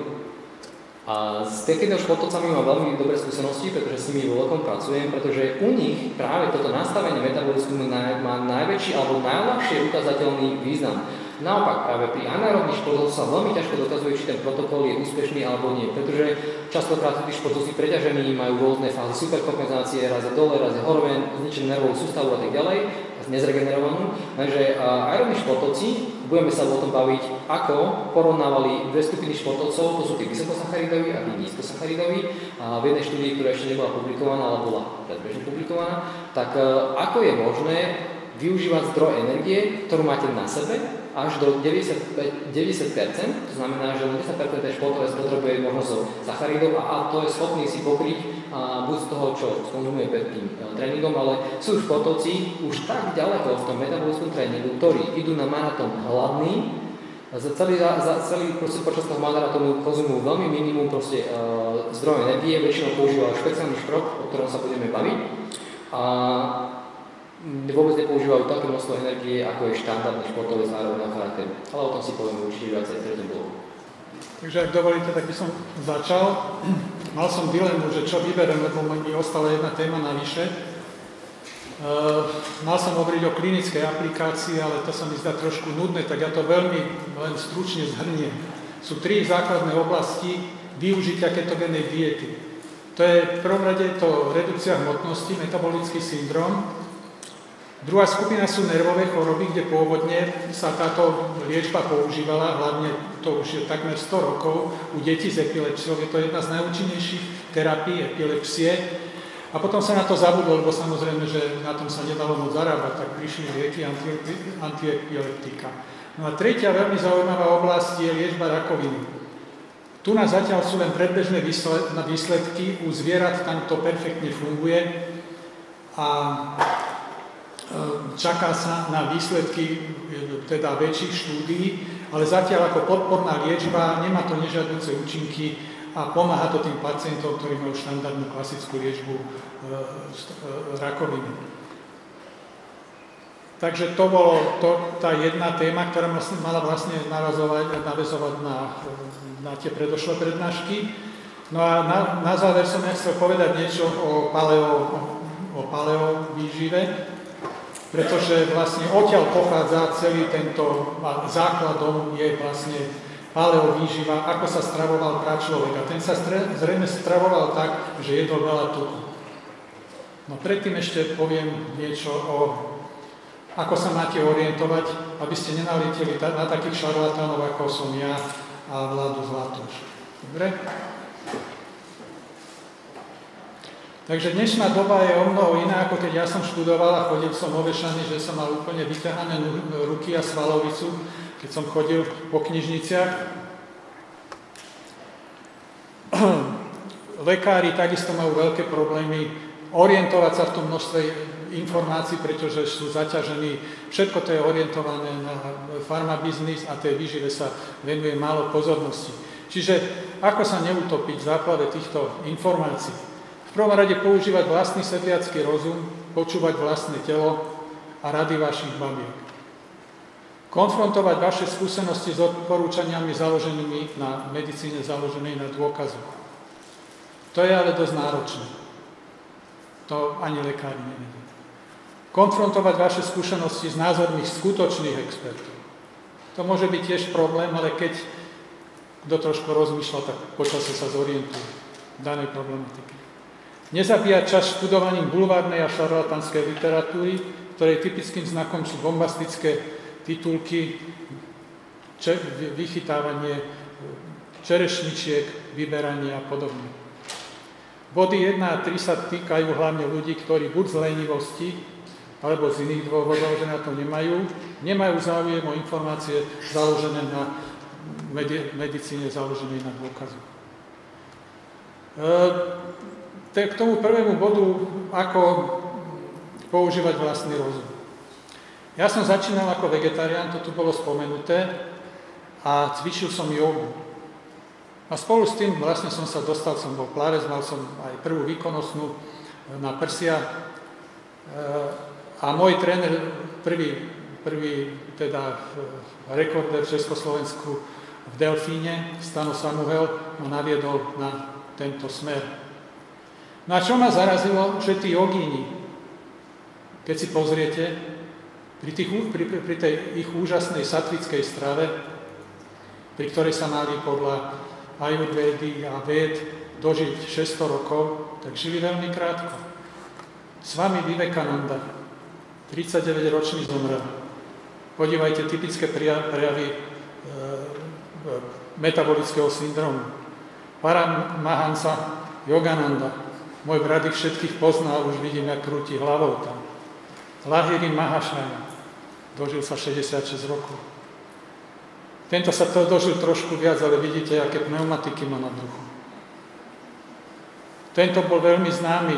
Speaker 3: A s takýmito športovcami mám veľmi dobré skúsenosti, pretože s nimi veľkom pracujem, pretože u nich práve toto nastavenie metabolizmu má najväčší alebo najľahšie ukazateľný význam. Naopak, práve pri anaerobných športoch sa veľmi ťažko dokazuje, či ten protokol je úspešný alebo nie, pretože častokrát tí športovci preťažení majú rôzne fázy superkompenzácie, raz je dole, raz je hore, zničenú nervovú sústavu a tak ďalej, nezregenerovanú. Takže aerobní športovci, budeme sa o tom baviť, ako porovnávali dve skupiny športovcov, to sú tí vysokosacharidoví a tí nízkosacharidoví. A v jednej štúdii, ktorá ešte nebola publikovaná, ale bola predbežne publikovaná, tak ako je možné využívať zdroj energie, ktorú máte na sebe, až do 90, 90%, to znamená, že len 10% ten športovec potrebuje možno zo sacharidov a to je schopný si pokryť a buď z toho, čo skonzumuje pred tým e, tréningom, ale sú športovci už tak ďaleko v tom metabolickom tréningu, ktorí idú na maratón hladný, za celý, za, celý proste, počas toho maratónu konzumujú veľmi minimum proste, uh, zdroj energie, väčšinou používajú špeciálny šprot, o ktorom sa budeme baviť. A vôbec nepoužívajú také množstvo energie, ako je štandardný športový zároveň charakteru. Ale o tom si poviem určite viacej v treťom blogu.
Speaker 2: Takže ak dovolíte, tak by som začal. Mal som dilemu, že čo vyberem, lebo mi ostala jedna téma navyše. Uh, mal som hovoriť o klinickej aplikácii, ale to sa mi zdá trošku nudné, tak ja to veľmi len stručne zhrniem. Sú tri základné oblasti využitia ketogénej diety. To je v prvom rade to redukcia hmotnosti, metabolický syndrom, Druhá skupina sú nervové choroby, kde pôvodne sa táto liečba používala, hlavne to už je takmer 100 rokov, u detí s epilepsiou. Je to jedna z najúčinnejších terapií epilepsie. A potom sa na to zabudlo, lebo samozrejme, že na tom sa nedalo moc zarábať, tak prišli lieky antiepileptika. No a tretia veľmi zaujímavá oblasť je liečba rakoviny. Tu nás zatiaľ sú len predbežné výsledky, u zvierat tam to perfektne funguje a čaká sa na výsledky e, teda väčších štúdií, ale zatiaľ ako podporná liečba nemá to nežiaduce účinky a pomáha to tým pacientom, ktorí majú štandardnú klasickú liečbu e, e, rakoviny. Takže to bolo to, tá jedna téma, ktorá mala vlastne narazovať, navezovať na, na tie predošlé prednášky. No a na, na záver som ja chcel povedať niečo o paleo, o paleo výžive pretože vlastne odtiaľ pochádza celý tento, základom je vlastne paleovýživa, ako sa stravoval pračlovek. A ten sa zrejme stravoval tak, že jedol veľa tuku. No predtým ešte poviem niečo o ako sa máte orientovať, aby ste nenalietili na takých šarlatánov, ako som ja a Vladu Zlatuš. Dobre? Takže dnešná doba je o mnoho iná, ako keď ja som študoval a chodil som ovešaný, že som mal úplne vyťahané ruky a svalovicu, keď som chodil po knižniciach. Lekári takisto majú veľké problémy orientovať sa v tom množstve informácií, pretože sú zaťažení. Všetko to je orientované na farmabiznis a tej výžive sa venuje málo pozornosti. Čiže ako sa neutopiť v základe týchto informácií? Prvom rade používať vlastný sedliacký rozum, počúvať vlastné telo a rady vašich babiek. Konfrontovať vaše skúsenosti s odporúčaniami založenými na medicíne, založenej na dôkazu. To je ale dosť náročné. To ani lekári nevedia. konfrontovať vaše skúsenosti z názorných skutočných expertov. To môže byť tiež problém, ale keď kto trošku rozmýšľa, tak počasie sa zorientuje v danej problematike. Nezabíjať čas študovaním bulvárnej a šarlatanskej literatúry, ktorej typickým znakom sú bombastické titulky, če- vychytávanie čerešničiek, vyberanie a podobne. Body 1 a 3 sa týkajú hlavne ľudí, ktorí buď z lenivosti, alebo z iných dôvodov, že na to nemajú, nemajú záujem o informácie založené na medi- medicíne, založené na dôkazu. E, k tomu prvému bodu, ako používať vlastný rozum. Ja som začínal ako vegetarián, to tu bolo spomenuté, a cvičil som jogu. A spolu s tým vlastne som sa dostal, som bol plárec, mal som aj prvú výkonnostnú na prsia. E, a môj tréner, prvý, prvý teda rekorder v Československu v Delfíne, Stano Samuel, ma naviedol na tento smer. No čo ma zarazilo, že tí jogíni, keď si pozriete, pri, tých, pri, pri tej ich úžasnej satvickej strave, pri ktorej sa mali podľa ajurvédy a ved dožiť 600 rokov, tak žili veľmi krátko. S vami Vivekananda, 39-ročný zomrel. Podívajte typické prejavy e, metabolického syndromu. Paramahansa Yogananda, môj brat ich všetkých poznal, už vidím, jak krúti hlavou tam. Lahiri Mahashaya, dožil sa 66 rokov. Tento sa to dožil trošku viac, ale vidíte, aké pneumatiky má na bruchu. Tento bol veľmi známy.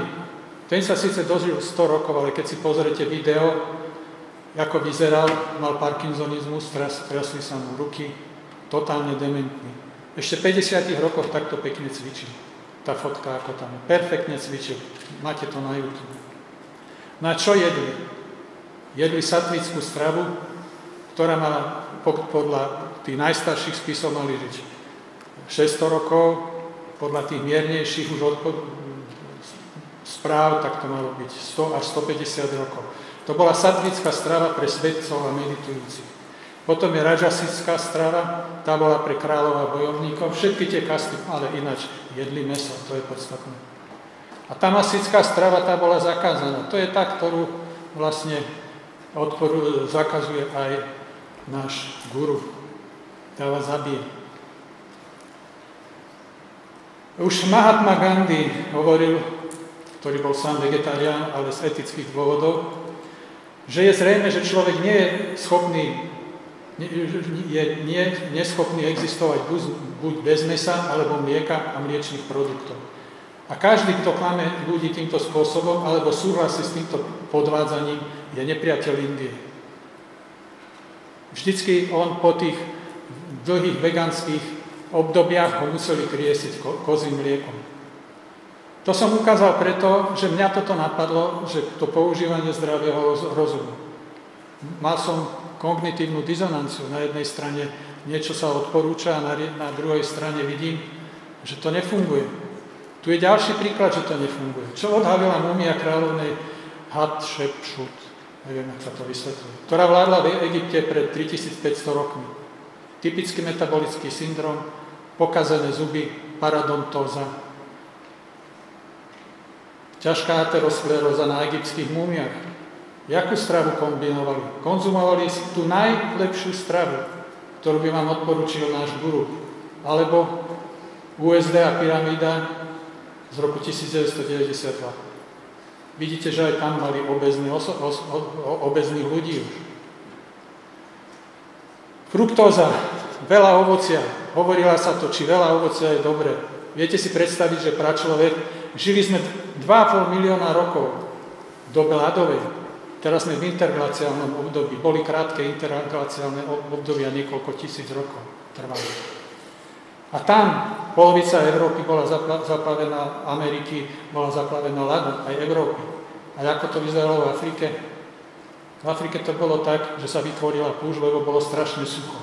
Speaker 2: Ten sa síce dožil 100 rokov, ale keď si pozriete video, ako vyzeral, mal parkinsonizmus, trasli sa mu ruky, totálne dementný. Ešte v 50 rokoch takto pekne cvičil. Tá fotka, ako tam perfektne cvičil. Máte to na YouTube. Na čo jedli? Jedli satvickú stravu, ktorá mala podľa tých najstarších spisov mali žiť 600 rokov, podľa tých miernejších už odpo- správ, tak to malo byť 100 až 150 rokov. To bola satvická strava pre svetcov a meditujúcich. Potom je rajasická strava, tá bola pre kráľov a bojovníkov. Všetky tie kasty, ale ináč jedli meso, to je podstatné. A tamasická strava, tá bola zakázaná. To je tá, ktorú vlastne odporu, zakazuje aj náš guru. Tá vás zabije. Už Mahatma Gandhi hovoril, ktorý bol sám vegetarián, ale z etických dôvodov, že je zrejme, že človek nie je schopný je nie, neschopný existovať buď, bez mesa, alebo mlieka a mliečných produktov. A každý, kto klame ľudí týmto spôsobom, alebo súhlasí s týmto podvádzaním, je nepriateľ Indie. Vždycky on po tých dlhých veganských obdobiach ho museli kriesiť ko- kozím mliekom. To som ukázal preto, že mňa toto napadlo, že to používanie zdravého rozumu. Mal som kognitívnu dizonanciu. Na jednej strane niečo sa odporúča a na, druhej strane vidím, že to nefunguje. Tu je ďalší príklad, že to nefunguje. Čo odhalila mumia kráľovnej Hatshepsut, neviem, ako sa to vysvetľuje, ktorá vládla v Egypte pred 3500 rokmi. Typický metabolický syndrom, pokazené zuby, paradontóza, ťažká ateroskleróza na egyptských múmiach, Jakú stravu kombinovali? Konzumovali tú najlepšiu stravu, ktorú by vám odporúčil náš guru. Alebo USD a pyramída z roku 1992. Vidíte, že aj tam mali obezný obezných ľudí už. Fruktóza, veľa ovocia. Hovorila sa to, či veľa ovocia je dobré. Viete si predstaviť, že pračlovek, žili sme 2,5 milióna rokov v dobe. Teraz sme v interglaciálnom období. Boli krátke interglaciálne obdobia, niekoľko tisíc rokov trvali. A tam polovica Európy bola zaplavená, Ameriky bola zaplavená ľadom, aj Európy. A ako to vyzeralo v Afrike? V Afrike to bolo tak, že sa vytvorila púž, lebo bolo strašne sucho.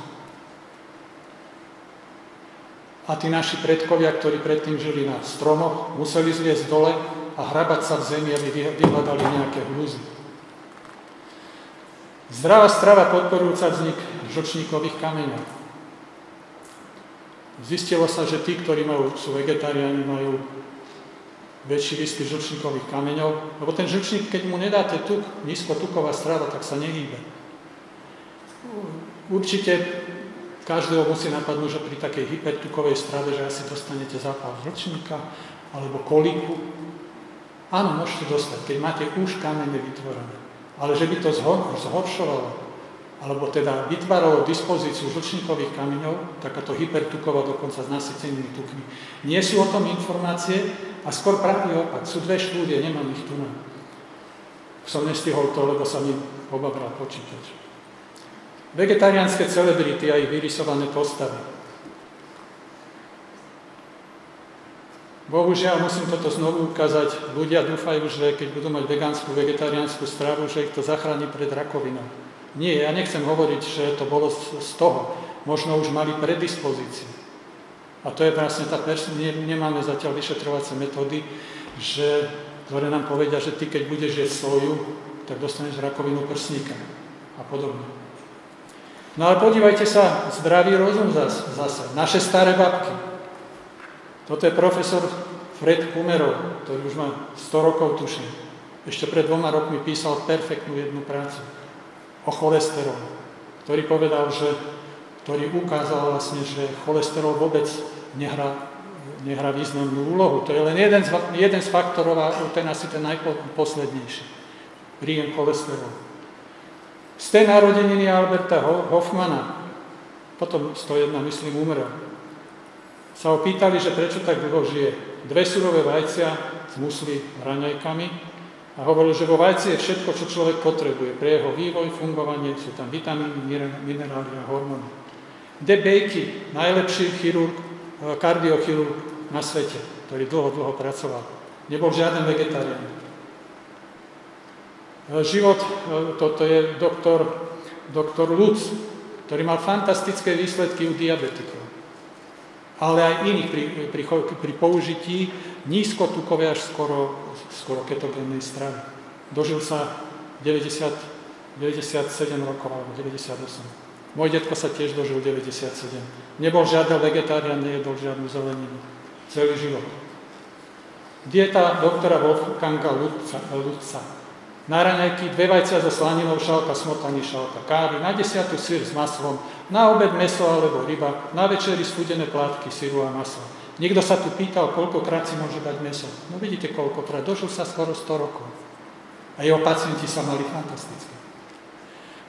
Speaker 2: A tí naši predkovia, ktorí predtým žili na stromoch, museli zliesť dole a hrabať sa v zemi, aby vyhľadali nejaké hľuzy. Zdravá strava podporujúca vznik žočníkových kameňov. Zistilo sa, že tí, ktorí majú, sú vegetariáni, majú väčší výskyt žlčníkových kameňov, lebo ten žlčník, keď mu nedáte tuk, nízkotuková strava, tak sa nehýbe. Určite každého musí napadnúť, že pri takej hypertukovej strave, že asi dostanete zápal žlčníka alebo koliku. Áno, môžete dostať, keď máte už kamene vytvorené. Ale že by to zhoršovalo alebo teda vytváralo dispozíciu žlčníkových kameňov, takáto hypertuková dokonca s nasycenými tukmi. Nie sú o tom informácie a skôr pravý opak. Sú dve štúdie, nemám ich tu. Som nestihol to, lebo sa mi obabral počítač. Vegetariánske celebrity a ich vyrysované postavy. Bohužiaľ, musím toto znovu ukázať. Ľudia dúfajú, že keď budú mať vegánsku, vegetariánsku stravu, že ich to zachráni pred rakovinou. Nie, ja nechcem hovoriť, že to bolo z toho. Možno už mali predispozíciu. A to je vlastne tá pers- ne, nemáme zatiaľ vyšetrovacie metódy, že, ktoré nám povedia, že ty keď budeš jesť soju, tak dostaneš rakovinu prsníka a podobne. No ale podívajte sa, zdravý rozum zase, zase. Naše staré babky. Toto je profesor Fred Kumerov, ktorý už má 100 rokov tuším. Ešte pred dvoma rokmi písal perfektnú jednu prácu o cholesterol, ktorý povedal, že, ktorý ukázal vlastne, že cholesterol vôbec nehrá, nehrá významnú úlohu. To je len jeden z, jeden z faktorov a ten asi ten najposlednejší. Príjem cholesterol. Z tej narodeniny Alberta Hoffmana, potom 101, myslím, umrel, sa ho pýtali, že prečo tak dlho žije. Dve surové vajcia s musli raňajkami a hovoril, že vo vajci je všetko, čo človek potrebuje pre jeho vývoj, fungovanie, sú tam vitamíny, minerály a hormóny. De Bakey, najlepší chirurg, eh, kardiochirurg na svete, ktorý dlho, dlho pracoval. Nebol žiaden vegetarián. Eh, život, toto je doktor, doktor Lutz, ktorý mal fantastické výsledky u diabetikov. Ale aj iných pri, pri, pri použití nízkotukovej až skoro skoro ketogénnej stravy. Dožil sa 90, 97 rokov alebo 98. Môj detko sa tiež dožil 97. Nebol žiaden vegetarián, nejedol žiadnu zeleninu. Celý život. Dieta doktora Wolfganga Lutza. Lutza. Na raňajky dve vajcia so slaninou, šalka, smotanie, šalka, kávy, na desiatu syr s maslom, na obed meso alebo ryba, na večeri studené plátky syru a masla. Niekto sa tu pýtal, koľkokrát si môže dať meso. No vidíte, koľkokrát. Dožil sa skoro 100 rokov. A jeho pacienti sa mali fantasticky.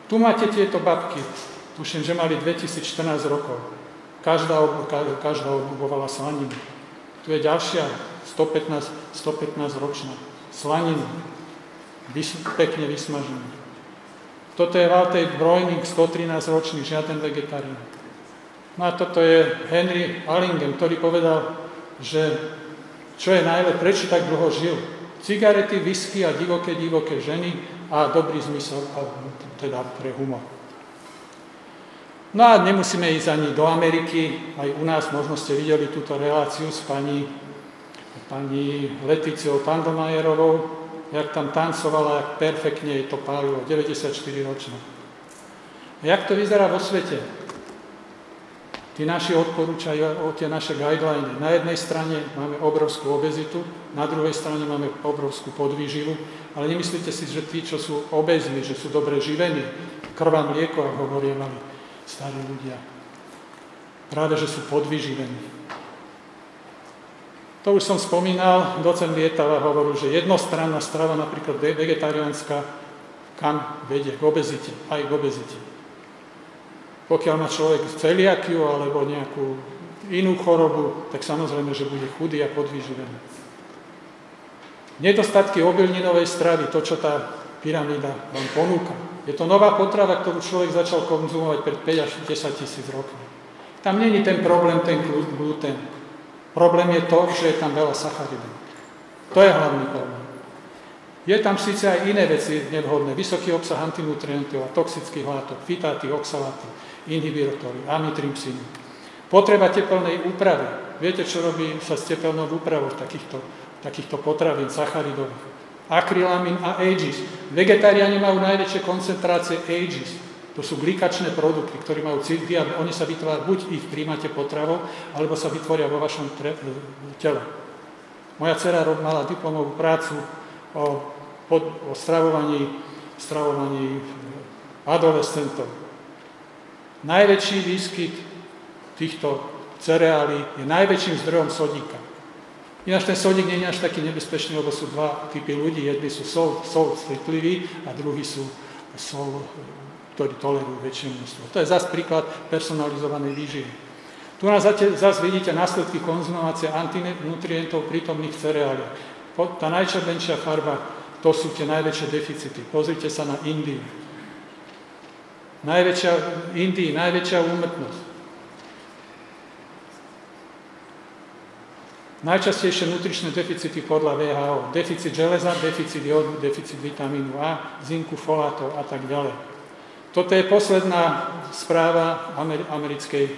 Speaker 2: Tu máte tieto babky. Tuším, že mali 2014 rokov. Každá, každá obubovala slaninu. Tu je ďalšia 115, 115 ročná. Slaninu. Vys, pekne vysmažená. Toto je Walter Brojning, 113 ročný, žiaden vegetarián. No a toto je Henry Allingen, ktorý povedal, že čo je najlepšie, prečo tak dlho žil. Cigarety, whisky a divoké, divoké ženy a dobrý zmysel, teda pre humor. No a nemusíme ísť ani do Ameriky, aj u nás možno ste videli túto reláciu s pani, pani Leticiou Pandomajerovou, jak tam tancovala, jak perfektne jej to pálilo, 94 ročná. Jak to vyzerá vo svete? Tí naši odporúčajú o tie naše guideliny. Na jednej strane máme obrovskú obezitu, na druhej strane máme obrovskú podvýživu, ale nemyslíte si, že tí, čo sú obezní, že sú dobre živení, krvá mlieko, ako hovorievali starí ľudia. Práve, že sú podvyživení. To už som spomínal, docen Lietava hovoril, že jednostranná strava, napríklad vegetariánska, kam vedie k obezite, aj k obezite. Pokiaľ má človek celiakiu alebo nejakú inú chorobu, tak samozrejme, že bude chudý a podvyživený. Nedostatky obilninovej stravy, to, čo tá pyramída vám ponúka. Je to nová potrava, ktorú človek začal konzumovať pred 5 až 10 tisíc rokov. Tam není ten problém, ten gluten. Problém je to, že je tam veľa sacharidov. To je hlavný problém. Je tam síce aj iné veci nevhodné, vysoký obsah antinutrientov a toxických látok, fitáty, oxaláty, inhibitory, amitripsiny. Potreba tepelnej úpravy. Viete, čo robí sa s tepelnou úpravou takýchto, takýchto potravín, sacharidových? Akrylamín a Aegis. Vegetariáni majú najväčšie koncentrácie Aegis. To sú glikačné produkty, ktoré majú diabetes. Oni sa vytvárajú, buď ich príjmate potravou, alebo sa vytvoria vo vašom tele. Moja dcera mala diplomovú prácu o, o stravovaní, stravovaní adolescentov. Najväčší výskyt týchto cereálí je najväčším zdrojom sodíka. Ináč ten sodík nie je až taký nebezpečný, lebo sú dva typy ľudí. Jedni sú sol, sol citliví a druhí sú sol ktorí tolerujú väčšie množstvo. To je zase príklad personalizovanej výživy. Tu nás zase vidíte následky konzumácie antinutrientov prítomných v cereáliach. Tá najčervenšia farba, to sú tie najväčšie deficity. Pozrite sa na Indiu. Najväčšia, Indii najväčšia úmrtnosť. Najčastejšie nutričné deficity podľa VHO. Deficit železa, deficit jodu, deficit vitamínu A, zinku, folátov a tak ďalej. Toto je posledná správa americkej e,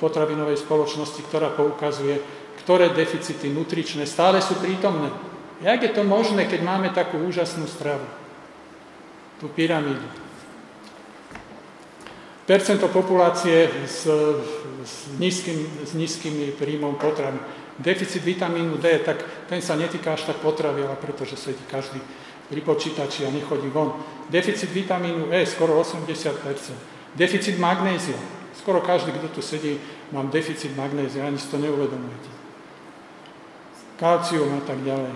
Speaker 2: potravinovej spoločnosti, ktorá poukazuje, ktoré deficity nutričné stále sú prítomné. Jak je to možné, keď máme takú úžasnú stravu? Tú pyramídu. Percento populácie s, s, nízkym, s nízkym príjmom potravín. Deficit vitamínu D, tak ten sa netýka až tak potravy, ale pretože sedí každý pri počítači a nechodí von. Deficit vitamínu E skoro 80%. Deficit magnézia. Skoro každý, kto tu sedí, mám deficit magnézia, ani si to neuvedomujete. Kalcium a tak ďalej.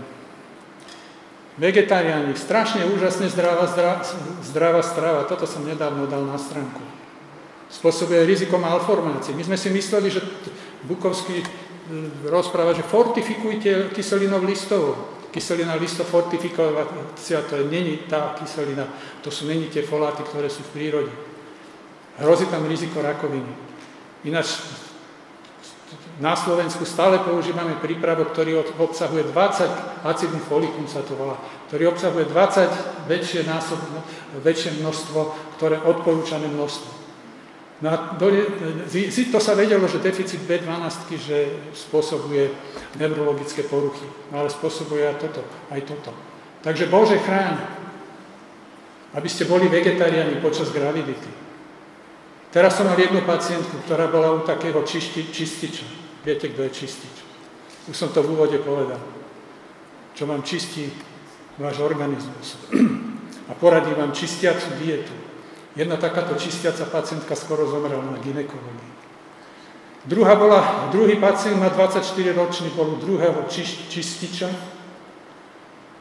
Speaker 2: Vegetariáni, strašne úžasne zdravá, zdravá, strava. Toto som nedávno dal na stránku. Spôsobuje riziko malformácie. My sme si mysleli, že Bukovský hm, rozpráva, že fortifikujte kyselinou listovou. Kyselina listofortifikovacia, to není tá kyselina, to sú není tie foláty, ktoré sú v prírode. Hrozí tam riziko rakoviny. Ináč na Slovensku stále používame prípravok, ktorý obsahuje 20, acidum folicum sa to volá, ktorý obsahuje 20 väčšie, násob, väčšie množstvo, ktoré odporúčané množstvo. No a do, to sa vedelo, že deficit B12 že spôsobuje neurologické poruchy, no ale spôsobuje aj toto, aj toto. Takže Bože chráň, aby ste boli vegetariáni počas gravidity. Teraz som mal jednu pacientku, ktorá bola u takého čisti, čističa. Viete, kto je čistič? Už som to v úvode povedal. Čo vám čistí váš organizmus. A poradí vám čistiacu dietu Jedna takáto čistiaca pacientka skoro zomrela na ginekológii. Druhá bola, druhý pacient má 24 ročný, bol druhého čiš, čističa,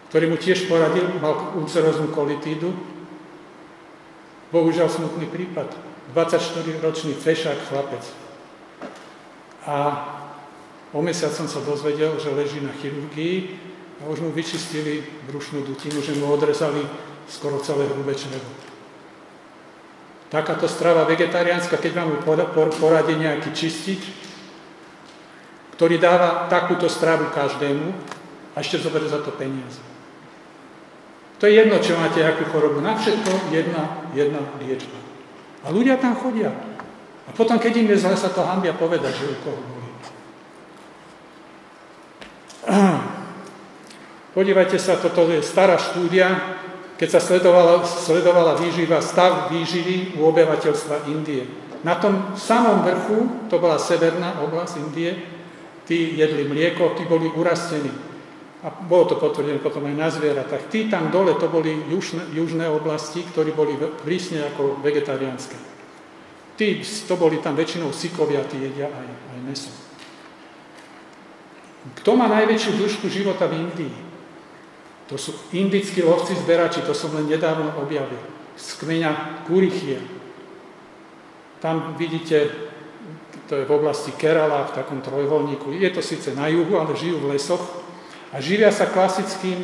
Speaker 2: ktorý mu tiež poradil, mal ulceróznu kolitídu. Bohužiaľ smutný prípad. 24-ročný fešák chlapec. A o mesiac som sa dozvedel, že leží na chirurgii a už mu vyčistili brušnú dutinu, že mu odrezali skoro celé hrubé črevo. Takáto strava vegetariánska, keď vám poradí nejaký čistič, ktorý dáva takúto stravu každému a ešte zoberie za to peniaze. To je jedno, čo máte, akú chorobu. Na všetko jedna, jedna liečba. A ľudia tam chodia. A potom, keď im je zle, sa to hambia povedať, že u koho boli. Podívajte sa, toto je stará štúdia, keď sa sledovala, sledovala výživa, stav výživy u obyvateľstva Indie. Na tom samom vrchu, to bola severná oblasť Indie, tí jedli mlieko, tí boli urastení. A bolo to potvrdené potom aj na zvieratách. Tí tam dole, to boli južné, južné oblasti, ktorí boli prísne ako vegetariánske. Tí, to boli tam väčšinou sykovia, tí jedia aj, aj meso. Kto má najväčšiu dĺžku života v Indii? To sú indickí lovci zberači, to som len nedávno objavil. Z kmeňa Kurichia. Tam vidíte, to je v oblasti Kerala, v takom trojholníku. Je to síce na juhu, ale žijú v lesoch a živia sa klasickým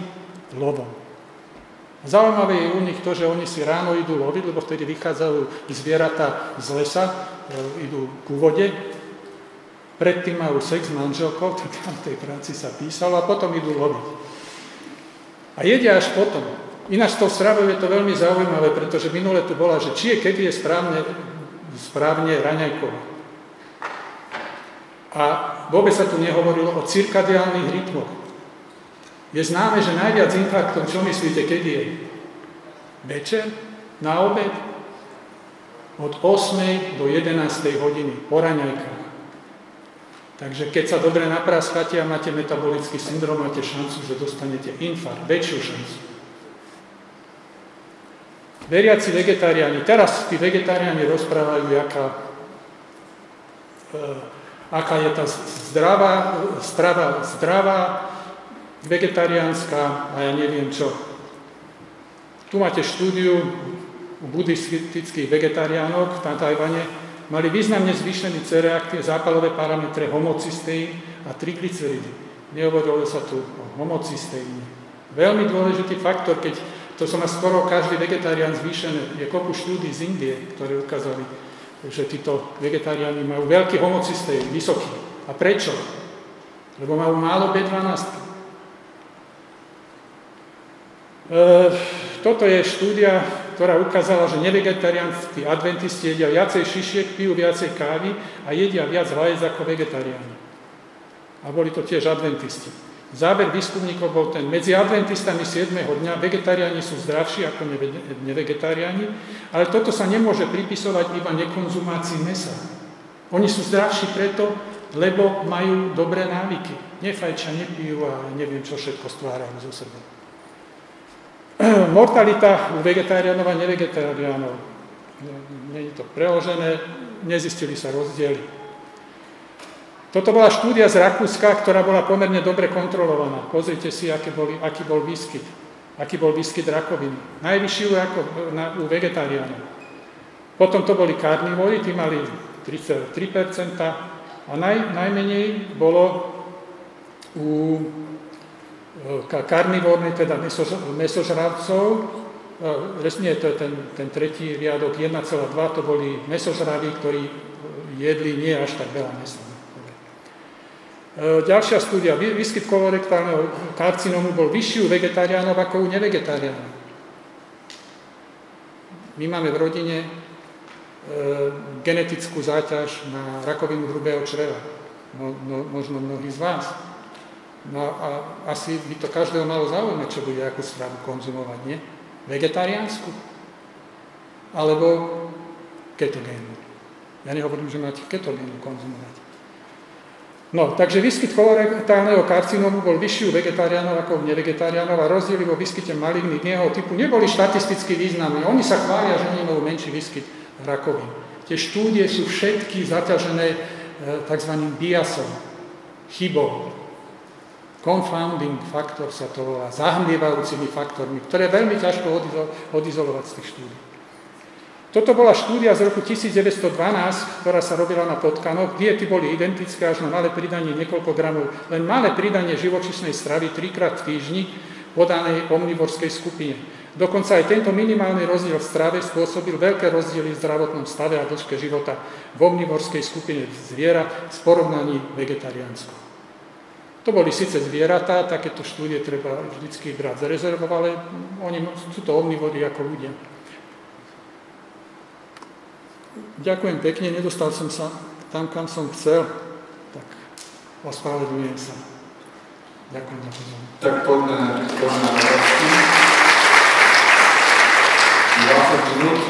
Speaker 2: lovom. Zaujímavé je u nich to, že oni si ráno idú loviť, lebo vtedy vychádzajú zvieratá z lesa, e, idú ku vode, predtým majú sex s manželkou, to tam v tej práci sa písalo, a potom idú loviť. A jedia až potom. Ináč to stravou je to veľmi zaujímavé, pretože minule tu bola, že či je, kedy je správne, správne raňajková. A vôbec sa tu nehovorilo o cirkadiálnych rytmoch. Je známe, že najviac infarktov, čo myslíte, kedy je? Večer? Na obed? Od 8. do 11. hodiny, po raňajkách. Takže keď sa dobre napráskate a máte metabolický syndrom, máte šancu, že dostanete infarkt, väčšiu šancu. Veriaci vegetariáni, teraz tí vegetariáni rozprávajú, aká, e, aká je tá zdravá, strava zdravá, vegetariánska a ja neviem čo. Tu máte štúdiu buddhistických vegetariánov v Tajvane. Mali významne zvýšený C-reakcie, zápalové parametre homocysteín a triglyceridy. Nehovorilo sa tu o homocysteíne. Veľmi dôležitý faktor, keď to som má skoro každý vegetarián zvýšené, je kopu štúdí z Indie, ktoré ukázali, že títo vegetariáni majú veľký homocysteín, vysoký. A prečo? Lebo majú málo B12. E, toto je štúdia, ktorá ukázala, že nevegetariánski adventisti jedia viacej šišiek, pijú viacej kávy a jedia viac vajec ako vegetariáni. A boli to tiež adventisti. Záber výskumníkov bol ten, medzi adventistami 7. dňa vegetariáni sú zdravší ako nevegetariáni, ale toto sa nemôže pripisovať iba nekonzumácii mesa. Oni sú zdravší preto, lebo majú dobré návyky. Nefajčia, nepijú a neviem, čo všetko stvárajú zo seba. Mortalita u vegetariánov a nevegetariánov. Je to preložené, nezistili sa rozdiely. Toto bola štúdia z Rakúska, ktorá bola pomerne dobre kontrolovaná. Pozrite si, aký, boli, aký bol výskyt. Aký bol výskyt rakoviny. Najvyšší ako na, u vegetariánov. Potom to boli karnivori, tí mali 3,3% a naj, najmenej bolo u karnivórny, teda mesožravcov, nie, to je ten, ten tretí riadok, 1,2, to boli mesožraví, ktorí jedli nie až tak veľa mesa. Ďalšia štúdia, výskyt kolorektálneho karcinómu bol vyšší u vegetariánov ako u nevegetariánov. My máme v rodine e, genetickú záťaž na rakovinu hrubého čreva. No, no, možno mnohí z vás. No a asi by to každého malo zaujímať, čo bude akú stravu konzumovať, nie? Vegetariánsku? Alebo ketogénnu? Ja nehovorím, že máte ketogénnu konzumovať. No, takže výskyt kolorektálneho karcinómu bol vyšší u vegetariánov ako u nevegetariánov a rozdiely vo výskyte maligných jeho typu neboli štatisticky významné. Oni sa chvália, že nemajú menší výskyt rakovín. Tie štúdie sú všetky zaťažené e, tzv. biasom, chybou, confounding faktor sa to volá, zahmlievajúcimi faktormi, ktoré je veľmi ťažko odizolovať z tých štúdí. Toto bola štúdia z roku 1912, ktorá sa robila na potkanoch. Diety boli identické až na malé pridanie niekoľko gramov, len malé pridanie živočíšnej stravy trikrát v týždni v danej omnivorskej skupine. Dokonca aj tento minimálny rozdiel v strave spôsobil veľké rozdiely v zdravotnom stave a dĺžke života v omnivorskej skupine zviera v porovnaní vegetariánskou. To boli síce zvieratá, takéto štúdie treba vždycky brať za ale oni sú to omnivory ako ľudia. Ďakujem pekne, nedostal som sa tam, kam som chcel, tak ospravedlňujem sa. Ďakujem za pozornosť.
Speaker 1: Tak poďme, na otázky. 20 minút.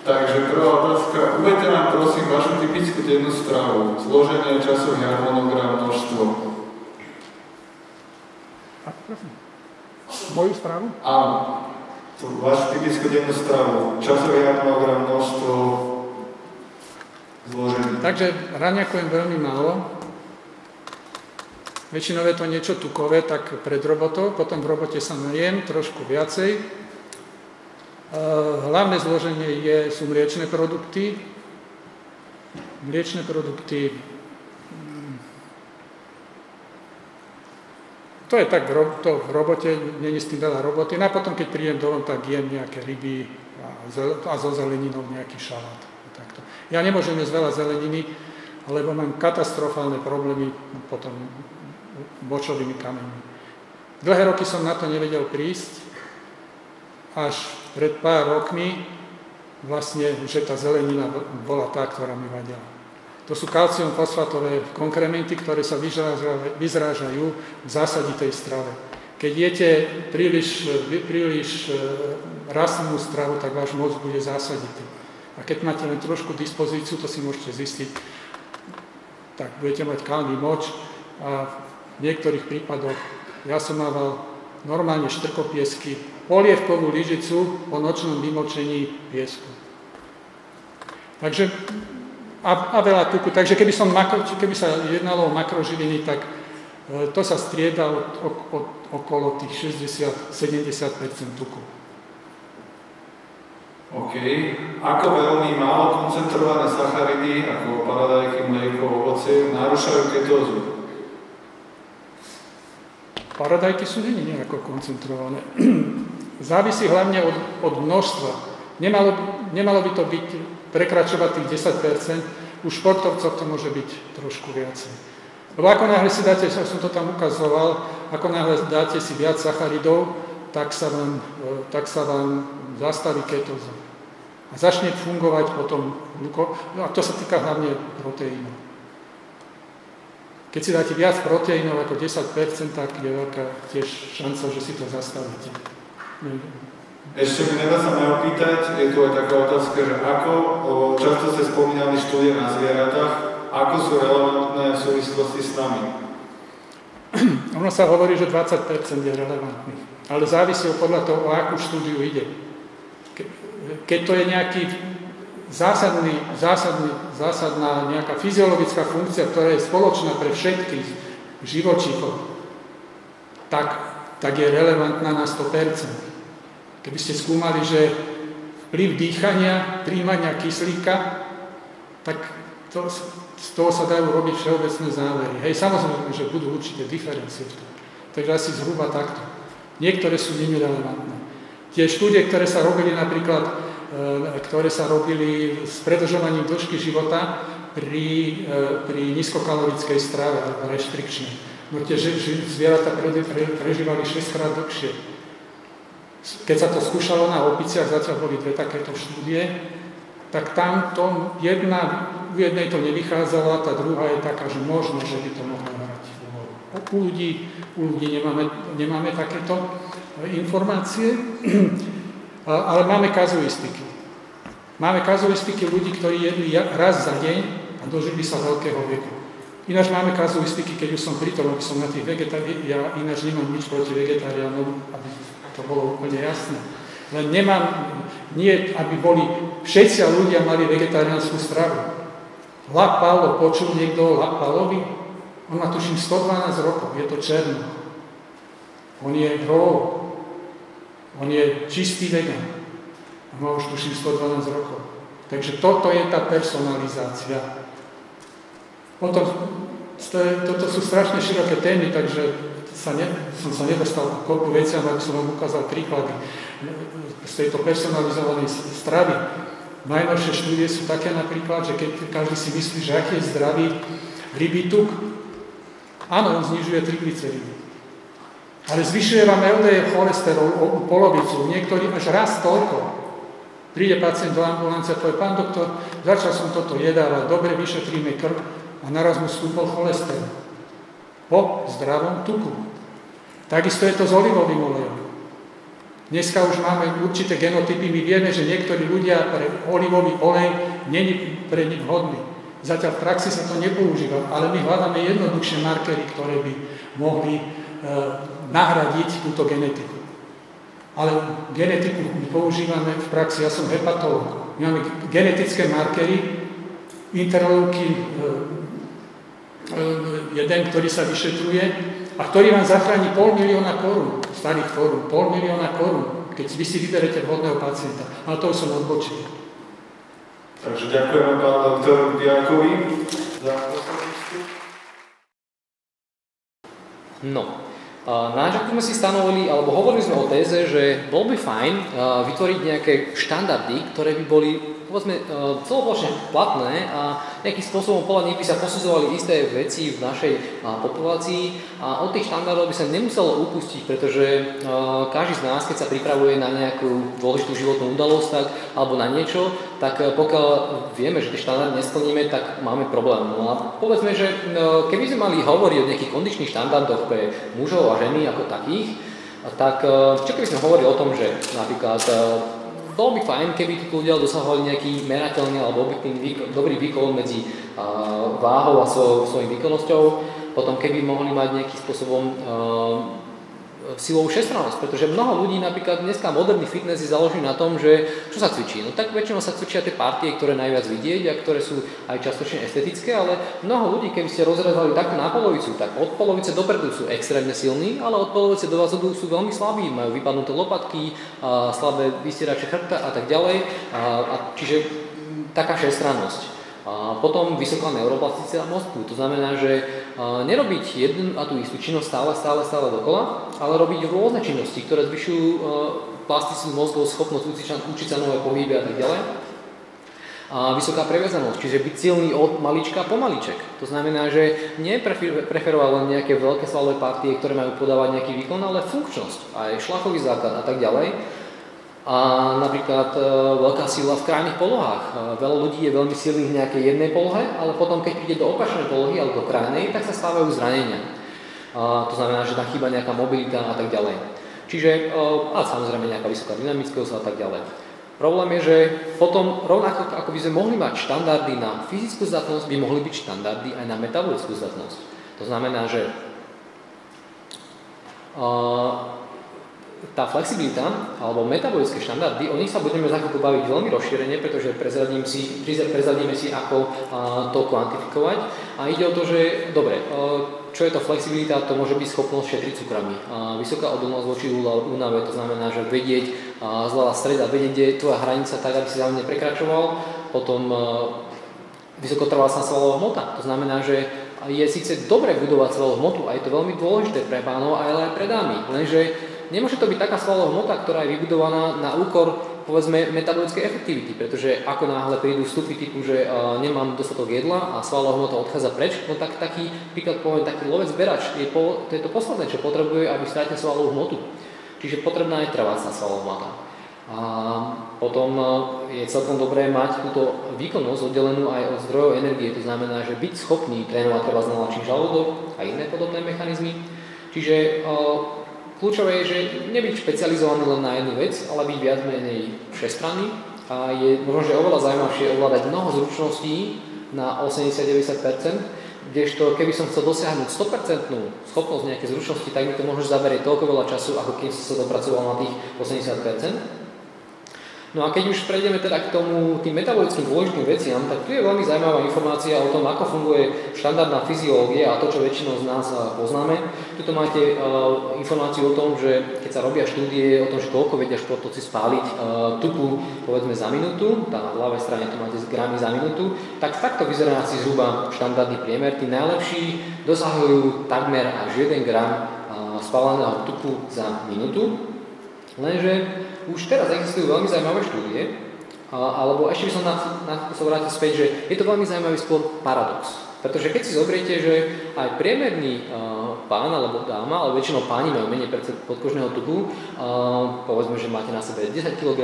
Speaker 1: Takže prvá otázka. Uvedte nám prosím vašu typickú dennú stravu. Zloženie, časový harmonogram, množstvo.
Speaker 2: Moju správu?
Speaker 1: Áno. Vašu typickú dennú stravu. Časový harmonogram, množstvo, zloženie.
Speaker 2: Takže raňakujem veľmi málo. Väčšinou je to niečo tukové, tak pred robotou, potom v robote sa najem trošku viacej. Hlavné zloženie je, sú mliečne produkty. Mliečne produkty To je tak to v robote, není s tým veľa roboty. No a potom, keď prídem domov, tak jem nejaké ryby a, so zeleninou nejaký šalát. Takto. Ja nemôžem jesť veľa zeleniny, lebo mám katastrofálne problémy potom bočovými kameňmi. Dlhé roky som na to nevedel prísť, až pred pár rokmi vlastne, že tá zelenina bola tá, ktorá mi vadila. To sú kalcium-fosfátové konkrementy, ktoré sa vyzrážajú v zásaditej strave. Keď jete príliš, príliš e, rastlinnú stravu, tak váš mozg bude zásaditý. A keď máte len trošku dispozíciu, to si môžete zistiť, tak budete mať kalný moč a v niektorých prípadoch ja som mával normálne štrkopiesky, polievkovú lyžicu po nočnom vymočení piesku. Takže a, a veľa tuku. Takže keby, som makro, keby sa jednalo o makroživiny, tak e, to sa strieda od, od, od, okolo tých 60-70% tuku.
Speaker 1: OK. Ako veľmi málo koncentrované sacharidy, ako paradajky, mlieko, ovoce, narúšajú ketózu?
Speaker 2: Paradajky sú není nejako koncentrované. Závisí hlavne od, od množstva. Nemalo, nemalo by to byť prekračovať tých 10%, u športovcov to môže byť trošku viacej. Lebo ako náhle si dáte, som to tam ukazoval, ako náhle dáte si viac sacharidov, tak sa vám, e, tak sa vám zastaví ketóza. A začne fungovať potom, no a to sa týka hlavne proteínov. Keď si dáte viac proteínov ako 10%, tak je veľká tiež šanca, že si to zastavíte.
Speaker 1: Ešte mi nedá sa ma opýtať, je tu aj taká otázka, že ako, často ste spomínali štúdie na zvieratách, ako sú relevantné v súvislosti s nami?
Speaker 2: Ono sa hovorí, že 20% je relevantných, ale závisí podľa toho, o akú štúdiu ide. Keď to je nejaký zásadný, zásadný, zásadná nejaká fyziologická funkcia, ktorá je spoločná pre všetkých živočíchov, tak, tak je relevantná na 100%. Keby ste skúmali, že vplyv dýchania, príjmania kyslíka, tak to, z toho sa dajú robiť všeobecné závery. Hej, samozrejme, že budú určité diferencie v tom. Takže asi zhruba takto. Niektoré sú nimi relevantné. Tie štúdie, ktoré sa robili napríklad, e, ktoré sa robili s predlžovaním dĺžky života pri, e, pri nízkokalorickej strave alebo reštrikčnej. No tie zvieratá prežívali 6 krát dlhšie. Keď sa to skúšalo na opiciach, zatiaľ boli dve takéto štúdie, tak tam to jedna, v jednej to nevychádzala, tá druhá je taká, že možno, že by to mohlo hrať U ľudí, u ľudí nemáme, nemáme takéto informácie, ale máme kazuistiky. Máme kazuistiky ľudí, ktorí jedli raz za deň a dožili sa veľkého veku. Ináč máme kazuistiky, keď už som pri tom, som na tých vegetáriách, ja ináč nemám nič proti vegetariánom, aby to bolo úplne jasné. Len nemám, nie, aby boli, všetci ľudia mali vegetariánsku stravu. Lak Paulo, počul niekto o Lak Paulovi? On má tuším 112 rokov, je to černo. On je raw, on je čistý vegan. A má už tuším 112 rokov. Takže toto je tá personalizácia. Potom, toto sú strašne široké témy, takže sa ne, som sa nedostal k koľku veciam, aby som vám ukázal príklady z tejto personalizovanej stravy. Najnovšie štúdie sú také napríklad, že keď každý si myslí, že aký je zdravý rybý tuk, áno, on znižuje triglyceridy. Ale zvyšuje vám LDL cholesterol o polovicu, niektorí až raz toľko. Príde pacient do ambulancie a povie, pán doktor, začal som toto jedávať, dobre vyšetríme krv a naraz mu stúpol cholesterol. Po zdravom tuku. Takisto je to s olivovým olejom. Dneska už máme určité genotypy, my vieme, že niektorí ľudia pre olivový olej není pre nich vhodný. Zatiaľ v praxi sa to nepoužíva, ale my hľadáme jednoduchšie markery, ktoré by mohli e, nahradiť túto genetiku. Ale genetiku používame v praxi, ja som hepatolog. My máme genetické markery, interleukin e, e, jeden, ktorý sa vyšetruje, a ktorý vám zachráni pol milióna korún, starých korún, pol milióna korún, keď vy si vyberete vhodného pacienta. Ale to už som odbočil.
Speaker 1: Takže ďakujeme pánu doktorovi Diakovi za
Speaker 3: No, Náš, ako sme si stanovili, alebo hovorili sme o téze, že bol by fajn vytvoriť nejaké štandardy, ktoré by boli povedzme celoplošne platné a nejakým spôsobom podľa nich by sa posudzovali isté veci v našej populácii a od tých štandardov by sa nemuselo upustiť, pretože každý z nás, keď sa pripravuje na nejakú dôležitú životnú udalosť tak, alebo na niečo, tak pokiaľ vieme, že tie štandardy nesplníme, tak máme problém. No a povedzme, že keby sme mali hovoriť o nejakých kondičných štandardoch pre mužov a ženy ako takých, tak čo keby sme hovorili o tom, že napríklad bolo by fajn, keby tí ľudia dosahovali nejaký merateľný alebo objektívny dobrý výkon medzi uh, váhou a svojou, svojou výkonnosťou, potom keby mohli mať nejakým spôsobom uh, silovú všestrannosť, pretože mnoho ľudí napríklad dneska moderný fitness je založený na tom, že čo sa cvičí? No tak väčšinou sa cvičia tie partie, ktoré najviac vidieť a ktoré sú aj častočne estetické, ale mnoho ľudí, keby ste rozrezali takto na polovicu, tak od polovice dopredu sú extrémne silní, ale od polovice do dozadu sú veľmi slabí, majú vypadnuté lopatky, slabé vystierače chrbta a tak ďalej. A, a čiže taká všestrannosť. Potom vysoká neuroplasticita mozgu. To znamená, že nerobiť jednu a tú istú činnosť stále, stále, stále dokola, ale robiť rôzne činnosti, ktoré zvyšujú plasticitu mozgov, schopnosť učiť sa nové pohyby a tak ďalej. A vysoká previazanosť, čiže byť silný od malička po maliček. To znamená, že nie preferovať len nejaké veľké svalové partie, ktoré majú podávať nejaký výkon, ale funkčnosť, aj šlachový základ a tak ďalej a napríklad e, veľká sila v krajných polohách. E, veľa ľudí je veľmi silných v nejakej jednej polohe, ale potom keď príde do opačnej polohy alebo do krajnej, tak sa stávajú zranenia. A to znamená, že tam chýba nejaká mobilita a tak ďalej. Čiže, e, a samozrejme nejaká vysoká dynamickosť a tak ďalej. Problém je, že potom rovnako ako by sme mohli mať štandardy na fyzickú zdatnosť, by mohli byť štandardy aj na metabolickú zdatnosť. To znamená, že tá flexibilita alebo metabolické štandardy, o nich sa budeme za chvíľku baviť veľmi rozšírene, pretože prezradím si, prezradíme si, ako to kvantifikovať. A ide o to, že dobre, čo je to flexibilita, to môže byť schopnosť šetriť cukrami. Vysoká odolnosť voči únave, to znamená, že vedieť zľava streda, vedieť, kde je tvoja hranica tak, aby si zároveň neprekračoval. Potom vysokotrvalá svalová hmota, to znamená, že je síce dobre budovať svalovú hmotu a je to veľmi dôležité pre pánov, ale aj pre dámy, lenže nemôže to byť taká svalová hmota, ktorá je vybudovaná na úkor povedzme metabolickej efektivity, pretože ako náhle prídu vstupy typu, že uh, nemám dostatok jedla a svalová hmota odchádza preč, no tak taký, príklad poviem, taký lovec berač, je, po, to je to posledné, čo potrebuje, aby strátil svalovú hmotu. Čiže potrebná je trvácna svalová hmota. A potom je celkom dobré mať túto výkonnosť oddelenú aj od zdrojov energie, to znamená, že byť schopný trénovať treba znalačí žalúdok a iné podobné mechanizmy. Čiže Kľúčové je, že nebyť špecializovaný len na jednu vec, ale byť viac menej všestranný a je možno, že oveľa zaujímavšie ovládať mnoho zručností na 80-90%, kdežto keby som chcel dosiahnuť 100% schopnosť nejaké zručnosti, tak mi to možno zaberie toľko veľa času, ako keď som sa dopracoval na tých 80%. No a keď už prejdeme teda k tomu tým metabolickým dôležitým veciam, tak tu je veľmi zaujímavá informácia o tom, ako funguje štandardná fyziológia a to, čo väčšinou z nás poznáme. Tuto máte uh, informáciu o tom, že keď sa robia štúdie o tom, že koľko vedia športovci spáliť uh, tuku povedzme za minútu, tá na ľavej strane tu máte gramy za minútu, tak takto vyzerá asi zhruba štandardný priemer. Tí najlepší dosahujú takmer až 1 gram uh, spáleného tuku za minútu. Lenže už teraz existujú veľmi zaujímavé štúdie, alebo ešte by som na, na to vrátil späť, že je to veľmi zaujímavý skôr paradox. Pretože keď si zoberiete, že aj priemerný uh, pán alebo dáma, ale väčšinou páni majú menej podkožného tuku, uh, povedzme, že máte na sebe 10 kg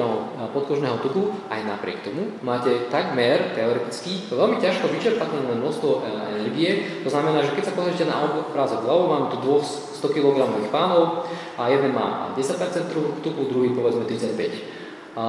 Speaker 3: podkožného tuku, aj napriek tomu máte takmer teoreticky veľmi ťažko vyčerpateľné množstvo uh, energie. To znamená, že keď sa pozriete na obrázok hlavou, máme tu dvoch 100 kg pánov a jeden má 10% tuku, druhý povedzme 35. A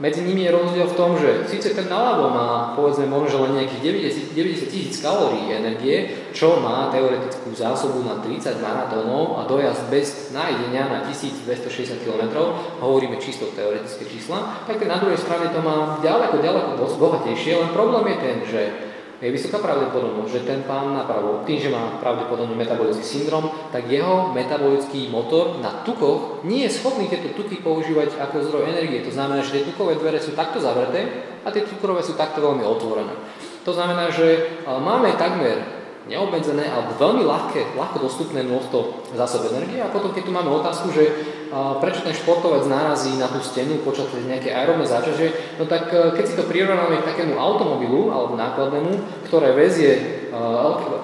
Speaker 3: medzi nimi je rozdiel v tom, že síce ten naľavo má povedzme možno len nejakých 90 tisíc kalórií energie, čo má teoretickú zásobu na 30 maratónov a dojazd bez nájdenia na 1260 km, hovoríme čisto teoretické čísla, tak ten na druhej strane to má ďaleko, ďaleko bohatejšie, len problém je ten, že je vysoká pravdepodobnosť, že ten pán napravo, tým, že má pravdepodobný metabolický syndrom, tak jeho metabolický motor na tukoch nie je schopný tieto tuky používať ako zdroj energie. To znamená, že tie tukové dvere sú takto zavreté a tie cukrové sú takto veľmi otvorené. To znamená, že máme takmer neobmedzené alebo veľmi ľahké, ľahko dostupné množstvo zásob energie. A potom, keď tu máme otázku, že prečo ten športovec narazí na tú stenu počas nejaké aerobné záťaže, no tak e, keď si to prirovnáme k takému automobilu alebo nákladnému, ktoré vezie e,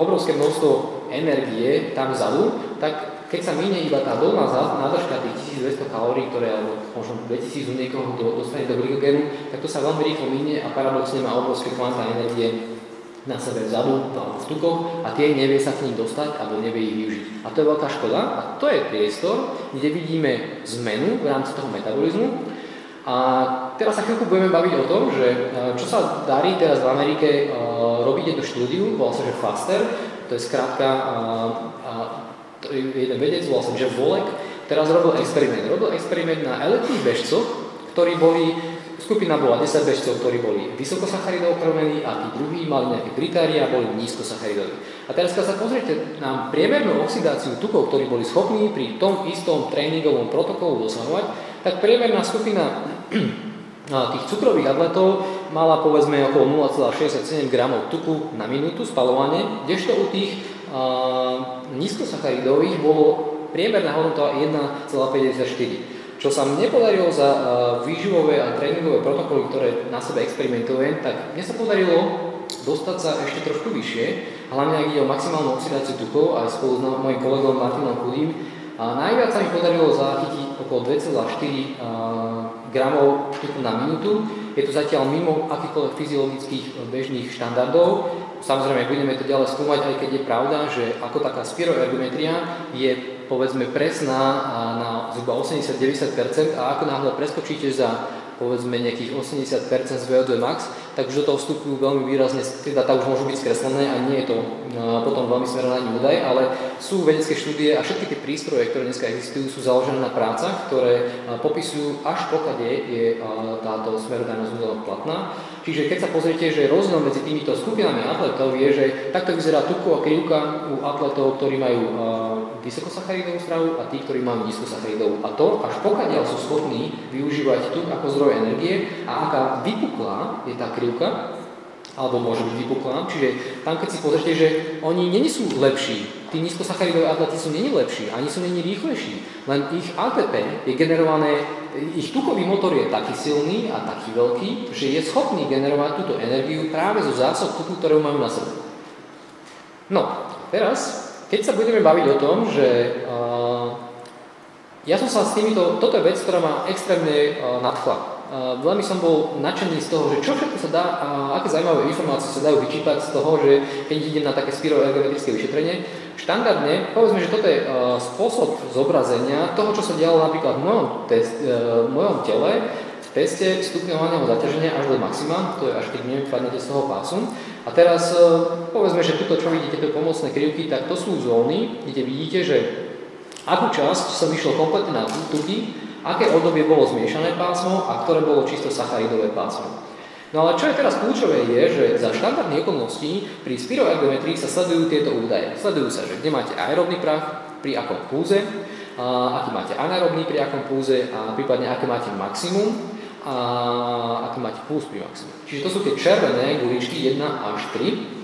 Speaker 3: obrovské množstvo energie tam vzadu, tak keď sa minie iba tá dolná nádržka tých 1200 kalórií, ktoré alebo možno 2000 u niekoho dostane do glykogénu, tak to sa veľmi rýchlo minie a paradoxne má obrovské kvanta energie na sebe vzadu alebo v tukoch a tie nevie sa k ním dostať alebo nevie ich využiť. A to je veľká škoda a to je priestor, kde vidíme zmenu v rámci toho metabolizmu. A teraz sa chvíľku budeme baviť o tom, že e, čo sa darí teraz v Amerike e, robiť jednu štúdiu, volá sa, že FASTER, to je skrátka je jeden vedec, volá sa Jeff Volek, teraz robil experiment. Robil experiment na elitných bežcoch, ktorí boli Skupina bola 10 bežcov, ktorí boli vysokosacharidovo krmení a tí druhí mali nejaké kritéria a boli nízkosacharidoví. A teraz, keď sa pozriete na priemernú oxidáciu tukov, ktorí boli schopní pri tom istom tréningovom protokolu dosahovať, tak priemerná skupina tých cukrových atletov mala povedzme okolo 0,67 gramov tuku na minútu spalovanie, kdežto u tých uh, nízkosacharidových bolo priemerná hodnota 1,54. Čo sa mne podarilo za uh, výživové a tréningové protokoly, ktoré na sebe experimentujem, tak mne sa podarilo dostať sa ešte trošku vyššie, hlavne ak ide o maximálnu oxidáciu tukov aj spolu s mojim kolegom Martinom Chudým. A najviac sa mi podarilo zachytiť okolo 2,4 uh, gramov tuku na minútu. Je to zatiaľ mimo akýchkoľvek fyziologických bežných štandardov. Samozrejme, budeme to ďalej skúmať, aj keď je pravda, že ako taká spiroergometria je povedzme presná na zhruba 80-90% a ako náhle preskočíte za povedzme nejakých 80% z VO2 max, tak už do toho vstupujú veľmi výrazne, tie data už môžu byť skreslené a nie je to potom veľmi smerovaný údaj, ale sú vedecké štúdie a všetky tie prístroje, ktoré dneska existujú, sú založené na prácach, ktoré popisujú až pokade je táto smerodajnosť údajov platná. Čiže keď sa pozriete, že rozdiel medzi týmito skupinami atletov je, že takto vyzerá tuková krivka u atletov, ktorí majú vysokosacharidovú stravu a tí, ktorí majú nízkosacharidovú. A to až pokiaľ sú schopní využívať tuk ako zdroj energie a aká vypuklá je tá krivka, alebo môže byť vypuklá. Čiže tam, keď si pozrite, že oni není sú lepší, tí nízkosacharidové atleti sú není lepší, ani sú není rýchlejší, len ich ATP je generované, ich tukový motor je taký silný a taký veľký, že je schopný generovať túto energiu práve zo zásob tuku, ktorú majú na sebe. No, teraz keď sa budeme baviť o tom, že uh, ja som sa s týmito, toto je vec, ktorá ma extrémne uh, nadchla. Veľmi som bol nadšený z toho, že čo všetko sa dá, uh, aké zaujímavé informácie sa dajú vyčítať z toho, že keď idem na také spiroergometrické vyšetrenie, štandardne, povedzme, že toto je spôsob zobrazenia toho, čo sa dialo napríklad v mojom, test, uh, v mojom tele, v teste stupňovaného zaťaženia až do maxima, to je až keď neviem, z toho pásu. A teraz e, povedzme, že tuto, čo vidíte, tie pomocné krivky, tak to sú zóny, kde vidíte, že akú časť som vyšiel kompletne na tuky, aké obdobie bolo zmiešané pásmo a ktoré bolo čisto sacharidové pásmo. No ale čo je teraz kľúčové je, že za štandardných okolností pri spiroergometrii sa sledujú tieto údaje. Sledujú sa, že kde máte aerobný prach, pri akom púze, aký máte anaerobný pri akom púze a prípadne aké máte maximum a aký máte puls pri maxime. Čiže to sú tie červené guličky 1 až 3.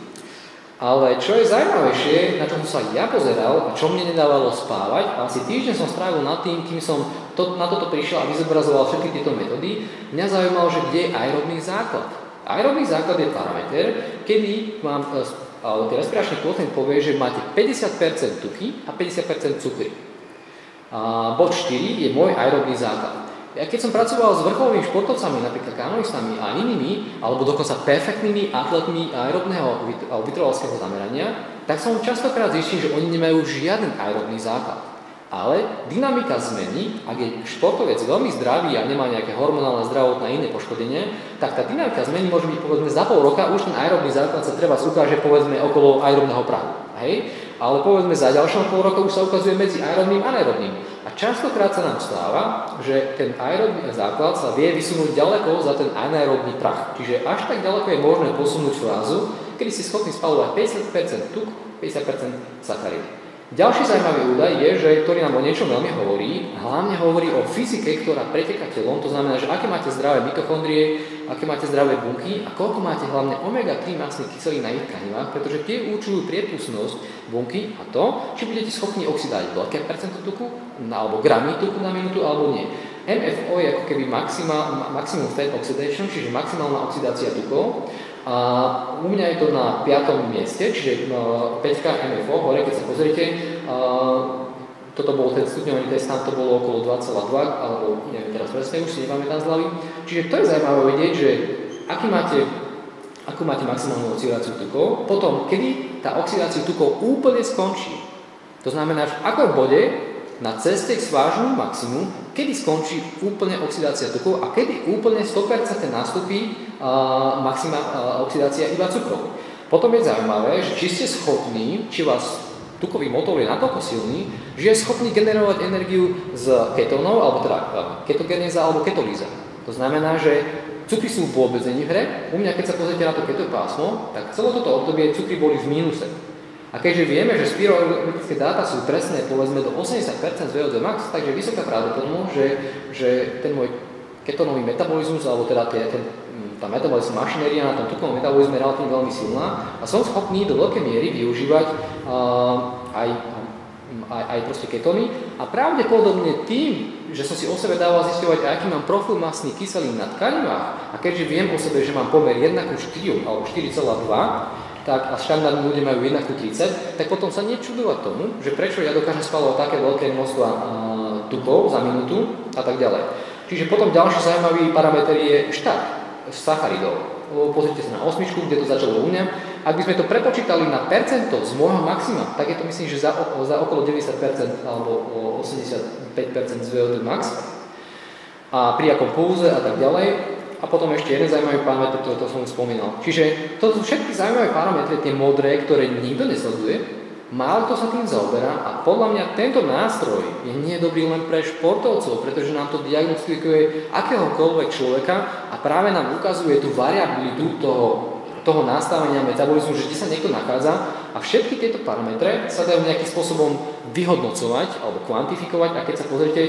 Speaker 3: Ale čo je zaujímavejšie, na čo som sa ja pozeral a čo mne nedávalo spávať, asi týždeň som strávil nad tým, kým som to, na toto prišiel a vyzobrazoval všetky tieto metódy, mňa zaujímalo, že kde je aerobný základ. Aerobný základ je parameter, kedy vám e, ale ten respiračný kvotient povie, že máte 50% tuky a 50% cukry. A bod 4 je môj aerobný základ. Ja keď som pracoval s vrcholovými športovcami, napríklad kanoistami a inými, alebo dokonca perfektnými atletmi aerobného alebo vytrvalského zamerania, tak som častokrát zistil, že oni nemajú žiaden aerobný základ. Ale dynamika zmeny, ak je športovec veľmi zdravý a nemá nejaké hormonálne zdravotné iné poškodenie, tak tá dynamika zmeny môže byť povedzme za pol roka, už ten aerobný základ sa treba ukáže povedzme okolo aerobného prahu. Hej? Ale povedzme za ďalšom pol roka už sa ukazuje medzi aerobným a anaerobným. Častokrát sa nám stáva, že ten aerobný základ sa vie vysunúť ďaleko za ten anaerobný prach. Čiže až tak ďaleko je možné posunúť frázu, kedy si schopný spalovať 50% tuk, 50% sacharín. Ďalší zaujímavý údaj je, že, ktorý nám o niečom veľmi hovorí, hlavne hovorí o fyzike, ktorá preteká telom, to znamená, že aké máte zdravé mitochondrie, aké máte zdravé bunky a koľko máte hlavne omega-3 masných kyselín na ich tkanivách, pretože tie určujú priepustnosť bunky a to, či budete schopní oxidovať veľké percento tuku, alebo gramy tuku na minútu, alebo nie. MFO je ako keby maximum fat oxidation, čiže maximálna oxidácia tukov a u mňa je to na 5. mieste, čiže 5 MFO, hore, keď sa pozriete, toto bol ten stupňovaný test, tam to bolo okolo 2,2, alebo neviem teraz presne, už si nepamätám z hlavy. Čiže to je zaujímavé vedieť, že aký máte ako máte maximálnu oxidáciu tukov, potom kedy tá oxidácia tukov úplne skončí. To znamená, v akom bode na ceste k svážnu maximum, kedy skončí úplne oxidácia tukov a kedy úplne 100% nastúpi uh, maxima oxidácia iba cukrov. Potom je zaujímavé, že či ste schopní, či vás tukový motor je natoľko silný, že je schopný generovať energiu z ketónov, alebo teda ketogenéza alebo ketolíza. To znamená, že cukry sú vôbec není v hre. U mňa, keď sa pozrite na to keto pásmo, tak celé toto obdobie cukry boli v mínuse. A keďže vieme, že spiroelektrické dáta sú presné povedzme do 80% z VO2 max, takže vysoká pravdepodobnosť, že, že ten môj ketonový metabolizmus, alebo teda ten, tá metabolizmus mašinéria na tom tukovom metabolizme je relatívne veľmi silná a som schopný do veľkej miery využívať uh, aj, aj, aj proste ketony a pravdepodobne tým, že som si o sebe dával zisťovať, aký mám profil masný kyselín na tkanivách a keďže viem o sebe, že mám pomer 1 ku 4 alebo 4,2, tak a štandardní ľudia majú 1 ku 30, tak potom sa nečudovať tomu, že prečo ja dokážem spalovať také veľké množstva tukov za minútu a tak ďalej. Čiže potom ďalší zaujímavý parameter je štát sacharidov. Pozrite sa na osmičku, kde to začalo u mňa. Ak by sme to prepočítali na percento z môjho maxima, tak je to myslím, že za, za okolo 90% alebo 85% z VO2 max. A pri akom pulze a tak ďalej. A potom ešte jeden zaujímavý parameter, ktorý to som spomínal. Čiže to sú všetky zaujímavé parametre, tie modré, ktoré nikto nesleduje, málo to sa tým zaoberá a podľa mňa tento nástroj je nie dobrý len pre športovcov, pretože nám to diagnostikuje akéhokoľvek človeka a práve nám ukazuje tú variabilitu toho, toho nastavenia metabolizmu, že kde sa niekto nachádza a všetky tieto parametre sa dajú nejakým spôsobom vyhodnocovať alebo kvantifikovať. A keď sa pozrite,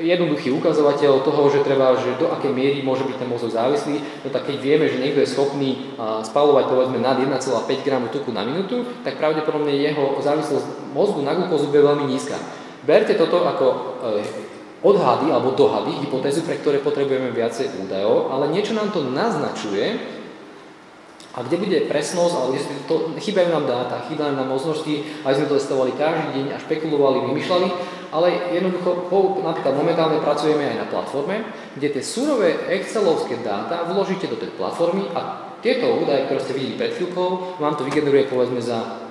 Speaker 3: jednoduchý ukazovateľ toho, že treba, že do akej miery môže byť ten mozog závislý, no tak keď vieme, že niekto je schopný spalovať povedzme nad 1,5 g tuku na minútu, tak pravdepodobne jeho závislosť mozgu na glukózu bude veľmi nízka. Berte toto ako e, odhady alebo dohady, hypotézu, pre ktoré potrebujeme viacej údajov, ale niečo nám to naznačuje, a kde bude presnosť, ale to, chýbajú nám dáta, chýbajú nám možnosti, aby sme to testovali každý deň a špekulovali, vymýšľali, ale jednoducho, napríklad momentálne pracujeme aj na platforme, kde tie surové excelovské dáta vložíte do tej platformy a tieto údaje, ktoré ste videli pred chvíľkou, vám to vygeneruje povedzme za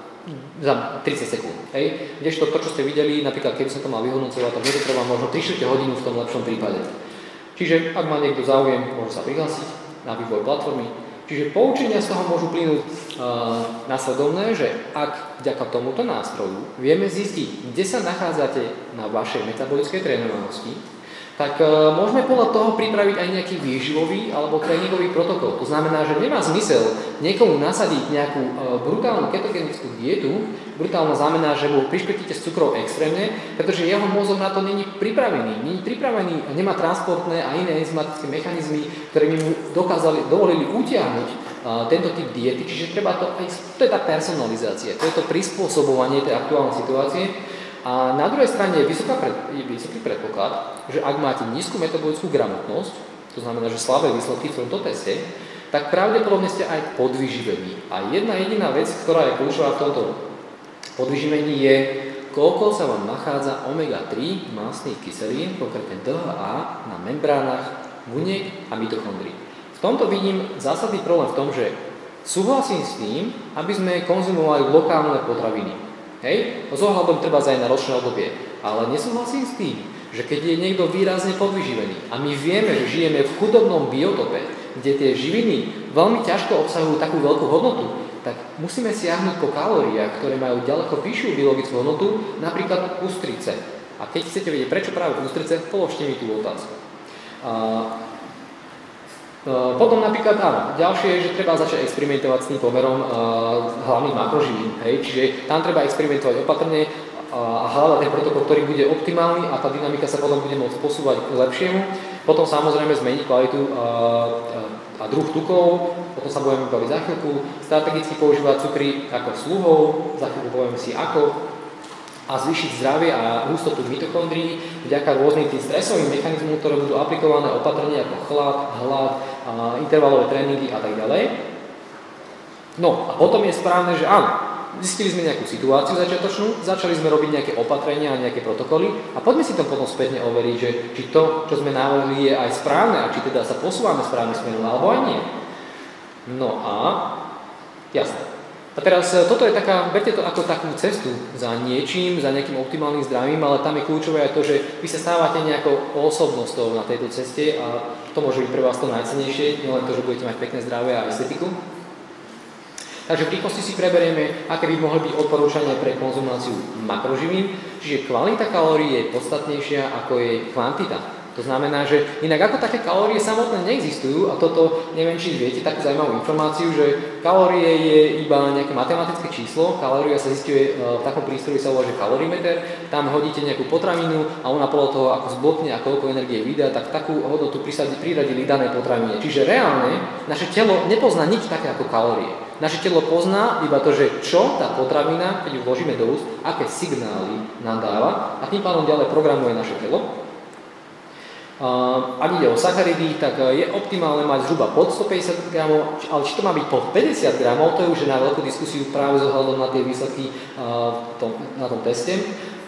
Speaker 3: za 30 sekúnd. Hej? Kdežto to, čo ste videli, napríklad keby som to mal vyhodnocovať, tak to trvá možno 3 hodinu v tom lepšom prípade. Čiže ak má niekto záujem, môže sa prihlásiť na vývoj platformy, Čiže poučenia z toho môžu plynúť uh, nasledovné, že ak vďaka tomuto nástroju vieme zistiť, kde sa nachádzate na vašej metabolickej trénovanosti, tak uh, môžeme podľa toho pripraviť aj nejaký výživový alebo tréningový protokol. To znamená, že nemá zmysel niekomu nasadiť nejakú uh, brutálnu ketogenickú dietu. Brutálna znamená, že mu prišpetíte s cukrou extrémne, pretože jeho mozog na to není pripravený. Není pripravený, nemá transportné a iné enzymatické mechanizmy, ktoré by mu dokázali, dovolili utiahnuť uh, tento typ diety. Čiže treba to, to je tá personalizácia, to je to prispôsobovanie tej aktuálnej situácie. A na druhej strane je, vysoká pred, je vysoký predpoklad, že ak máte nízku metabolickú gramotnosť, to znamená, že slabé výsledky v tomto teste, tak pravdepodobne ste aj podvyživení. A jedna jediná vec, ktorá je kľúčová v tomto podvyživení je, koľko sa vám nachádza omega-3 masných kyselín, konkrétne DHA, na membránach buniek a mitochondrií. V tomto vidím zásadný problém v tom, že súhlasím s tým, aby sme konzumovali lokálne potraviny. Hej? No zohľadom treba aj na ročné obdobie. Ale nesúhlasím s tým, že keď je niekto výrazne podvyživený a my vieme, že žijeme v chudobnom biotope, kde tie živiny veľmi ťažko obsahujú takú veľkú hodnotu, tak musíme siahnuť po kalóriách, ktoré majú ďaleko vyššiu biologickú hodnotu, napríklad ústrice. A keď chcete vedieť, prečo práve ústrice, položte mi tú otázku. E, potom napríklad, áno, ďalšie je, že treba začať experimentovať s tým pomerom uh, hlavných makroživín, čiže tam treba experimentovať opatrne a hľadať ten protokol, ktorý bude optimálny a tá dynamika sa potom bude môcť posúvať k lepšiemu. Potom samozrejme zmeniť kvalitu uh, a druh tukov, potom sa budeme baviť za chvíľku, strategicky používať cukry ako sluhov, za chvíľku povieme si ako, a zvýšiť zdravie a hustotu mitochondrií vďaka rôznym tým stresovým mechanizmom, ktoré budú aplikované opatrenia ako chlad, hlad, intervalové tréningy a tak ďalej. No a potom je správne, že áno, zistili sme nejakú situáciu začiatočnú, začali sme robiť nejaké opatrenia a nejaké protokoly a poďme si to potom spätne overiť, že či to, čo sme navolili, je aj správne a či teda sa posúvame správnym smerom alebo aj nie. No a jasné. A teraz e, toto je taká, berte to ako takú cestu za niečím, za nejakým optimálnym zdravím, ale tam je kľúčové aj to, že vy sa stávate nejakou osobnosťou na tejto ceste a to môže byť pre vás to najcenejšie, nielen to, že budete mať pekné zdravie a estetiku. Takže v rýchlosti si preberieme, aké by mohli byť odporúčania pre konzumáciu makroživín, čiže kvalita kalórií je podstatnejšia ako jej kvantita. To znamená, že inak ako také kalórie samotné neexistujú a toto, neviem, či viete takú zaujímavú informáciu, že kalórie je iba nejaké matematické číslo, kalória sa zistuje e, v takom prístroji sa volá, že kalorimeter, tam hodíte nejakú potravinu a ona podľa toho, ako zblokne a koľko energie vydá, tak takú hodnotu priradili danej potravine. Čiže reálne naše telo nepozná nič také ako kalórie. Naše telo pozná iba to, že čo tá potravina, keď ju vložíme do úst, aké signály nám dáva a tým pádom ďalej programuje naše telo ak ide o sacharidy, tak e, je optimálne mať zhruba pod 150 gramov, ale či to má byť pod 50 gramov, to je už na veľkú diskusiu práve zohľadom na tie výsledky e, na tom teste.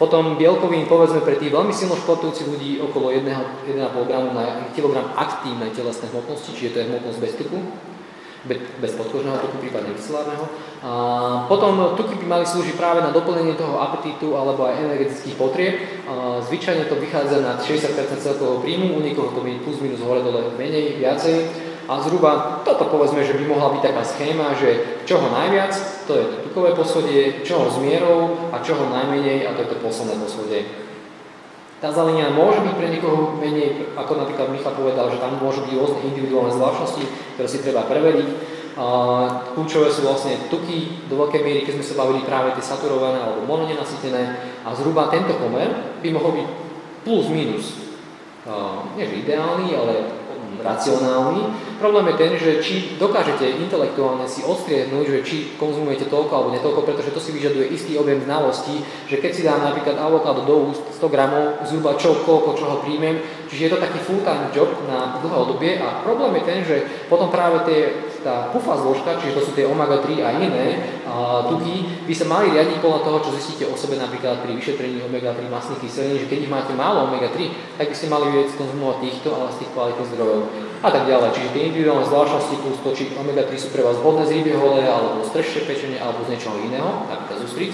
Speaker 3: Potom bielkovín, povedzme, pre tých veľmi silno športujúcich ľudí okolo 1,5 gramu na kilogram aktívnej telesnej hmotnosti, čiže to je hmotnosť bez tuku bez podkožného tuku, prípadne vysilárneho. A potom tuky by mali slúžiť práve na doplnenie toho apetítu alebo aj energetických potrieb. A zvyčajne to vychádza na 60% celkového príjmu, u niekoho to by plus minus hore dole menej, viacej. A zhruba toto povedzme, že by mohla byť taká schéma, že čoho najviac, to je to tukové poschodie, čoho s mierou a čoho najmenej, a to je to posledné poschodie. Tá zelenina môže byť pre niekoho menej, ako napríklad Michal povedal, že tam môžu byť rôzne individuálne zvláštnosti, ktoré si treba preveriť. A kľúčové sú vlastne tuky do veľkej miery, keď sme sa bavili práve tie saturované alebo mononenasytené a zhruba tento pomer by mohol byť plus minus, nie že ideálny, ale racionálny. Problém je ten, že či dokážete intelektuálne si odstriehnúť, že či konzumujete toľko alebo netoľko, pretože to si vyžaduje istý objem znalostí, že keď si dám napríklad avokádo do úst 100 gramov, zhruba čo, koľko, čoho príjmem, čiže je to taký full-time job na dlhé obdobie a problém je ten, že potom práve tie, tá pufa zložka, čiže to sú tie omega-3 a iné a, tuky, by sa mali riadiť podľa toho, čo zistíte o sebe napríklad pri vyšetrení omega-3 masných kyselín, že keď ich máte málo omega-3, tak by ste mali viac konzumovať týchto, ale z tých kvalitných zdrojov a tak ďalej. Čiže tie individuálne zvláštnosti plus to, či omega-3 sú pre vás vhodné z rybieho alebo z trešie pečenie, alebo z niečoho iného, napríklad z ústric.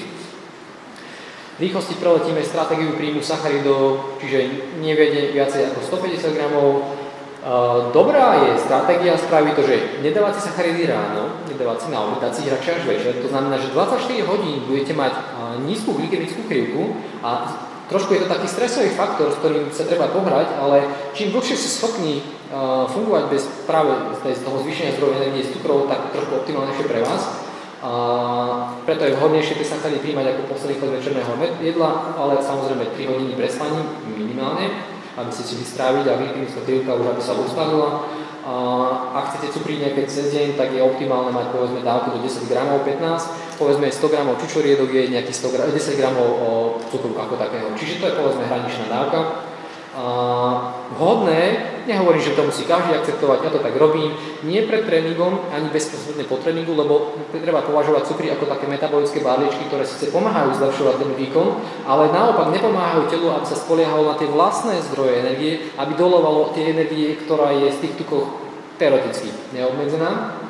Speaker 3: V rýchlosti preletíme stratégiu príjmu sacharidov, čiže neviede viacej ako 150 gramov. Dobrá je stratégia spraviť to, že nedávate sacharidy ráno, nedávate si na obed, dáte si radšej až večer. To znamená, že 24 hodín budete mať nízku glykemickú krivku a trošku je to taký stresový faktor, s ktorým sa treba pohrať, ale čím dlhšie ste schopní fungovať bez práve z toho zvýšenia zdrojov energie z cukrov, tak trošku optimálnejšie pre vás. A preto je vhodnejšie tie sacharidy príjmať ako posledný chod večerného jedla, ale samozrejme 3 hodiny pre spaní minimálne, aby ste si vystráviť a glykemická krivka už aby sa ustalila. A ak chcete cupriť nejaké cez deň, tak je optimálne mať povedzme dávku do 10 gramov, 15, povedzme 100 gramov čučoriedok je nejakých 100 10 gramov cukru ako takého. Čiže to je povedzme hraničná dávka vhodné, nehovorím, že to musí každý akceptovať, ja to tak robím, nie pred tréningom, ani bezprostredne po tréningu, lebo treba považovať cukry ako také metabolické barličky, ktoré síce pomáhajú zlepšovať ten výkon, ale naopak nepomáhajú telu, aby sa spoliehalo na tie vlastné zdroje energie, aby dolovalo tie energie, ktorá je z tých tukov teoreticky neobmedzená.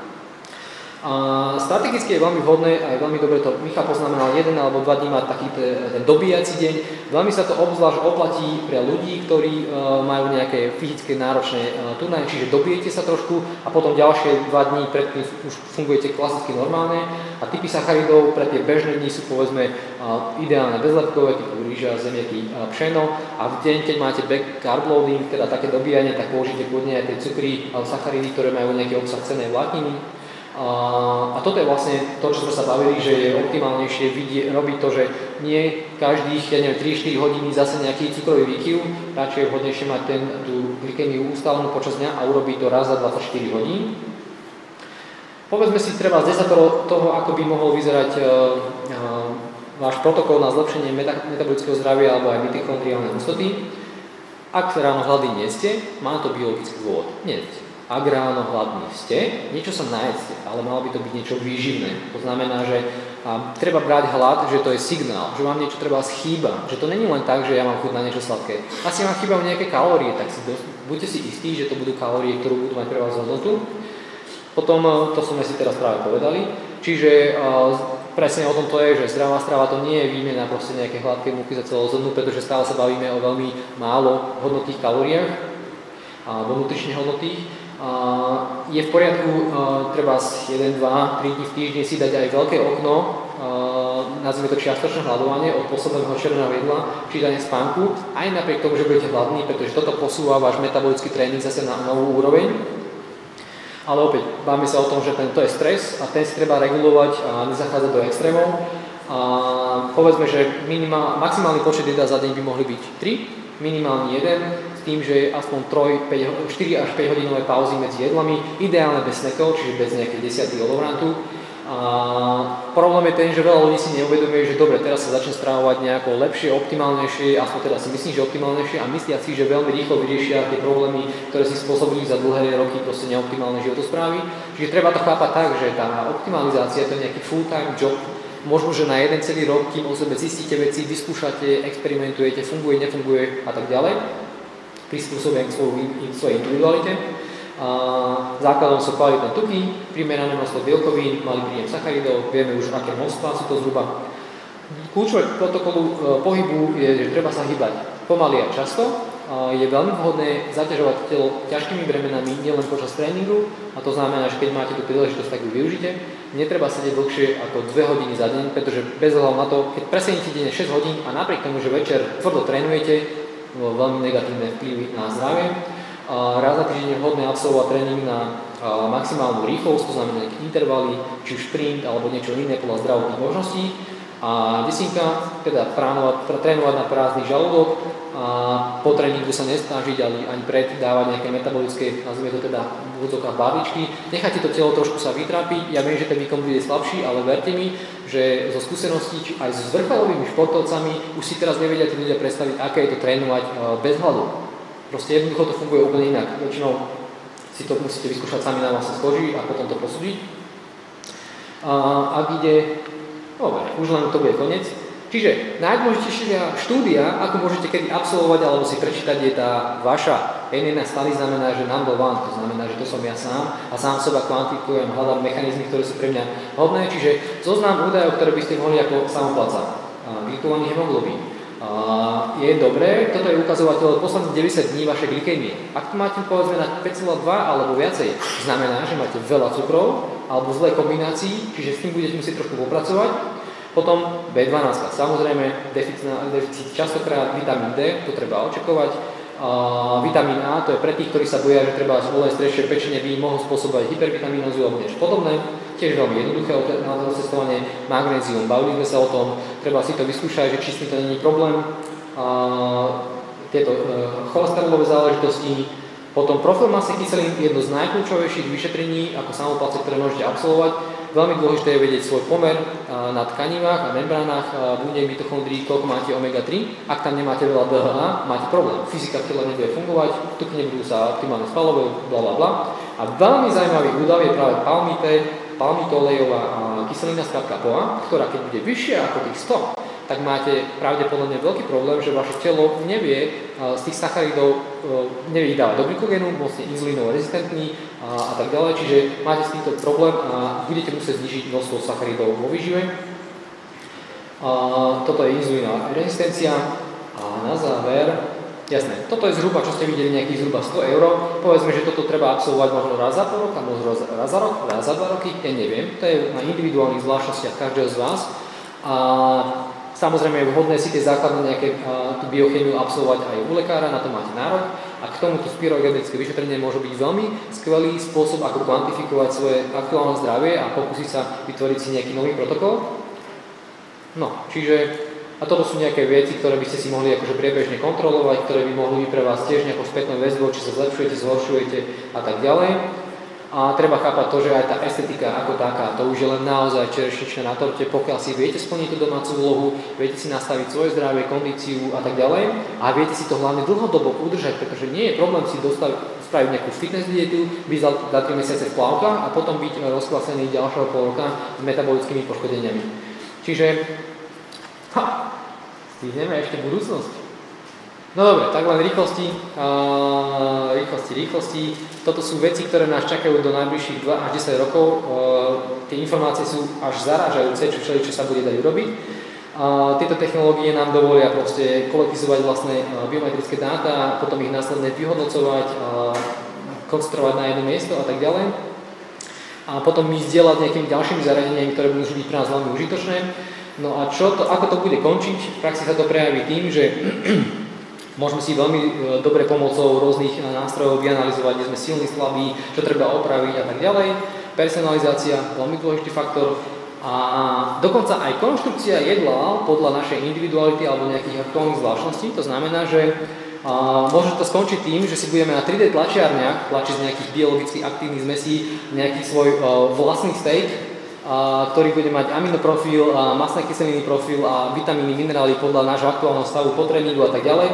Speaker 3: A strategicky je veľmi vhodné a je veľmi dobre to Michal poznamenal, jeden alebo dva dní mať taký ten dobíjací deň. Veľmi sa to obzvlášť oplatí pre ľudí, ktorí uh, majú nejaké fyzické náročné uh, turnaje, čiže dobijete sa trošku a potom ďalšie dva dní predtým už fungujete klasicky normálne. A typy sacharidov pre tie bežné dni sú povedzme uh, ideálne bezlepkové, typu rýža, zemiaky, pšeno a v deň, keď máte back carb loading, teda také dobíjanie, tak použite kľudne aj tie cukry, sacharidy, ktoré majú nejaký obsah cenej vlákniny a toto je vlastne to, čo sme sa bavili, že je optimálnejšie vidie, robiť to, že nie každých, ja neviem, 3-4 hodiny zase nejaký cukrový výkyv, radšej je vhodnejšie mať ten, tú glykemiu ustálenú počas dňa a urobiť to raz za 24 hodín. Povedzme si treba z desatoro toho, ako by mohol vyzerať uh, uh, váš protokol na zlepšenie metabolického zdravia alebo aj mitochondriálnej hustoty. Ak ráno hladný nie ste, má to biologický dôvod. Nie ste ak ráno hladní ste, niečo sa najedzte, ale malo by to byť niečo výživné. To znamená, že a, treba brať hlad, že to je signál, že vám niečo treba schýba, že to není len tak, že ja mám chuť na niečo sladké. Asi vám chýbajú nejaké kalórie, tak si do, buďte si istí, že to budú kalórie, ktoré budú mať pre vás hodnotu. Potom, e, to sme si teraz práve povedali, čiže presne o tom to je, že zdravá strava to nie je výmena proste nejaké hladké múky za celou zrnu, pretože stále sa bavíme o veľmi málo hodnotých kalóriách alebo nutrične hodnotých. Je v poriadku treba 1, 2, 3 dní v týždni si dať aj veľké okno nazvime to čiastočné hľadovanie od posledného červeného jedla, čítanie spánku, aj napriek tomu, že budete hladní, pretože toto posúva váš metabolický tréning zase na novú úroveň. Ale opäť, báme sa o tom, že tento je stres a ten si treba regulovať a nezachádzať do extrémov. A povedzme, že minimál, maximálny počet jedla za deň by mohli byť 3, minimálny 1, s tým, že aspoň 3, 5, 4 až 5 hodinové pauzy medzi jedlami, ideálne bez snackov, čiže bez nejakej desiaty olovrantu a problém je ten, že veľa ľudí si neuvedomuje, že dobre, teraz sa začne správovať nejako lepšie, optimálnejšie, aspoň teda si myslím, že optimálnejšie a myslia si, že veľmi rýchlo vyriešia tie problémy, ktoré si spôsobili za dlhé roky proste neoptimálne životosprávy. Čiže treba to chápať tak, že tá optimalizácia to je nejaký full-time job, možno, že na jeden celý rok, kým o sebe zistíte veci, vyskúšate, experimentujete, funguje, nefunguje a tak ďalej, prispôsobujete k svojej individualite. A základom sú kvalitné tuky, primerané množstvo bielkovín, malý príjem sacharidov, vieme už aké množstva sú to zhruba. Kľúčové protokolu e, pohybu je, že treba sa hýbať pomaly a často. A je veľmi vhodné zaťažovať telo ťažkými bremenami nielen počas tréningu, a to znamená, že keď máte tú príležitosť, tak ju využite. Netreba sedieť dlhšie ako 2 hodiny za deň, pretože bez hľadu na to, keď presedíte denne 6 hodín a napriek tomu, že večer tvrdo trénujete, veľmi negatívne vplyvy na zdravie. Raz za týždeň je vhodné absolvovať tréning na maximálnu rýchlosť, to znamená intervaly, či už sprint alebo niečo iné podľa zdravotných možností. A desinka, teda trénovať, trénovať na prázdny žalúdok a po tréningu sa nesnažiť ani, ani pred dávať nejaké metabolické, nazvime to teda v úvodzovkách barličky. Nechajte to telo trošku sa vytrápiť, ja viem, že ten výkon bude slabší, ale verte mi, že zo skúseností aj s vrcholovými športovcami už si teraz nevedia tí ľudia predstaviť, aké je to trénovať bez hladu. Proste jednoducho to funguje úplne inak. Väčšinou si to musíte vyskúšať sami na vlastnej koži a potom to posúdiť. A ak ide, dobre, už len to bude koniec. Čiže najdôležitejšia štúdia, ako môžete kedy absolvovať alebo si prečítať, je tá vaša NN stály znamená, že number one, to znamená, že to som ja sám a sám seba kvantikujem, hľadám mechanizmy, ktoré sú pre mňa hodné, čiže zoznam údajov, ktoré by ste mohli ako samoplaca. Glykovaný hemoglobín, je dobré, toto je ukazovateľ posledných 90 dní vašej glykémie. Ak to máte povedzme na 5,2 alebo viacej, znamená, že máte veľa cukrov alebo zlé kombinácii, čiže s tým budete musieť trošku popracovať. Potom B12, samozrejme deficit, deficit častokrát vitamín D, to treba očakovať Uh, vitamín A, to je pre tých, ktorí sa boja, že treba zvolené strešie pečenie by mohol spôsobovať hypervitamínozu alebo niečo podobné. Tiež veľmi jednoduché na cestovanie, magnézium, bavili sme sa o tom, treba si to vyskúšať, že či s tým to není problém. Uh, tieto uh, cholesterolové záležitosti, potom profil masy kyselín je jedno z najkľúčovejších vyšetrení ako samoplace, ktoré môžete absolvovať Veľmi dôležité je vedieť svoj pomer na tkanivách a membránach buniek mitochondrií, koľko máte omega-3. Ak tam nemáte veľa DHA, máte problém. Fyzika v tele nebude fungovať, tuky nebudú sa optimálne spalovať, bla bla bla. A veľmi zaujímavý údav je práve palmite, palmitolejová kyselina z POA, ktorá keď bude vyššia ako tých 100, tak máte pravdepodobne veľký problém, že vaše telo nevie z tých sacharidov, nevie ich dávať do glykogénu, vlastne inzulínov rezistentný a, a tak ďalej, čiže máte s týmto problém a budete musieť znižiť množstvo sacharidov vo výžive. A, toto je inzulínová rezistencia a na záver Jasné, toto je zhruba, čo ste videli, nejakých zhruba 100 eur. Povedzme, že toto treba absolvovať možno raz za pol rok, možno raz za rok, raz za dva roky, ja neviem. To je na individuálnych zvláštnostiach každého z vás. A Samozrejme je vhodné si tie základné nejaké tú biochemiu absolvovať aj u lekára, na to máte nárok. A k tomuto spirogenetické vyšetrenie môže byť veľmi skvelý spôsob, ako kvantifikovať svoje aktuálne zdravie a pokúsiť sa vytvoriť si nejaký nový protokol. No, čiže a toto sú nejaké veci, ktoré by ste si mohli akože priebežne kontrolovať, ktoré by mohli byť pre vás tiež nejakou spätnou väzbou, či sa zlepšujete, zhoršujete a tak ďalej. A treba chápať to, že aj tá estetika ako taká, to už je len naozaj čerešničné na torte, pokiaľ si viete splniť tú domácu úlohu, viete si nastaviť svoje zdravie, kondíciu a tak ďalej a viete si to hlavne dlhodobo udržať, pretože nie je problém si dostaviť, spraviť nejakú fitness dietu, byť za 3 mesiace v plavkách a potom byť rozklasený ďalšieho pol roka s metabolickými poškodeniami. Čiže, ha, stihneme ešte budúcnosť. No dobre, tak len rýchlosti, uh, rýchlosti, rýchlosti. Toto sú veci, ktoré nás čakajú do najbližších 2 až 10 rokov. Uh, tie informácie sú až zarážajúce, čo všeli, čo sa bude dať urobiť. Uh, tieto technológie nám dovolia proste kolektizovať vlastné uh, biometrické dáta, potom ich následne vyhodnocovať, uh, koncentrovať na jedno miesto a tak ďalej. A potom ich zdieľať nejakými ďalšími zariadeniami, ktoré môžu byť pre nás veľmi užitočné. No a čo to, ako to bude končiť? V praxi sa to prejaví tým, že Môžeme si veľmi e, dobre pomocou rôznych e, nástrojov vyanalizovať, kde sme silní, slabí, čo treba opraviť a tak ďalej. Personalizácia, veľmi dôležitý faktor. A dokonca aj konštrukcia jedla podľa našej individuality alebo nejakých aktuálnych zvláštností. To znamená, že a môže to skončiť tým, že si budeme na 3D tlačiarniach tlačiť z nejakých biologicky aktívnych zmesí nejaký svoj uh, vlastný steak, uh, ktorý bude mať aminoprofil, masné kyseliny profil a vitamíny, minerály podľa nášho aktuálneho stavu potrebníku a tak ďalej.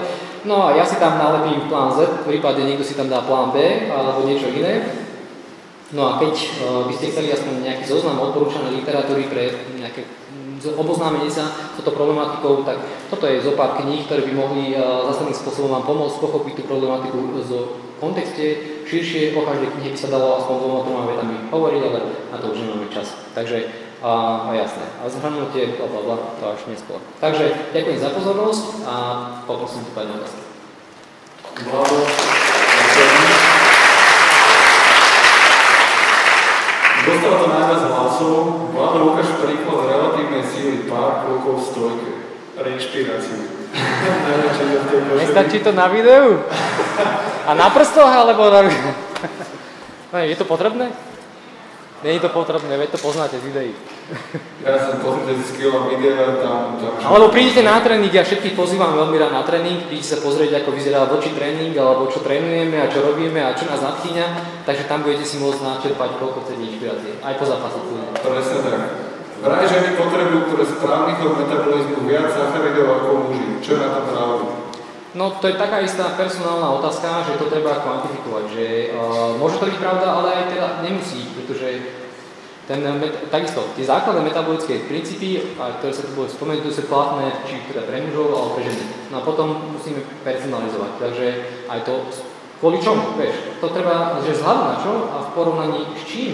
Speaker 3: No a ja si tam nalepím plán Z, v prípade niekto si tam dá plán B alebo niečo iné. No a keď uh, by ste chceli aspoň nejaký zoznam odporúčanej literatúry pre nejaké oboznámenie sa s touto problematikou, tak toto je zo pár kníh, ktoré by mohli uh, zásadným spôsobom vám pomôcť pochopiť tú problematiku z kontexte širšie, o každej knihe by sa dalo aspoň dvoma, troma vetami hovoriť, ale na to už nemáme čas. Takže a, a jasné. A zhrnutie, bla, bla, bla, to až neskôr. Takže ďakujem za pozornosť a poprosím tu pani otázky.
Speaker 1: Dostal to najviac hlasov. Vlado ukáž príklad relatívnej síly pár krokov v stojke. Reinšpiráciu.
Speaker 3: Nestačí to na videu? A na prstoch, alebo na... Je to potrebné? Není to potrebné, veď to poznáte z videí.
Speaker 1: Ja som pozrite si skvělá videa, tam, tam...
Speaker 3: Alebo prídete na tréning, ja všetkých pozývam veľmi rád na tréning, prídete sa pozrieť, ako vyzerá voči tréning, alebo čo trénujeme a čo robíme a čo nás nadchýňa, takže tam budete si môcť načerpať koľko chcete inšpirácie, aj po zápase.
Speaker 1: Presne tak. Vraj ženy potrebujú pre správnych metabolizmu viac sacharidov ako muži. Čo na to pravdu?
Speaker 3: No to je taká istá personálna otázka, že to treba kvantifikovať, že uh, môže to byť pravda, ale aj teda nemusí, pretože ten, takisto, tie základné metabolické princípy, ktoré sa tu boli spomenuté, sú platné či teda pre mužov alebo pre ženy. No a potom musíme personalizovať, takže aj to kvôli čomu, vieš, to treba, že vzhľadom na čo a v porovnaní s čím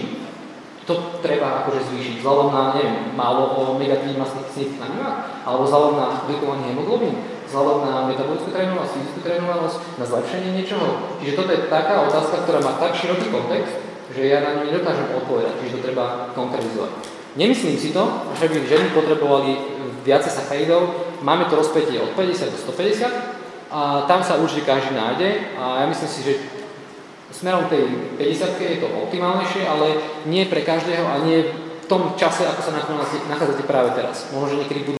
Speaker 3: to treba akože zvýšiť, vzhľadom na, neviem, málo o negatívnych masných na alebo vzhľadom na vykovanie hemoglobín, vzhľadom na metabolickú trénovanosť, fyzickú trénovanosť, na zlepšenie niečoho. Čiže toto je taká otázka, ktorá má tak široký kontext, že ja na ňu nedokážem odpovedať, čiže to treba konkretizovať. Nemyslím si to, že by ženy potrebovali viacej sacharidov, máme to rozpätie od 50 do 150 a tam sa určite každý nájde a ja myslím si, že smerom tej 50 je to optimálnejšie, ale nie pre každého a nie v tom čase, ako sa nachádzate práve teraz. Možno, že niekedy budú